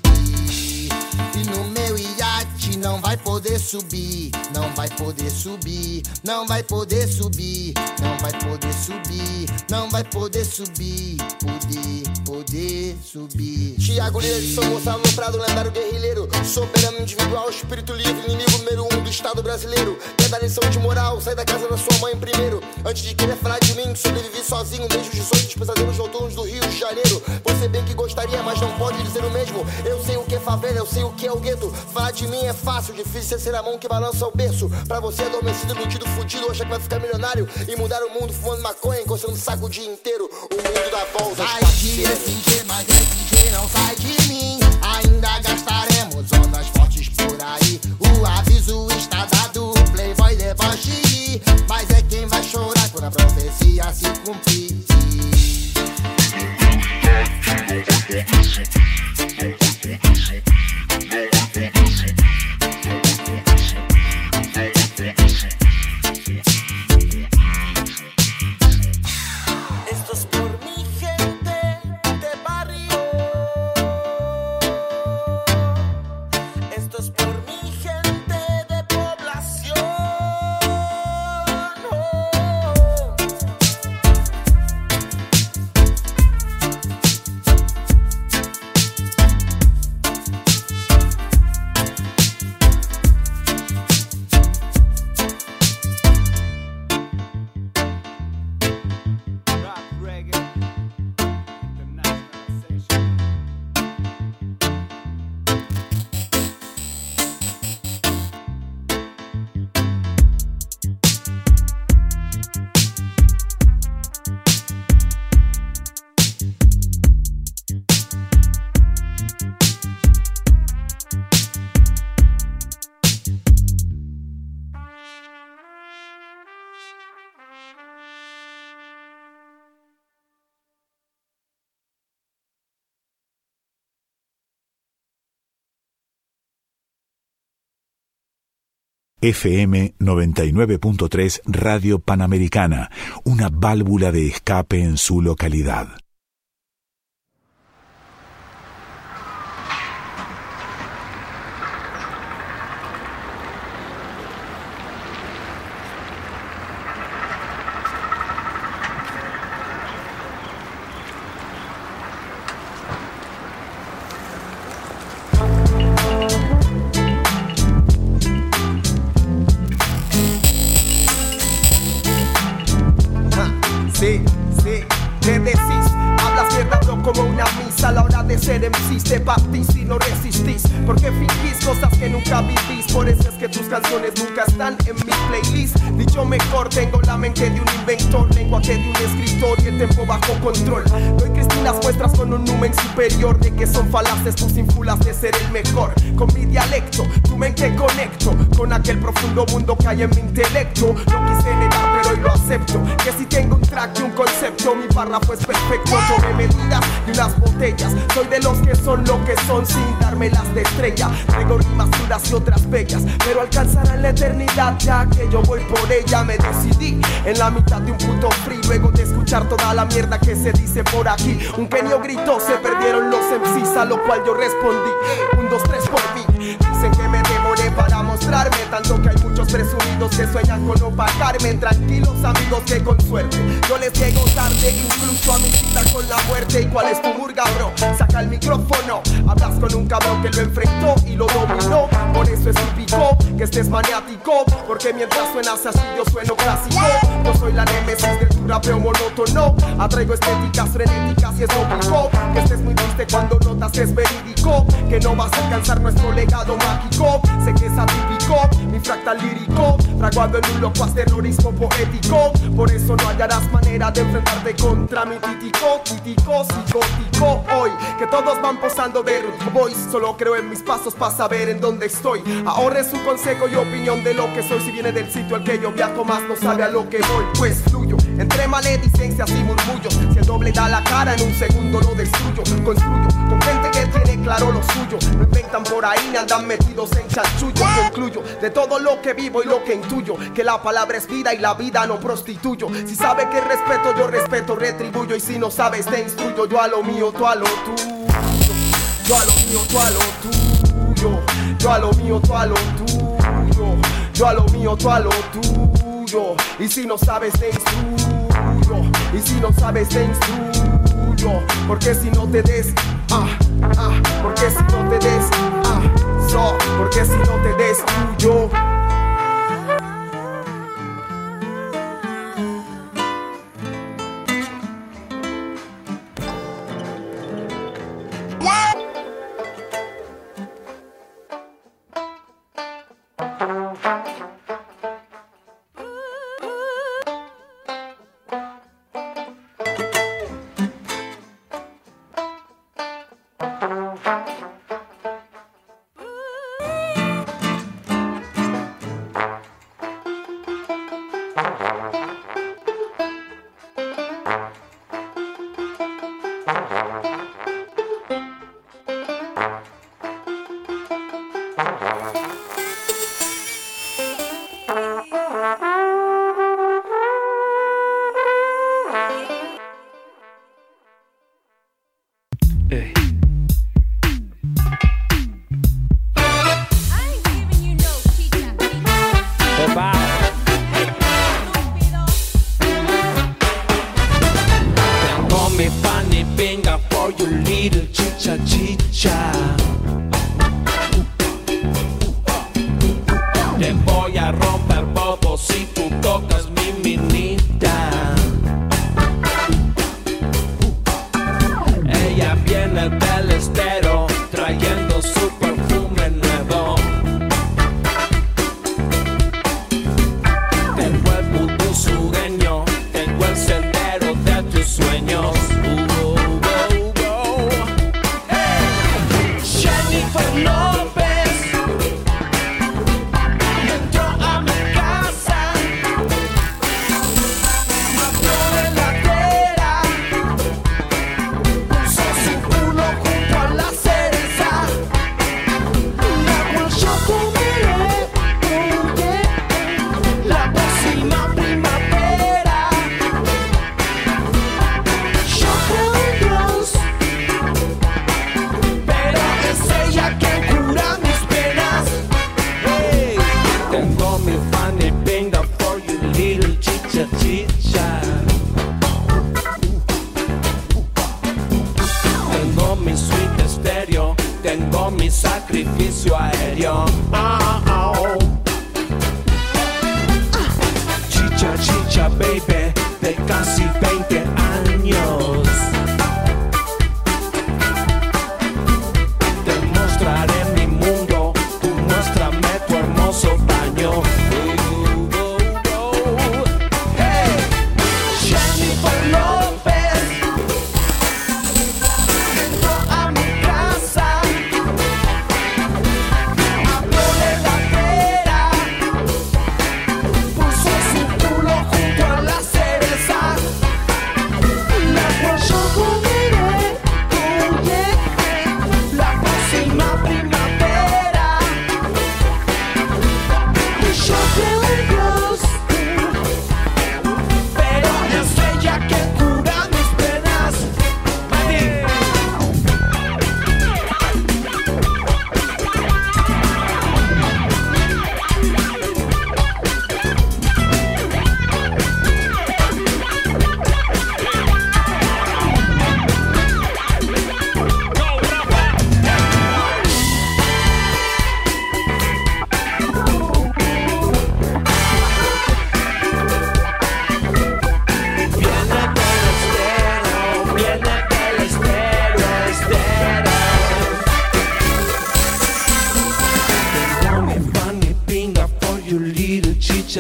E no meu iate não vai poder subir. não vai poder subir, não vai poder subir, não vai poder subir, não vai poder subir, poder, poder subir. Tiago Lira de São Gonçalo Prado, lendário guerrilheiro. Soberano individual, espírito livre, inimigo número um do Estado brasileiro. Quer dar lição de moral, sai da casa da sua mãe primeiro. Antes de querer falar de mim, sobrevivi sozinho, mesmo de sonhos, pesadelos noturnos do Rio de Janeiro. Você bem que gostaria, mas não pode dizer o mesmo. Eu sei o que é favela, eu sei o que é o gueto. Falar de mim é fácil, difícil é ser a mão que balança o berço. Pra você adormecido, iludido, fudido, acha que vai ficar milionário e mudar o mundo fumando maconha, encostando o saco o dia inteiro. O mundo dá volta. Sai de SG, mas SG não sai de mim. Ainda gastaremos ondas fortes por aí. O aviso está dado, Playboy deboche. Mas é quem vai chorar quando a profecia se cumprir. FM 99.3 Radio Panamericana, una válvula de escape en su localidad. Por eso es que tus canciones nunca están en mi playlist. Dicho mejor, tengo la mente de un inventor Lenguaje de un escritor y el tempo bajo control. Doy cristinas muestras con un numen superior De que son falaces tus infulas de ser el mejor. Con mi dialecto, tu mente conecto Con aquel profundo mundo que hay en mi intelecto. Lo quise negar lo acepto Que si tengo un track y un concepto Mi párrafo es perfecto. Tomé medidas y unas botellas. Soy de los que son lo que son sin dármelas de estrella. Traigo rimas duras y otras bellas Pero alcanzarán la eternidad ya que yo voy por ella. Me decidí en la mitad de un puto free Luego de escuchar toda la mierda que se dice por aquí. Un genio gritó, se perdieron los MCs A lo cual yo respondí, un, dos, tres por mí para mostrarme. Tanto que hay muchos presumidos que sueñan con no pagarme Tranquilos amigos que con suerte. Yo les llego tarde incluso a mi cita con la muerte. ¿Y cuál es tu murga bro? Saca el micrófono. Hablas con un cabrón que lo enfrentó y lo dominó. Por eso es típico que estés maniático. Porque mientras suenas así yo sueno clásico. Yo soy la némesis del tu rapeo monótono. Atraigo estéticas frenéticas y es lógico Que estés muy triste cuando notas es verídico. Que no vas a alcanzar nuestro legado mágico es atípico, mi fractal lírico Fraguado en un locuaz terrorismo poético. Por eso no hallarás manera de enfrentarte contra mi títico Títico, psicótico. Hoy Que todos van posando de Ruth Boys Solo creo en mis pasos para saber en dónde estoy. Ahorre su consejo y opinión de lo que soy Si viene del sitio al que yo viajo más no sabe a lo que voy. Pues fluyo entre maledicencias y murmullos Si el doble da la cara en un segundo lo destruyo. Construyo con gente que tiene claro lo suyo No inventan por ahí andan metidos en chanchullo Concluyo de todo lo que vivo y lo que intuyo Que la palabra es vida y la vida no prostituyo Si sabe que respeto yo respeto retribuyo Y si no sabes te instruyo yo a lo mío tú a lo tuyo Yo a lo mío tú a lo tuyo Yo a lo mío tú a lo tuyo Yo a lo mío, tú a lo tuyo. Y si no sabes, te instruyo. Y si no sabes, te instruyo. Porque si no te des, ah, ah, porque si no te des, porque si no te destruyo.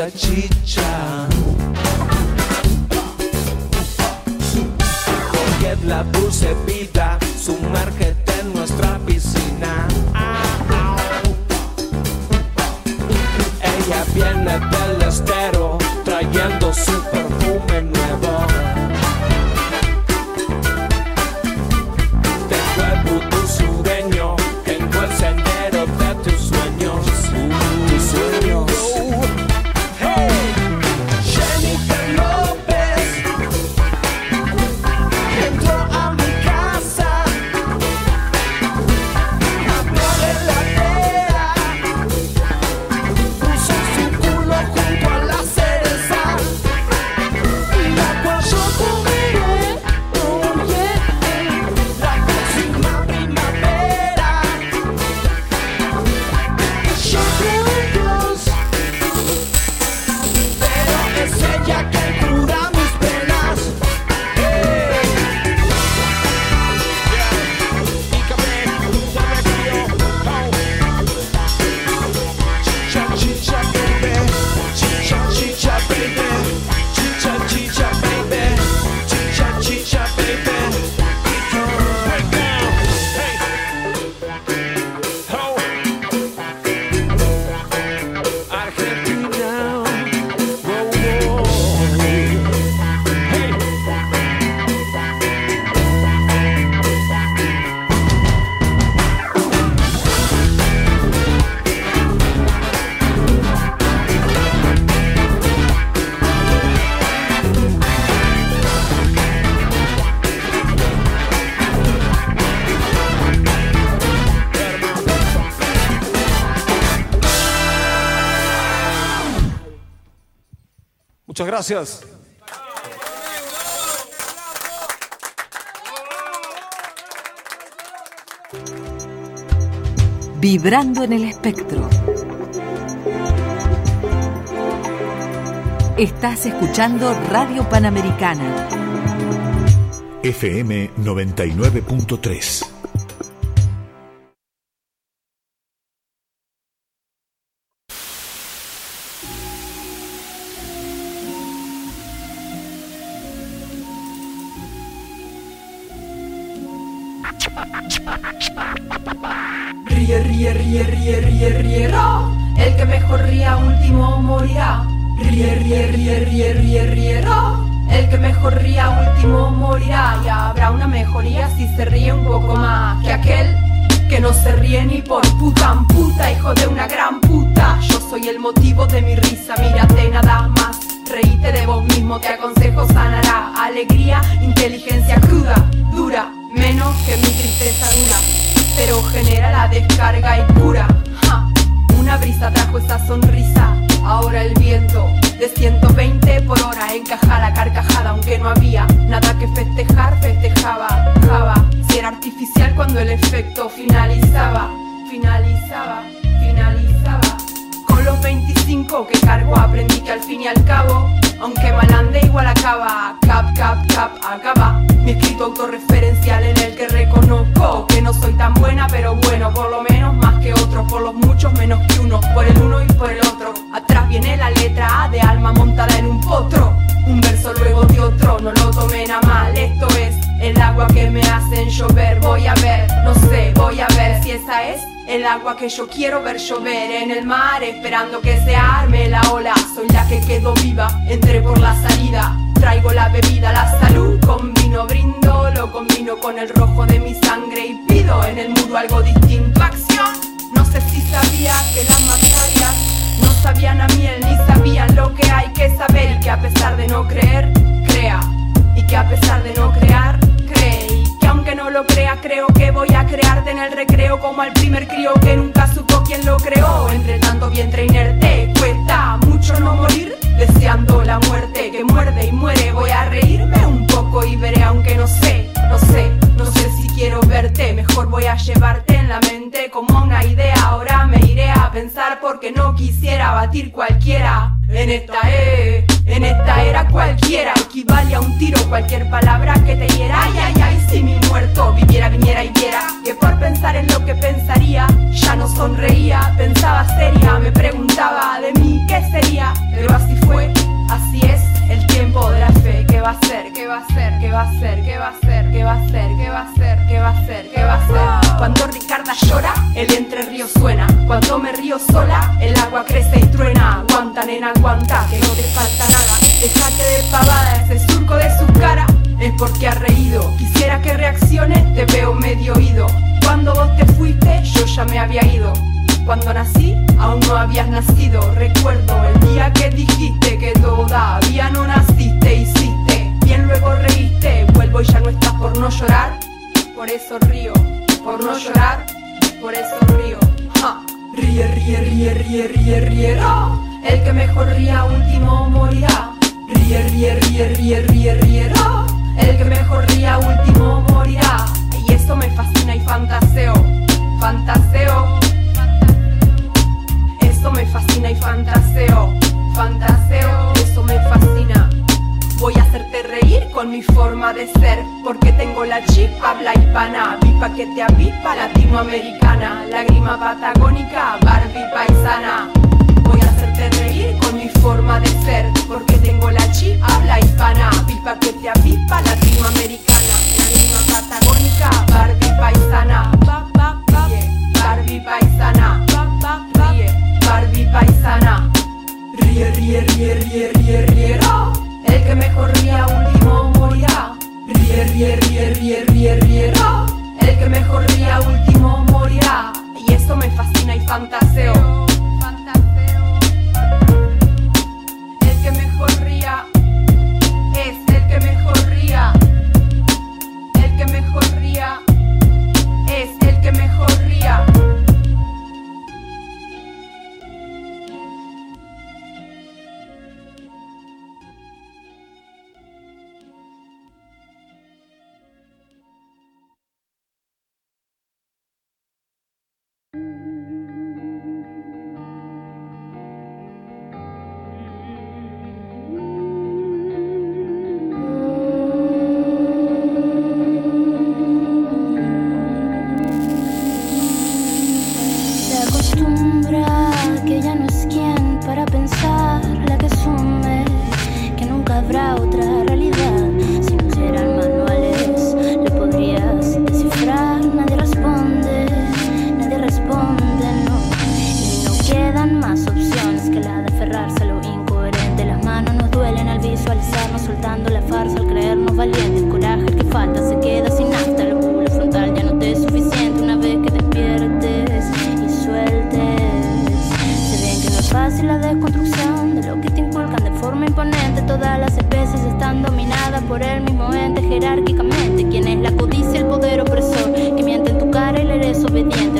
touchy Gracias. Vibrando en el espectro. Estás escuchando Radio Panamericana. FM 99.3. soltando la farsa al creernos valientes. El coraje que falta se queda sin nafta, el óvulo frontal ya no te es suficiente. Una vez que despiertes y sueltes, sé bien que no es fácil la desconstrucción de lo que te inculcan de forma imponente. Todas las especies están dominadas por el mismo ente jerárquicamente. Quien es la codicia, el poder opresor, que miente en tu cara y le eres obediente.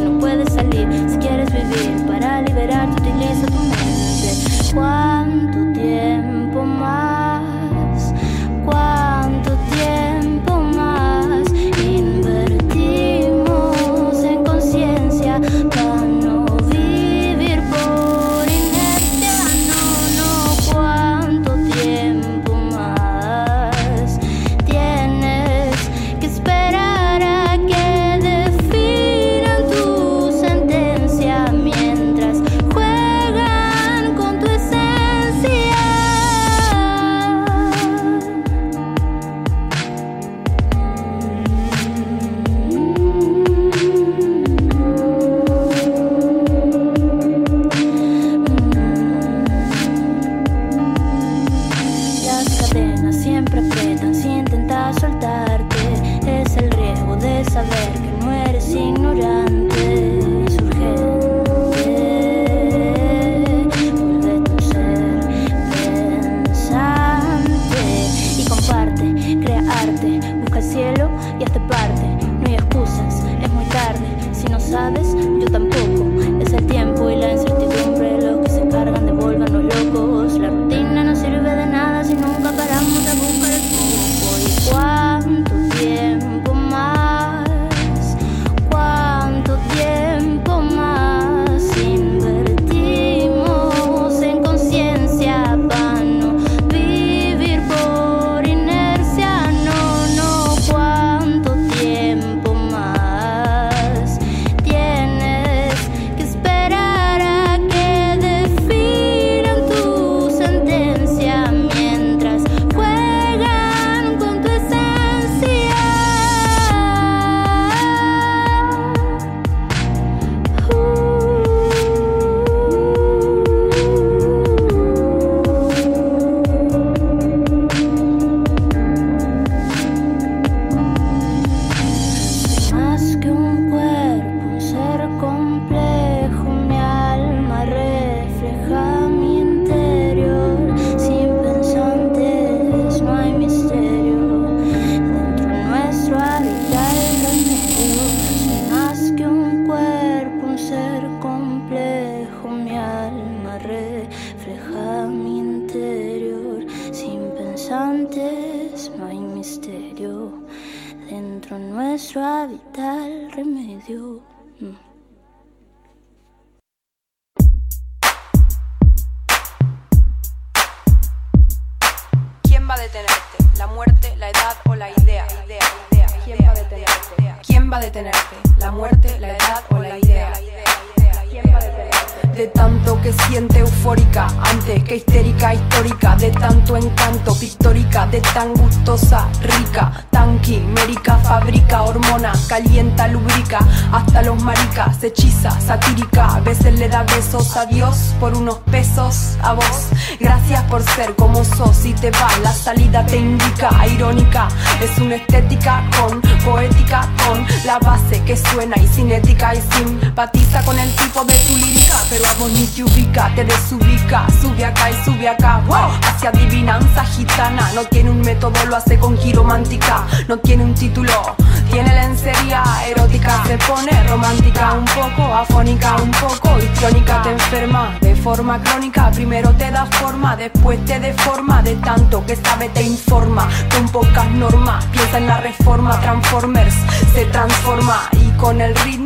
con el ritmo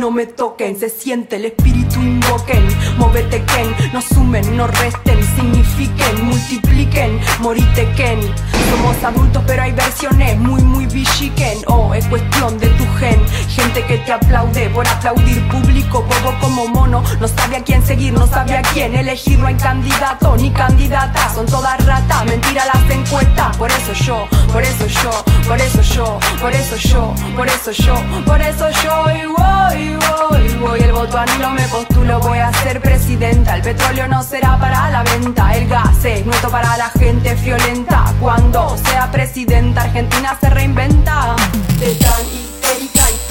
no me toquen, se siente el espíritu invoquen, móvete Ken, no sumen, no resten, signifiquen, multipliquen, morite Ken. Somos adultos pero hay versiones muy muy bichiquen, oh, es cuestión de tu gen gente que te aplaude por aplaudir. Público bobo como mono. No sabe a quién seguir no sabe a quién elegir. No hay candidato ni candidata. Son todas ratas mentira las encuestas por eso yo por eso yo por eso yo por eso yo por eso yo por eso yo. Y voy voy voy. El voto anilo me postulo. Voy a ser presidenta. El petróleo no será para la venta. El gas es nuestro para la gente violenta. Cuando sea presidenta Argentina se reinventa.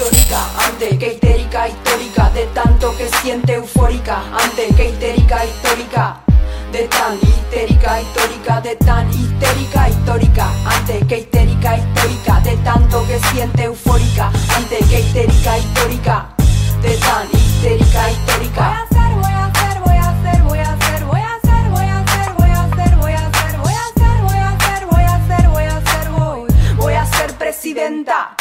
Ante que histérica histórica de tanto que siente eufórica Ante que histérica histórica de tan histérica histórica De tan histérica histórica Ante que histérica histórica De tanto que siente eufórica Ante que histérica histórica De tan histérica histórica Voy a hacer, voy a hacer, voy a hacer, voy a hacer, voy a hacer, voy a hacer, voy a hacer, voy a hacer, voy a hacer, voy a hacer, voy a hacer, voy a hacer Voy a ser presidenta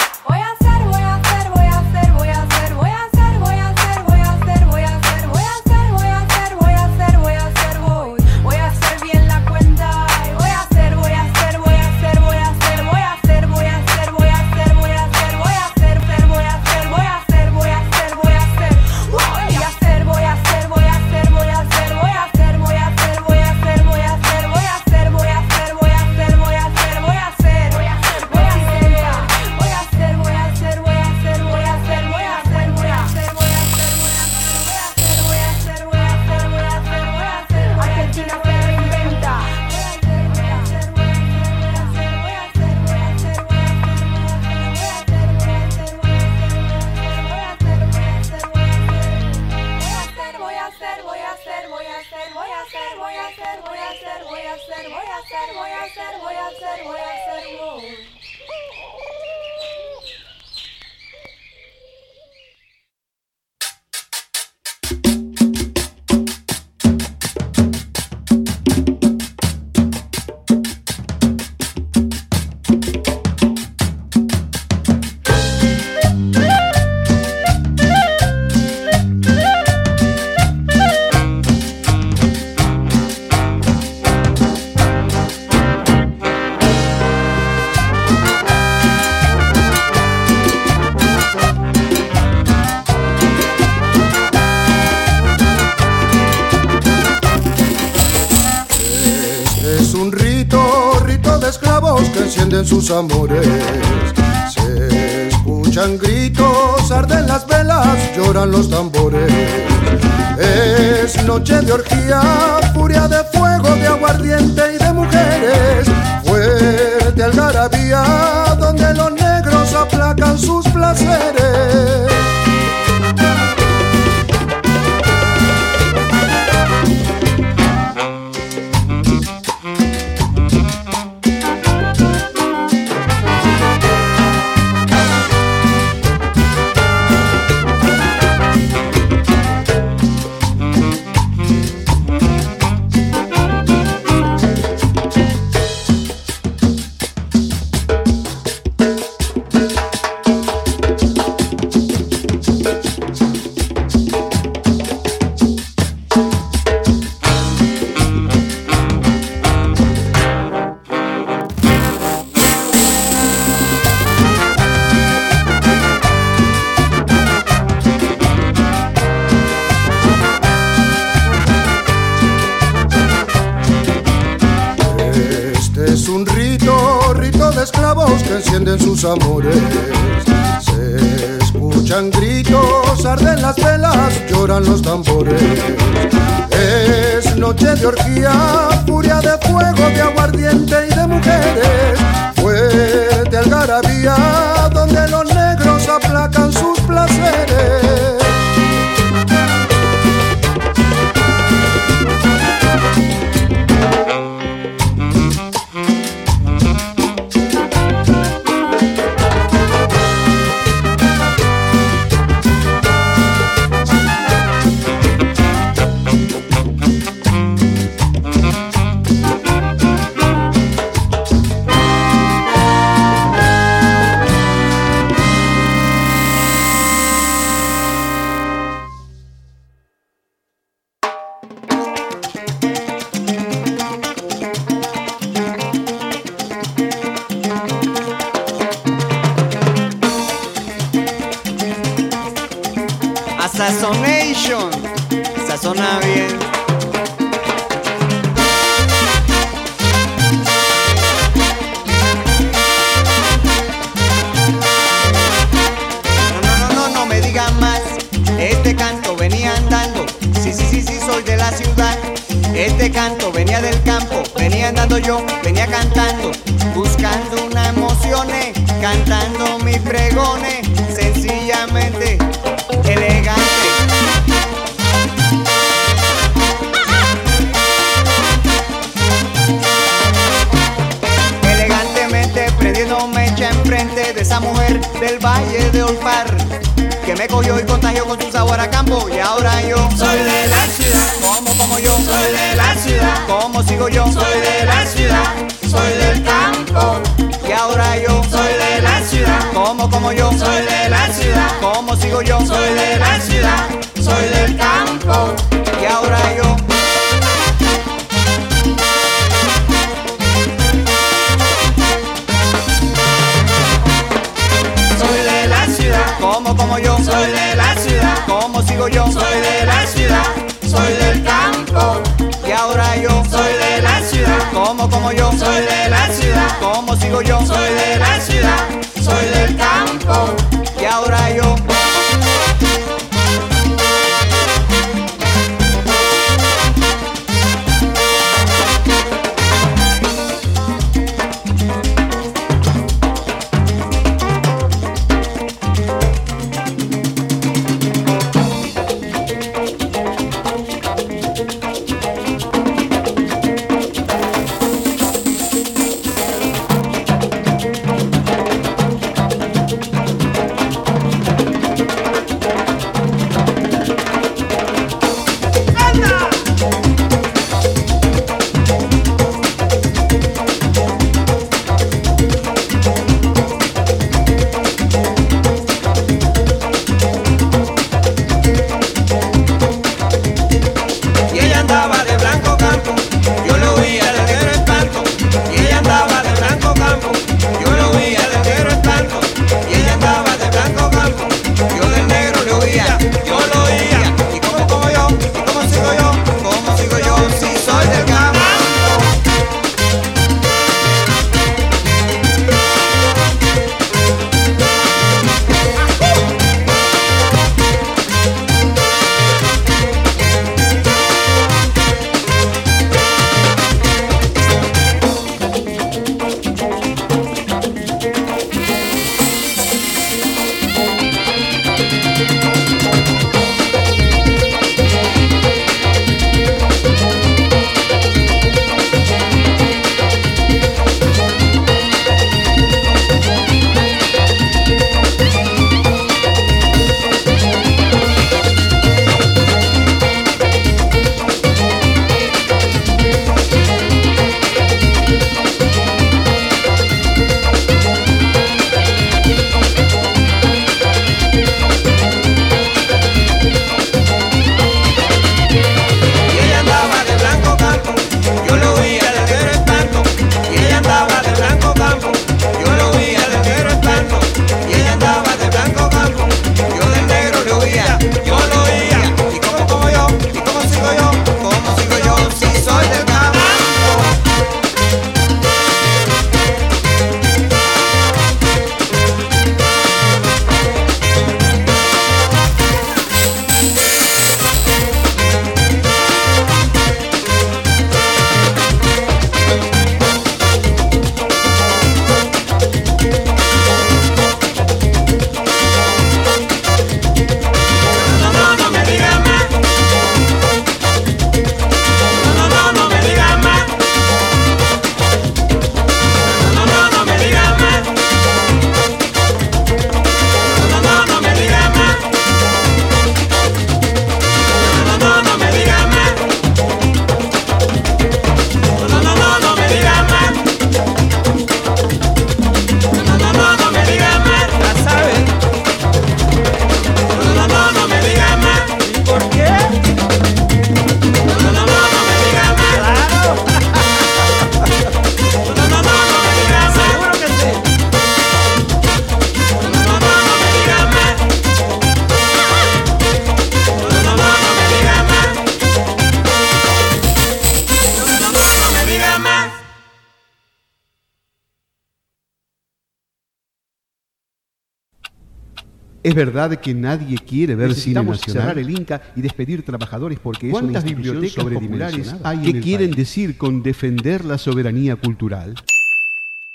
Es verdad que nadie quiere ver cine nacional. cerrar el Inca y despedir trabajadores porque es una ¿Cuántas bibliotecas populares hay ¿Qué en el quieren país? decir con defender la soberanía cultural?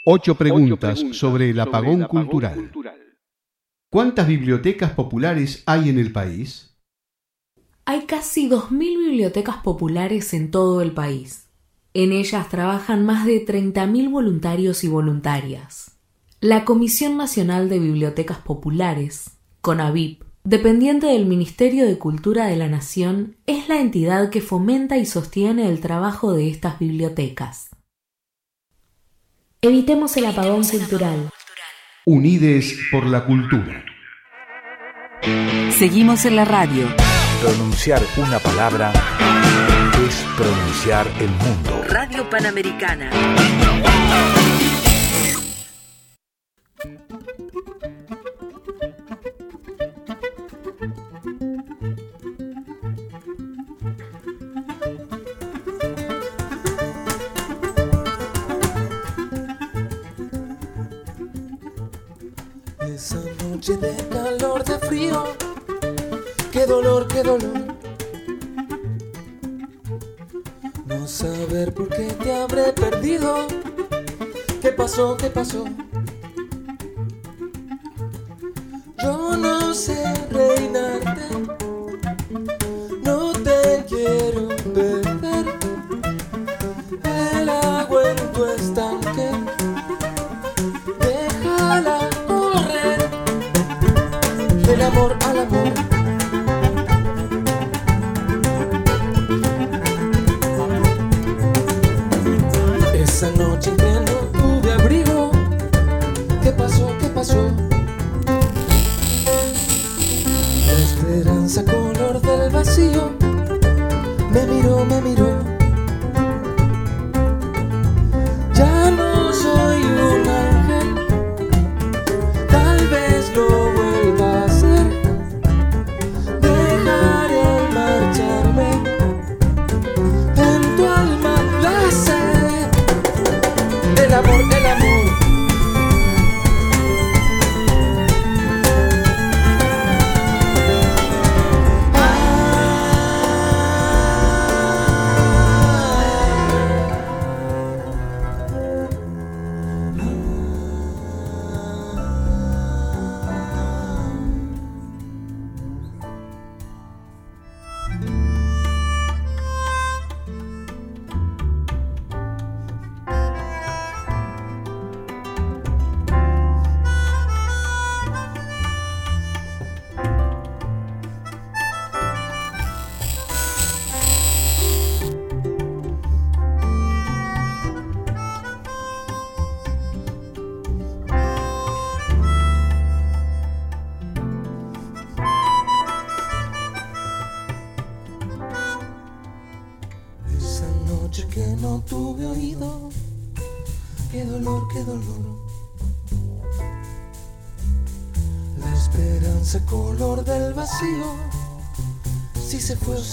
Ocho preguntas, sobre el apagón cultural. ¿Cuántas bibliotecas populares hay en el país? Hay casi 2.000 bibliotecas populares en todo el país. En ellas trabajan más de 30.000 voluntarios y voluntarias. La Comisión Nacional de Bibliotecas Populares, CONAVIP, dependiente del Ministerio de Cultura de la Nación, es la entidad que fomenta y sostiene el trabajo de estas bibliotecas. Evitemos el apagón cultural. Unides por la cultura. Seguimos en la radio. Pronunciar una palabra es pronunciar el mundo. Radio Panamericana. Noche de calor, de frío, qué dolor, qué dolor. No saber por qué te habré perdido. ¿Qué pasó, qué pasó?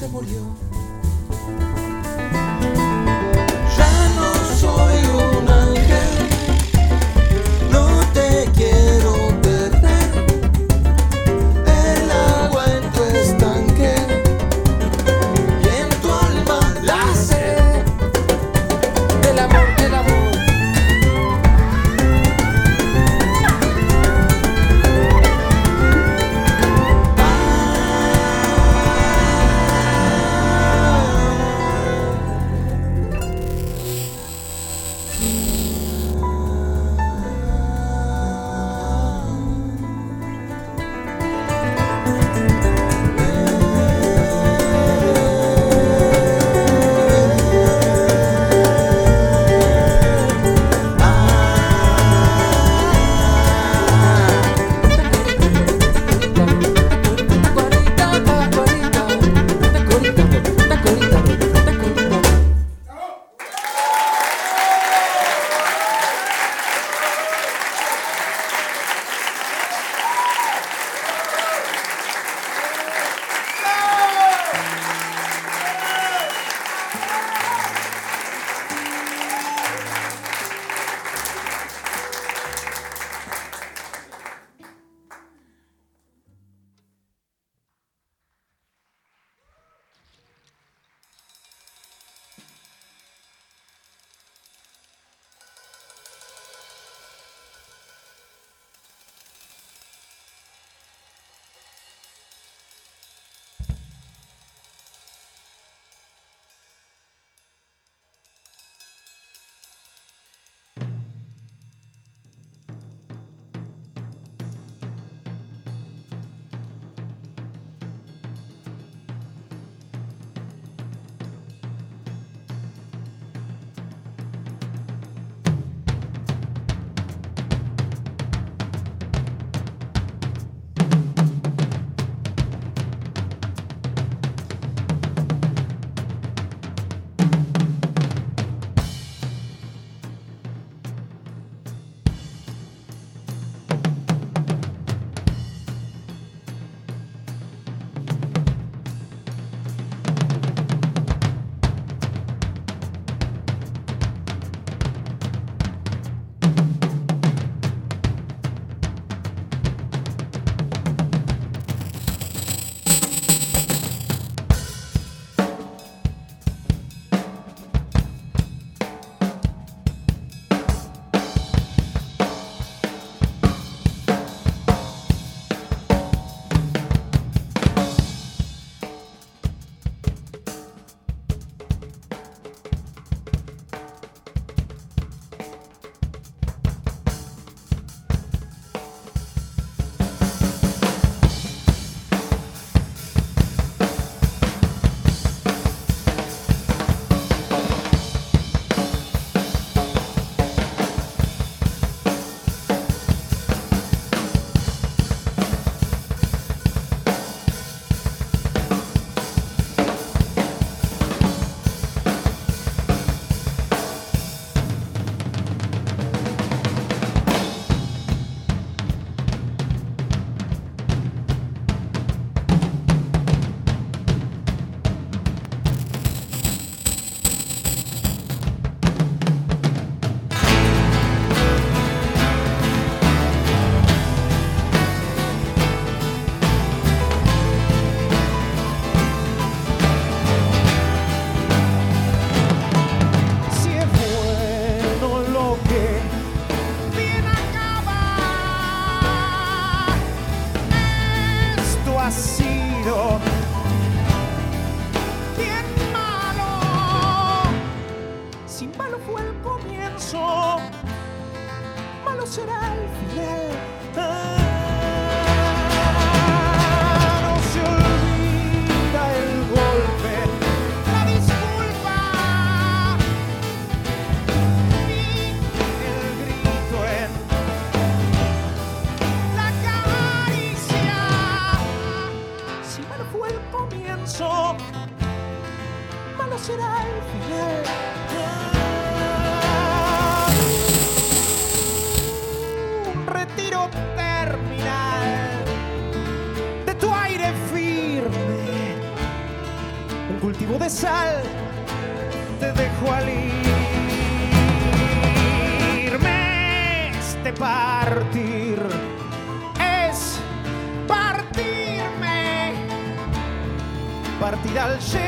Se murió. Al-Sheikh.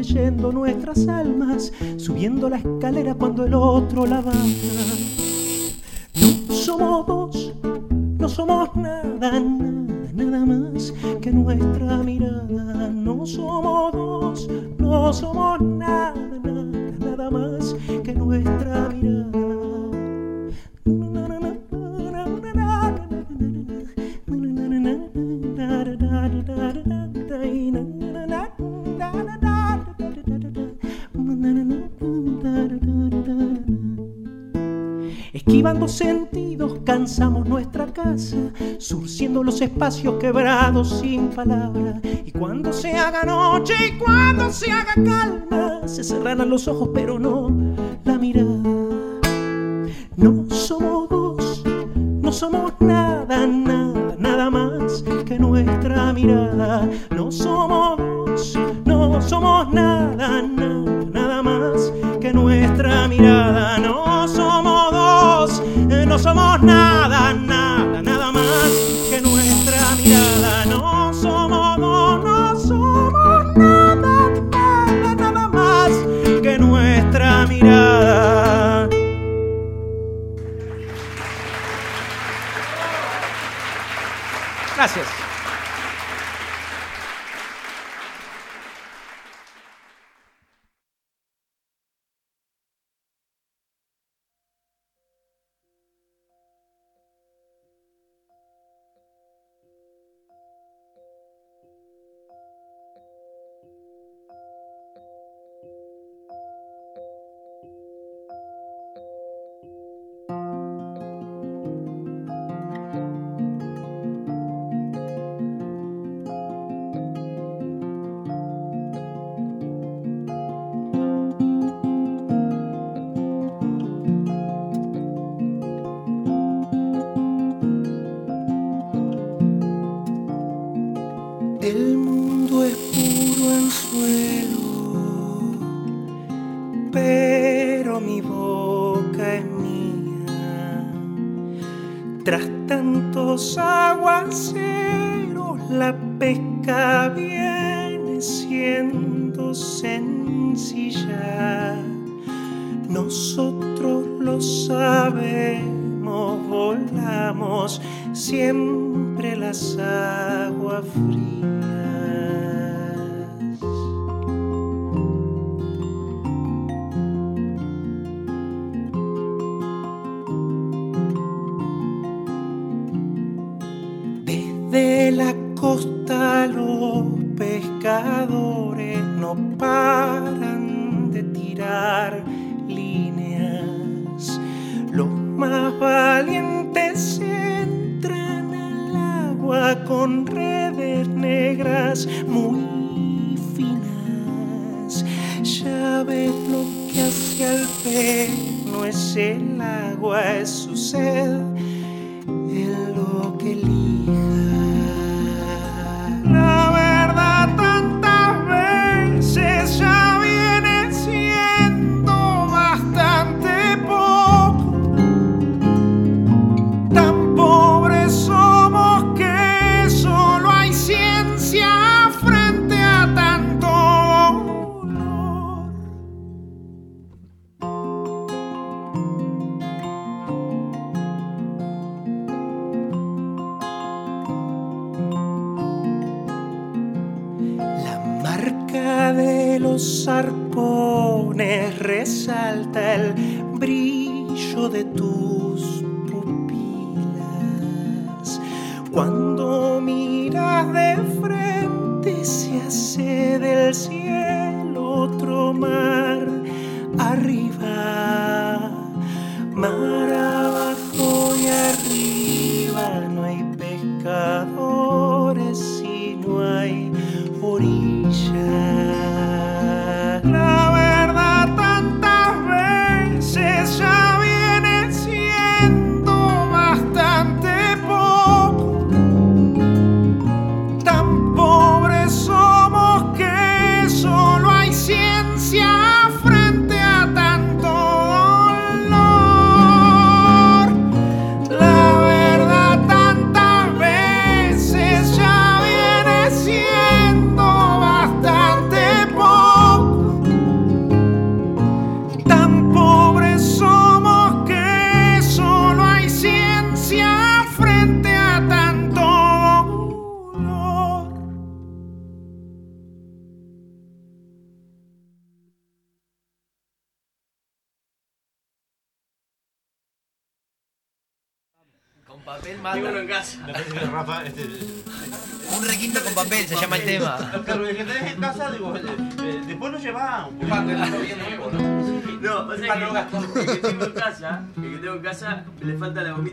creyendo nuestras almas, subiendo la escalera cuando espacios quebrados sin palabra. Y cuando se haga noche y cuando se haga calma, se cerrarán los ojos, pero no la mirada. No somos dos, no somos nada, nada, nada más que nuestra mirada. No somos dos, no somos nada, nada, nada más que nuestra mirada. No somos dos, eh, no somos nada, nada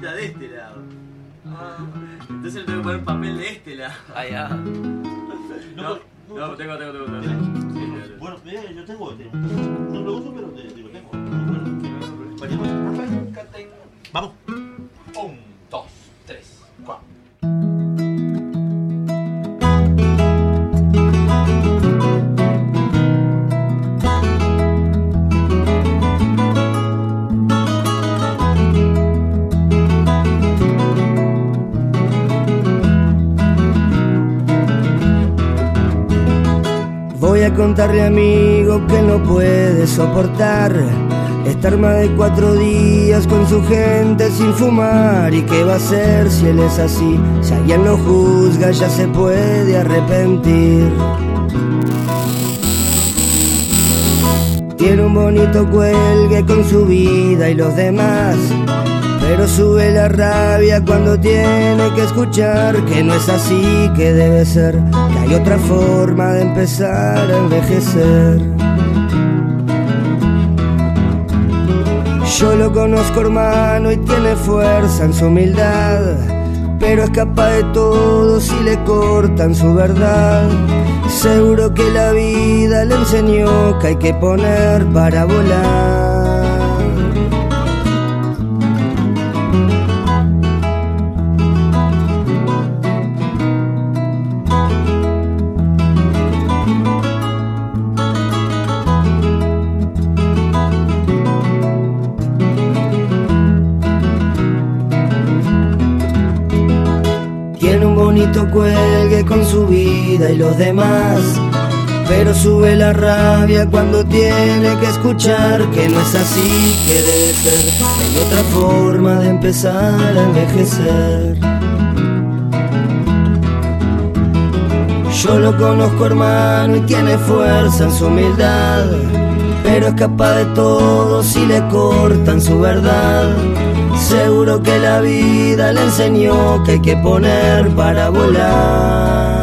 de este lado. Ah, entonces le tengo que poner papel de este lado. Allá. No, no, tengo, tengo, tengo. tengo. Este, este, este. Bueno, mira, yo tengo, tengo. No lo uso, pero te, digo, tengo. soportar estar más de cuatro días con su gente sin fumar. ¿Y qué va a hacer si él es así? Si alguien lo juzga, ya se puede arrepentir. Tiene un bonito cuelgue con su vida y los demás. Pero sube la rabia cuando tiene que escuchar que no es así que debe ser, que hay otra forma de empezar a envejecer. Yo lo conozco hermano y tiene fuerza en su humildad, pero es capaz de todo si le cortan su verdad. Seguro que la vida le enseñó que hay que poner para volar. Cuelgue con su vida y los demás. Pero sube la rabia cuando tiene que escuchar que no es así, que debe ser. Hay otra forma de empezar a envejecer. Yo lo conozco hermano y tiene fuerza en su humildad. Pero es capaz de todo si le cortan su verdad. Seguro que la vida le enseñó que hay que poner para volar.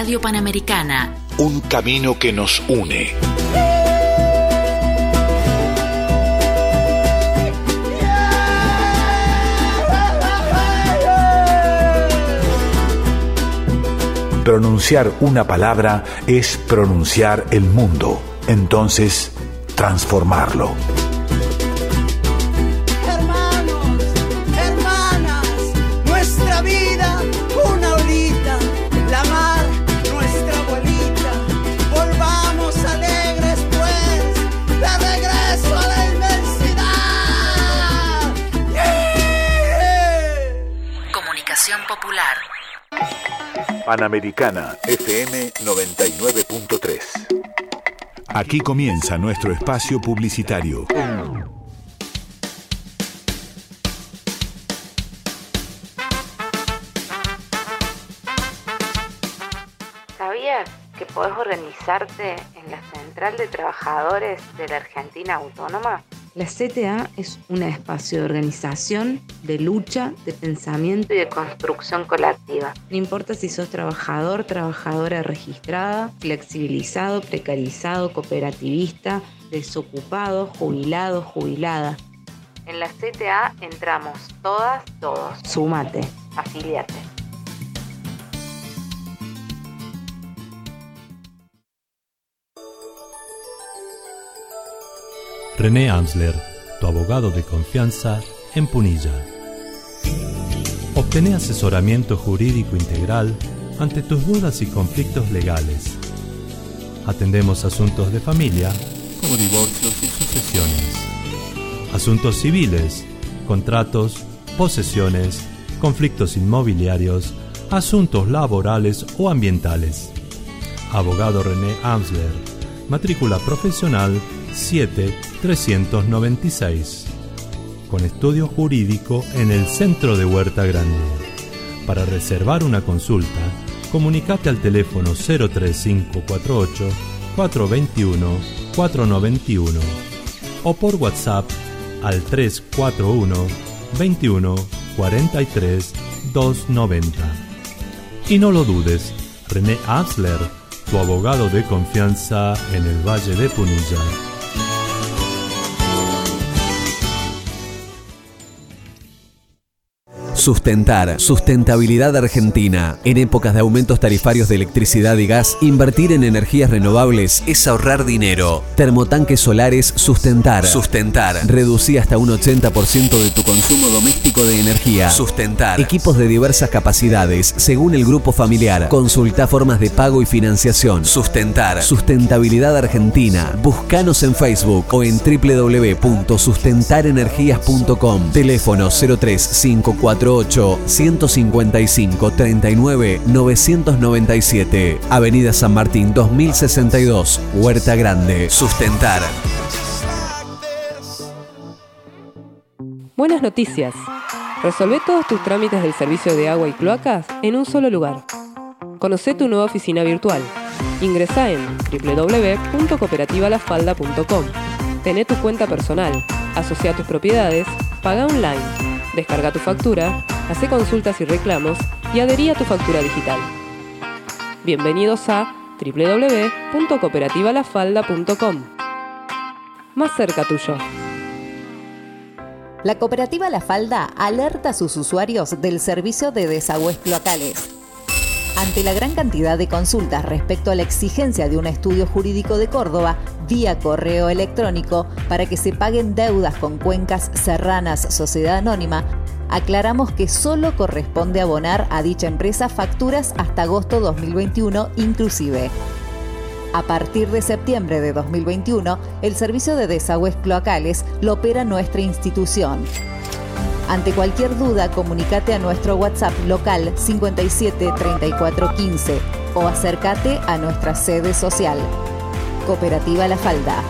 Radio Panamericana. Un camino que nos une. Pronunciar una palabra es pronunciar el mundo, entonces transformarlo. Panamericana FM 99.3. Aquí comienza nuestro espacio publicitario. ¿Sabías que podés organizarte en la Central de Trabajadores de la Argentina Autónoma? La CTA es un espacio de organización, de lucha, de pensamiento y de construcción colectiva. No importa si sos trabajador, trabajadora registrada, flexibilizado, precarizado, cooperativista, desocupado, jubilado, jubilada. En la CTA entramos todas, todos. Súmate, afiliate. René Amsler, tu abogado de confianza en Punilla. Obtené asesoramiento jurídico integral ante tus dudas y conflictos legales. Atendemos asuntos de familia, como divorcios y sucesiones. Asuntos civiles, contratos, posesiones, conflictos inmobiliarios, asuntos laborales o ambientales. Abogado René Amsler, matrícula profesional 7396. Con estudio jurídico en el centro de Huerta Grande. Para reservar una consulta, comunicate al teléfono 03548 421 491 o por WhatsApp al 341 21 43 290. Y no lo dudes, René Absler, tu abogado de confianza en el Valle de Punilla. Sustentar, sustentabilidad argentina. En épocas de aumentos tarifarios de electricidad y gas, invertir en energías renovables es ahorrar dinero. Termotanques solares Sustentar. Sustentar. Reducí hasta un 80% de tu consumo doméstico de energía. Sustentar. Equipos de diversas capacidades, según el grupo familiar. Consulta formas de pago y financiación. Sustentar. Sustentabilidad argentina. Búscanos en Facebook o en www.sustentarenergías.com. Teléfono 03548 48-155-39-997. Avenida San Martín 2062, Huerta Grande. Sustentar. Buenas noticias. Resolvé todos tus trámites del servicio de agua y cloacas en un solo lugar. Conoce tu nueva oficina virtual. Ingresa en www.cooperativalaspalda.com. Tené tu cuenta personal, asocia tus propiedades, paga online descarga tu factura, hace consultas y reclamos y adherí a tu factura digital. Bienvenidos a www.cooperativalafalda.com. Más cerca tuyo. La cooperativa La Falda alerta a sus usuarios del servicio de desagües cloacales. Ante la gran cantidad de consultas respecto a la exigencia de un estudio jurídico de Córdoba vía correo electrónico para que se paguen deudas con cuencas serranas Sociedad Anónima, aclaramos que solo corresponde abonar a dicha empresa facturas hasta agosto 2021 inclusive. A partir de septiembre de 2021, el servicio de desagües cloacales lo opera nuestra institución. Ante cualquier duda, comunícate a nuestro WhatsApp local 57 34 15 o acércate a nuestra sede social. Cooperativa La Falda.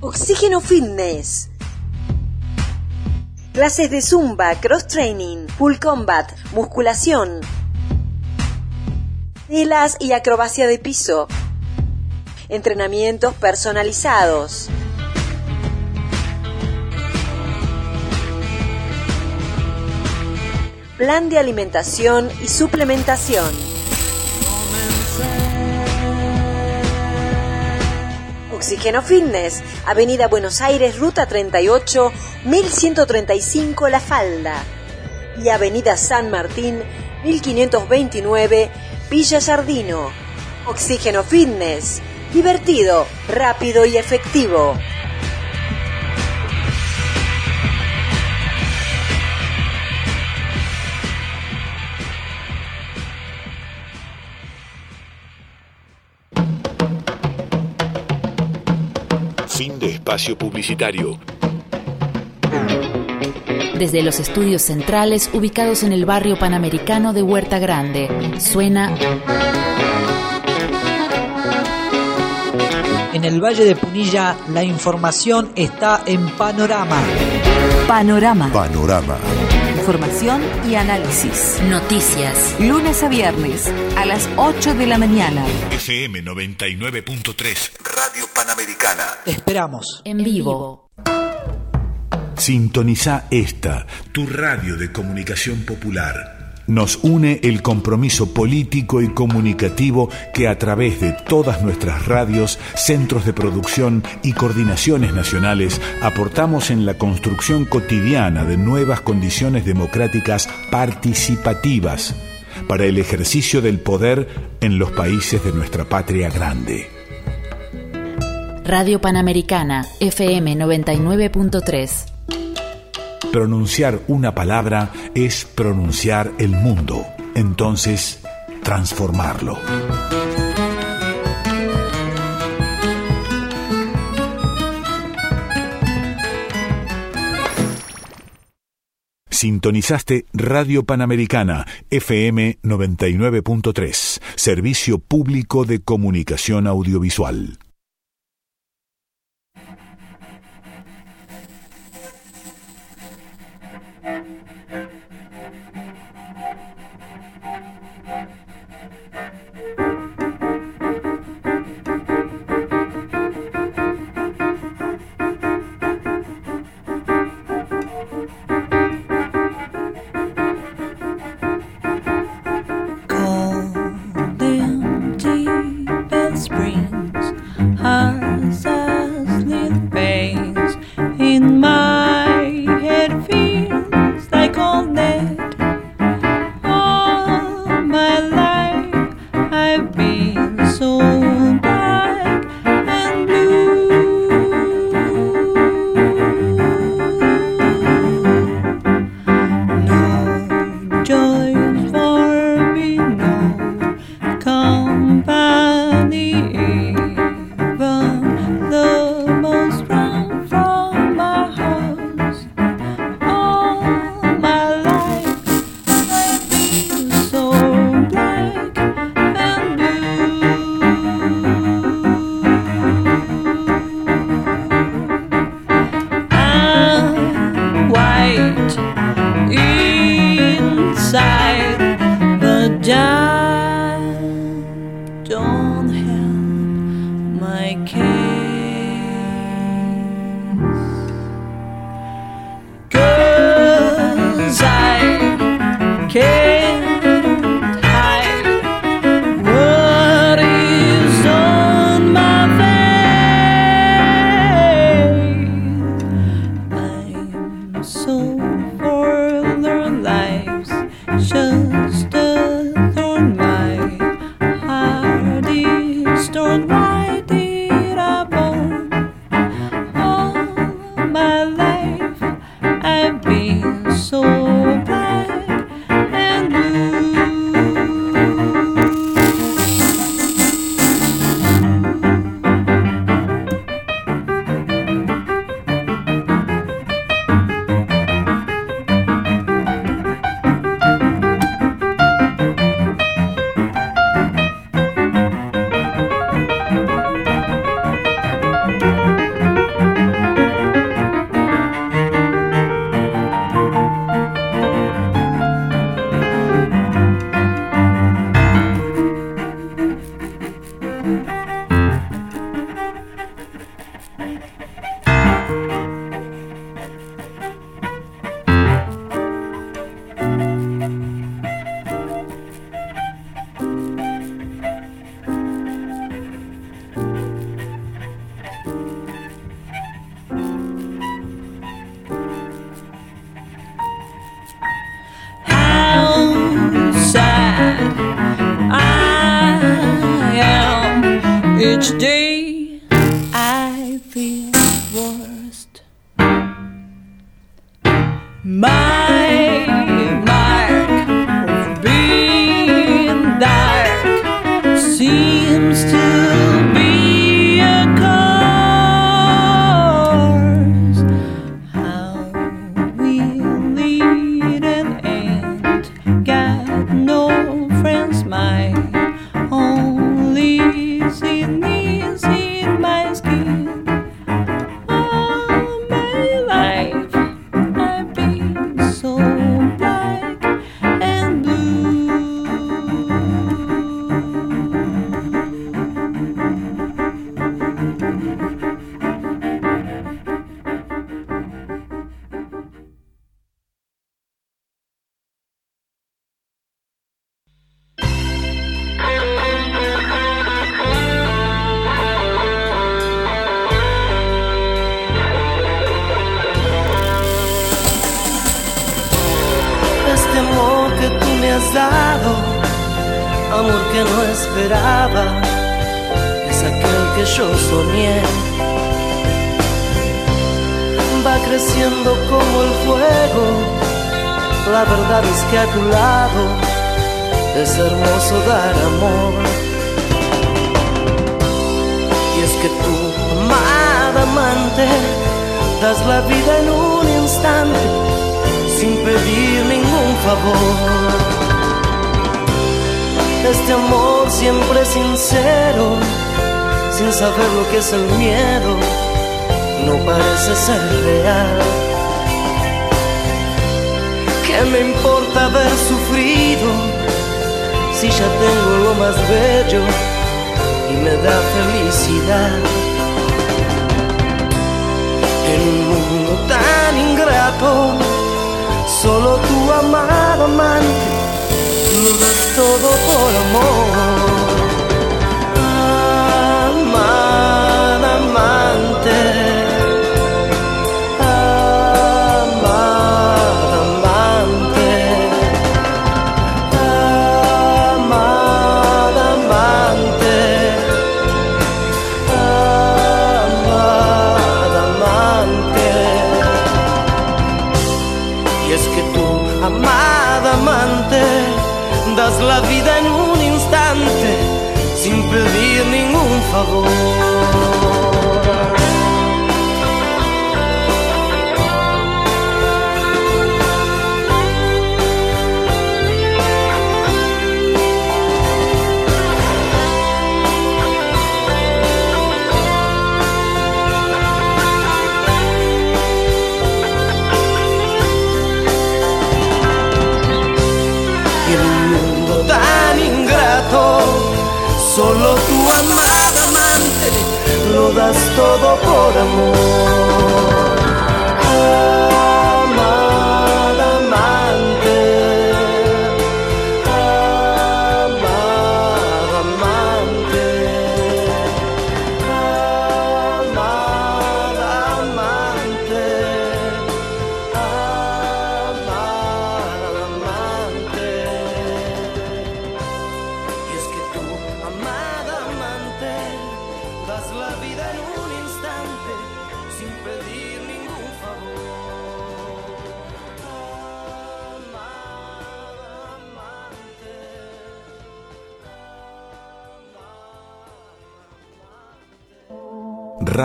Oxígeno Fitness. Clases de zumba, cross training, full combat, musculación, telas y acrobacia de piso. Entrenamientos personalizados. Plan de alimentación y suplementación. Oxígeno Fitness, Avenida Buenos Aires, Ruta 38, 1135 La Falda. Y Avenida San Martín, 1529, Villa Jardino. Oxígeno Fitness, divertido, rápido y efectivo. Espacio publicitario. Desde los estudios centrales ubicados en el barrio panamericano de Huerta Grande, suena En el Valle de Punilla la información está en Panorama. Panorama. Panorama. Información y análisis. Noticias. Lunes a viernes a las 8 de la mañana. FM 99.3 Radio Panamericana. Te esperamos. En vivo. Sintoniza esta, tu radio de comunicación popular. Nos une el compromiso político y comunicativo que a través de todas nuestras radios, centros de producción y coordinaciones nacionales aportamos en la construcción cotidiana de nuevas condiciones democráticas participativas para el ejercicio del poder en los países de nuestra patria grande. Radio Panamericana, FM 99.3. Pronunciar una palabra es pronunciar el mundo, entonces transformarlo. Sintonizaste Radio Panamericana, FM 99.3, Servicio Público de Comunicación Audiovisual.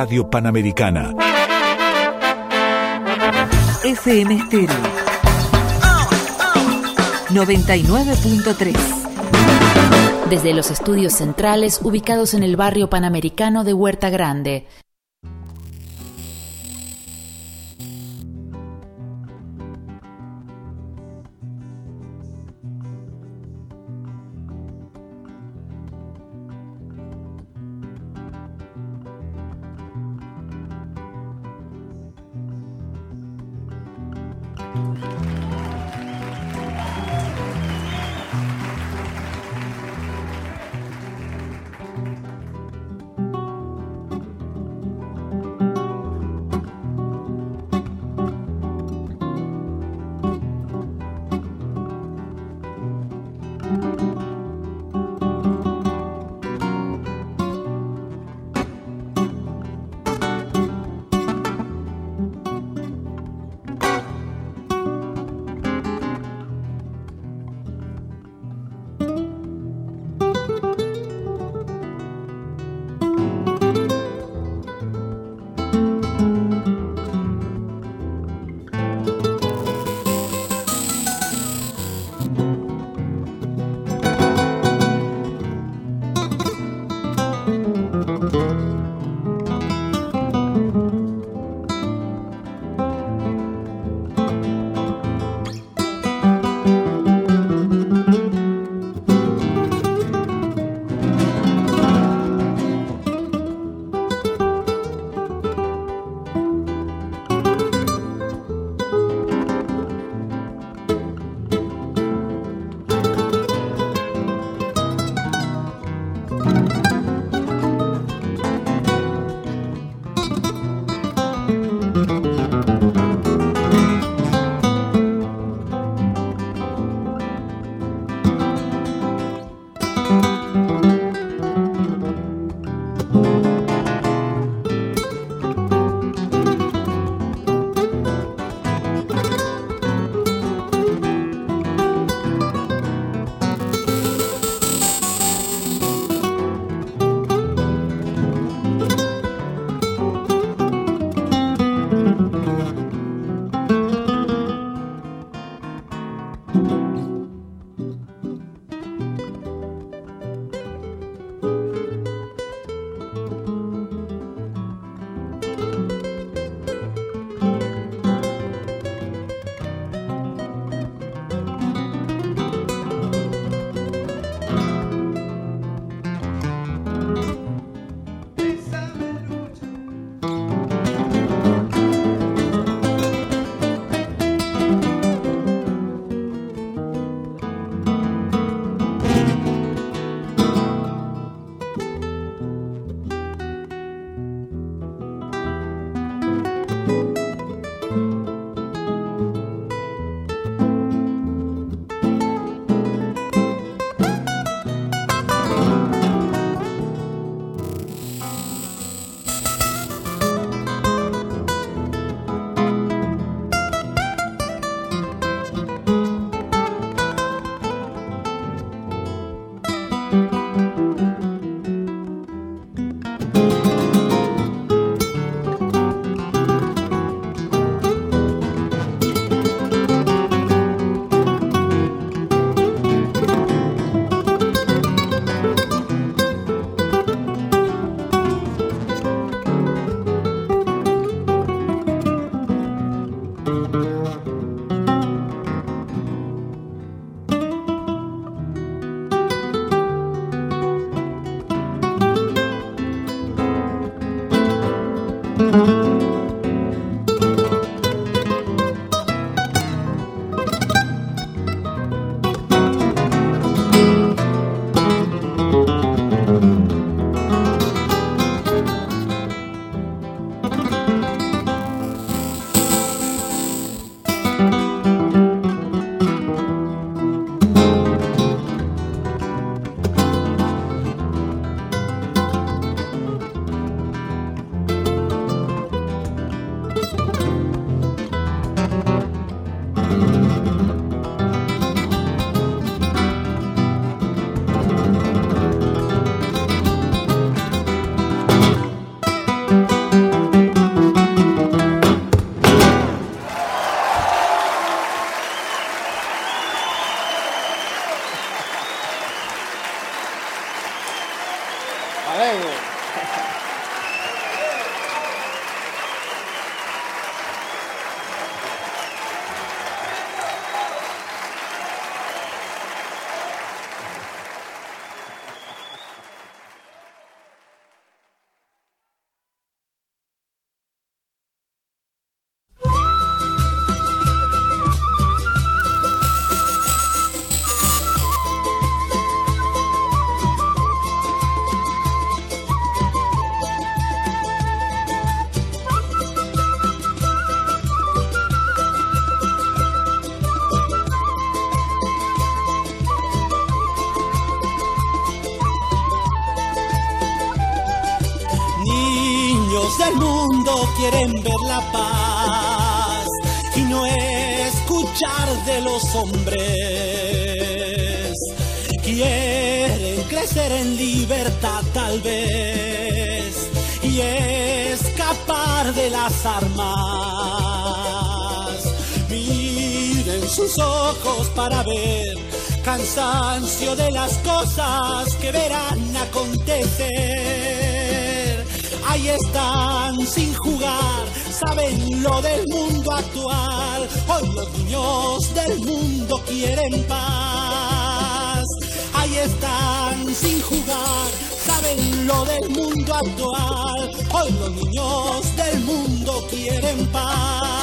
Radio Panamericana. FM Estéreo 99.3 Desde los estudios centrales ubicados en el barrio panamericano de Huerta Grande. Quieren ver la paz y no escuchar de los hombres. Quieren crecer en libertad tal vez y escapar de las armas. Miren sus ojos para ver cansancio de las cosas que verán acontecer. Ahí están sin jugar, saben lo del mundo actual. Hoy los niños del mundo quieren paz. Ahí están sin jugar, saben lo del mundo actual. Hoy los niños del mundo quieren paz.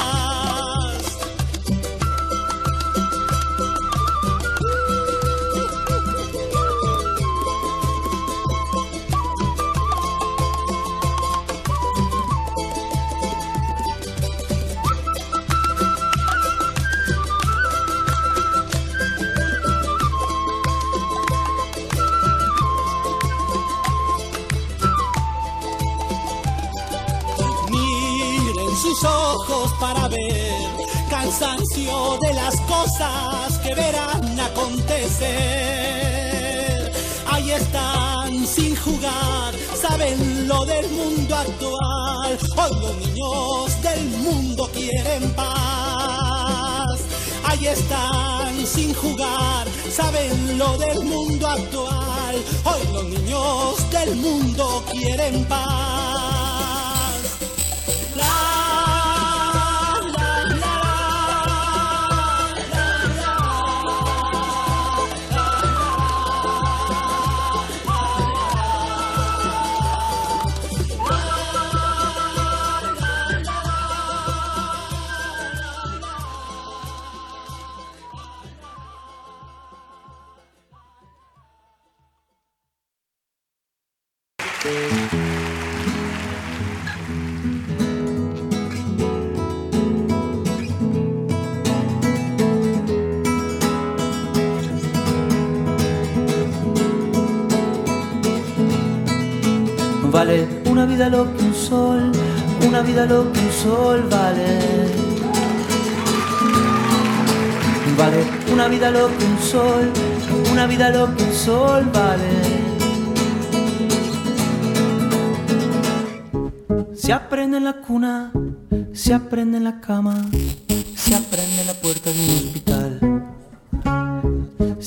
Ahí están sin jugar, saben lo del mundo actual. Hoy los niños del mundo quieren paz. Ahí están sin jugar, saben lo del mundo actual. Hoy los niños del mundo quieren paz. Vale una vida lo que un sol, una vida lo que un sol vale. Vale una vida lo que un sol, una vida lo que un sol vale. Se aprende en la cuna, se aprende en la cama, se aprende en la puerta de un hospital.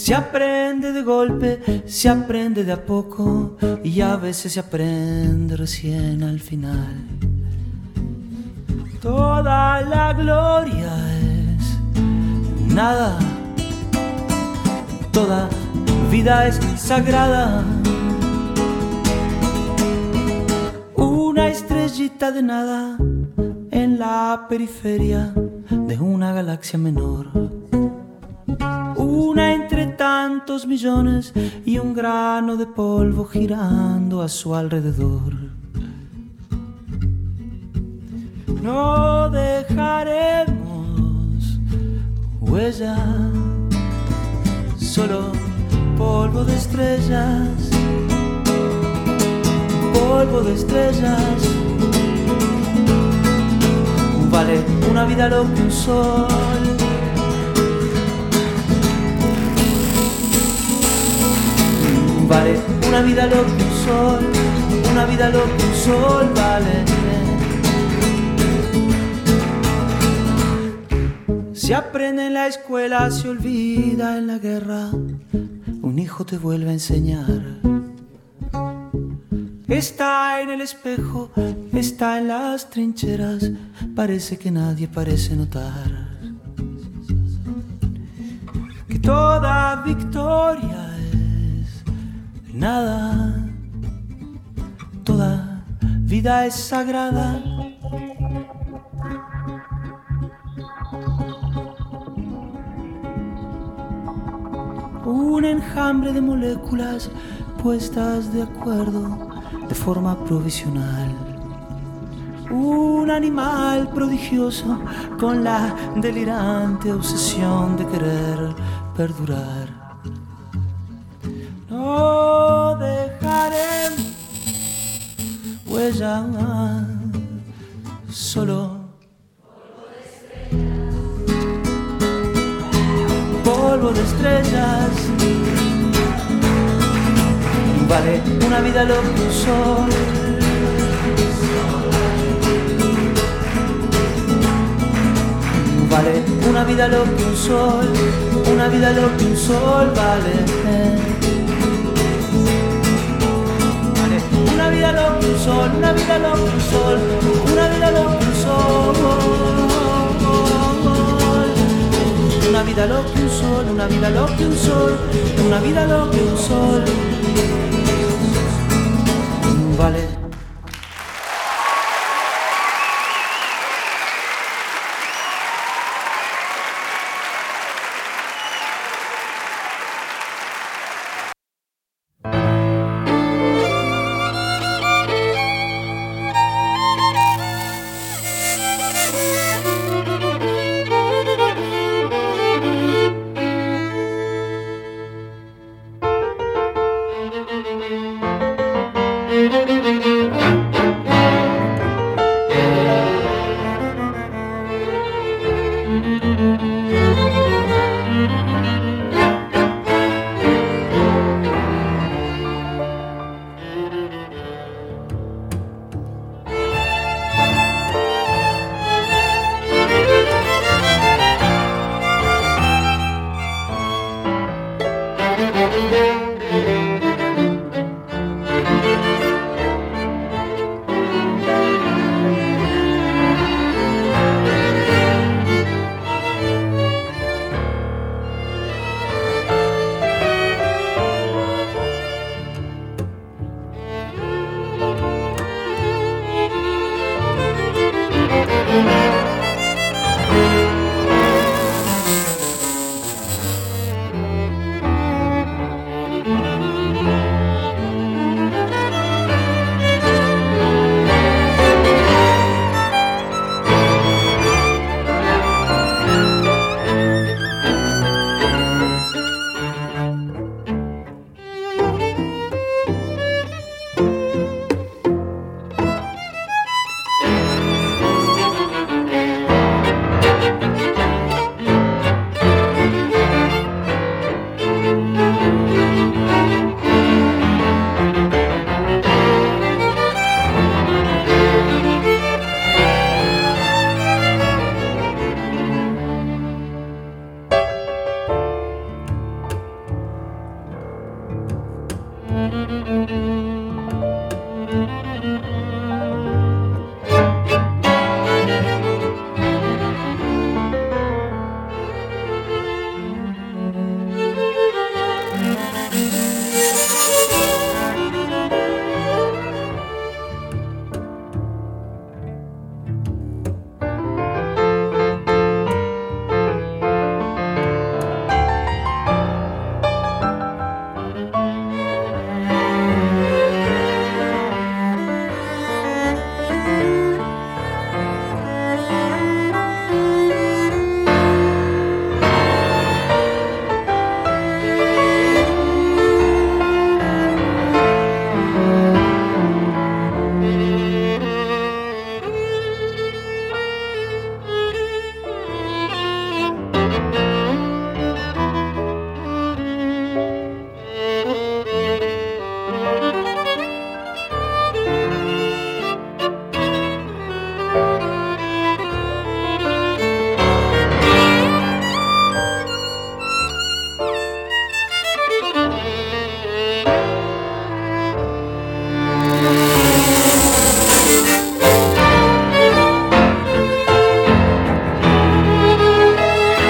Se aprende de golpe, se aprende de a poco y a veces se aprende recién al final. Toda la gloria es nada, toda vida es sagrada. Una estrellita de nada en la periferia de una galaxia menor. Una entre tantos millones y un grano de polvo girando a su alrededor. No dejaremos huella, solo polvo de estrellas, polvo de estrellas. Vale una vida lo que un sol. Vale una vida lo que un sol, una vida lo que un sol vale. Se aprende en la escuela, se olvida en la guerra. Un hijo te vuelve a enseñar. Está en el espejo, está en las trincheras, parece que nadie parece notar que toda victoria nada, toda vida es sagrada. Un enjambre de moléculas puestas de acuerdo de forma provisional. Un animal prodigioso con la delirante obsesión de querer perdurar. No dejaré huella, solo polvo de estrellas vale una vida lo que un sol. Vale una vida lo que un sol, una vida lo que un sol. Vale vida lo que un sol, una vida lo que un sol, una vida lo que un sol. Una vida lo que un sol, una vida lo que un sol, una vida lo que un sol vale.